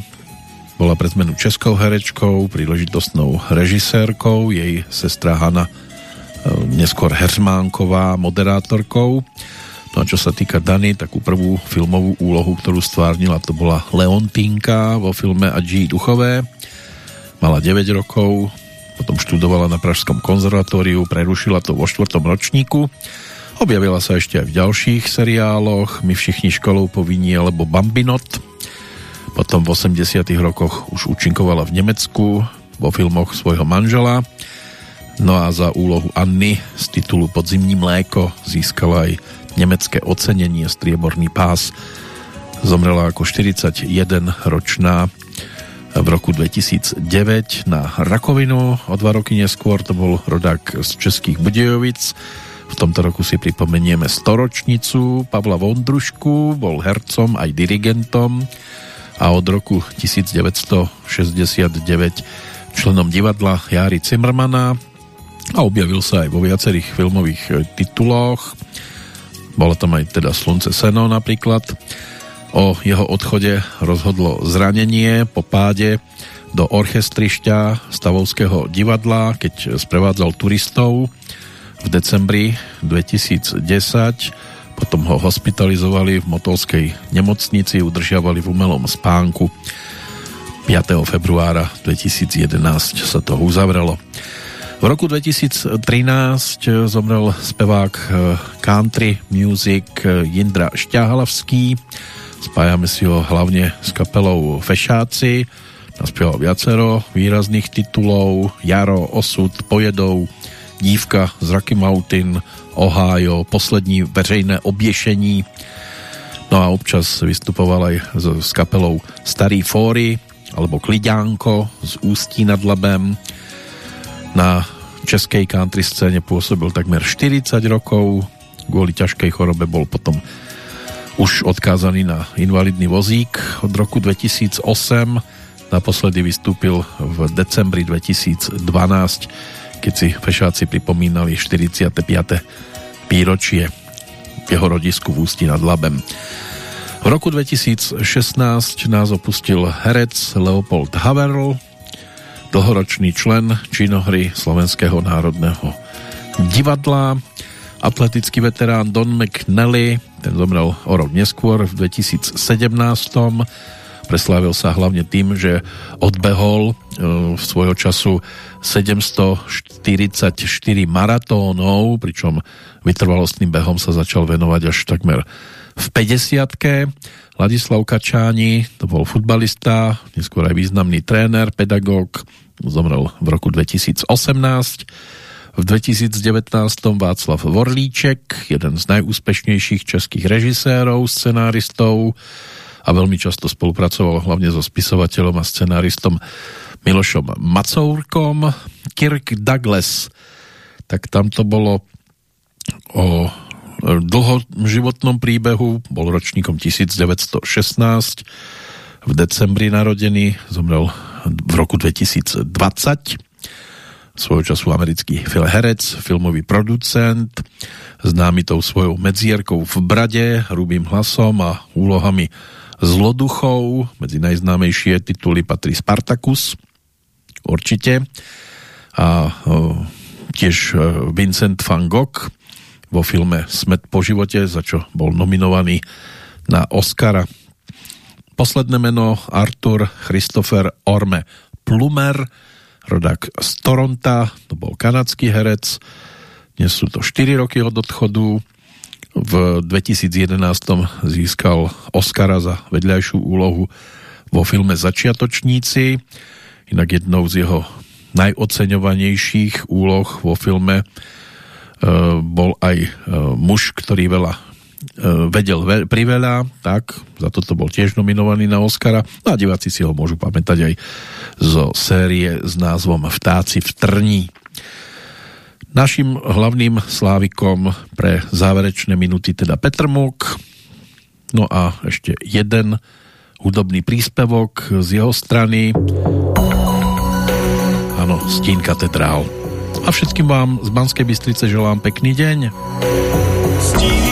[SPEAKER 1] bola pre zmenu českou herečkou, príležitostnou režisérkou, jej sestra Hanna e, neskôr Heřmánková moderátorkou. No a čo sa týka Dany, takú prvú filmovú úlohu, ktorú stvárnila, to bola Leontínka vo filme Adži Duchové. Mala 9 rokov, potom študovala na Pražskom konzervatóriu, prerušila to vo štvrtom ročníku. Objavila sa ešte aj v ďalších seriáloch, My všichni školou povinní alebo Bambinot. Potom v 80 rokoch už účinkovala v Nemecku vo filmoch svojho manžela. No a za úlohu Anny z titulu Podzimní mléko získala aj nemecké ocenenie Strieborný pás. Zomrela ako 41-ročná v roku 2009 na rakovinu. O dva roky neskôr to bol rodák z Českých Budejovic. V tomto roku si pripomenieme storočnicu Pavla Vondrušku, bol hercom aj dirigentom a od roku 1969 členom divadla Jary Zimmermana a objavil sa aj vo viacerých filmových tituloch bolo tam aj teda Slunce Seno napríklad. O jeho odchode rozhodlo zranenie po páde do orchestrišťa Stavovského divadla, keď sprevádzal turistov v decembri 2010. Potom ho hospitalizovali v Motolskej nemocnici, udržiavali v umelom spánku. 5. februára 2011 sa to uzavrelo. V roku 2013 zomrel spevák eh, country music eh, Jindra Šťahalavský. Spájame si ho hlavne s kapelou Fešáci. Naspieval viacero výrazných titulov Jaro, Osud, Pojedou, Dívka z Rocky Mountain, Ohio, Poslední veřejné obješení. No a občas vystupoval aj s, s kapelou Starý Fóry alebo Kliďánko z Ústí nad Labem na českej country scéne pôsobil takmer 40 rokov. Kvôli ťažkej chorobe bol potom už odkázaný na invalidný vozík od roku 2008. Naposledy vystúpil v decembri 2012, keď si fešáci pripomínali 45. výročie jeho rodisku v Ústí nad Labem. V roku 2016 nás opustil herec Leopold Haverl, dlhoročný člen činohry Slovenského národného divadla, atletický veterán Don McNally, ten zomrel o rok neskôr v 2017. Preslávil sa hlavne tým, že odbehol e, v svojho času 744 maratónov, pričom vytrvalostným behom sa začal venovať až takmer v 50 Ladislav Kačáni, to bol futbalista, neskôr aj významný tréner, pedagóg, zomrel v roku 2018. V 2019 Václav Vorlíček, jeden z najúspešnejších českých režisérov, scenáristov a veľmi často spolupracoval hlavne so spisovateľom a scenáristom Milošom Macourkom. Kirk Douglas, tak tam to bolo o dlhoživotnom príbehu, bol ročníkom 1916, v decembri narodený, zomrel v roku 2020. Svojho času americký herec, filmový producent, známy tou svojou medzierkou v brade, hrubým hlasom a úlohami zloduchov. Medzi najznámejšie tituly patrí Spartacus, určite. A tiež Vincent van Gogh, vo filme Smet po živote, za čo bol nominovaný na Oscara. Posledné meno Arthur Christopher Orme Plumer, rodák z Toronta, to bol kanadský herec. Dnes sú to 4 roky od odchodu. V 2011 získal Oscara za vedľajšiu úlohu vo filme Začiatočníci. Inak jednou z jeho najoceňovanejších úloh vo filme E, bol aj e, muž, ktorý veľa vedel ve- priveľa, tak za toto bol tiež nominovaný na Oscara no a diváci si ho môžu pamätať aj zo série s názvom Vtáci v Trní. Našim hlavným slávikom pre záverečné minuty teda Petr Muk, no a ešte jeden hudobný príspevok z jeho strany áno, Stín katedrál. A všetkým vám z Banskej Bystrice želám pekný deň.
[SPEAKER 13] Stín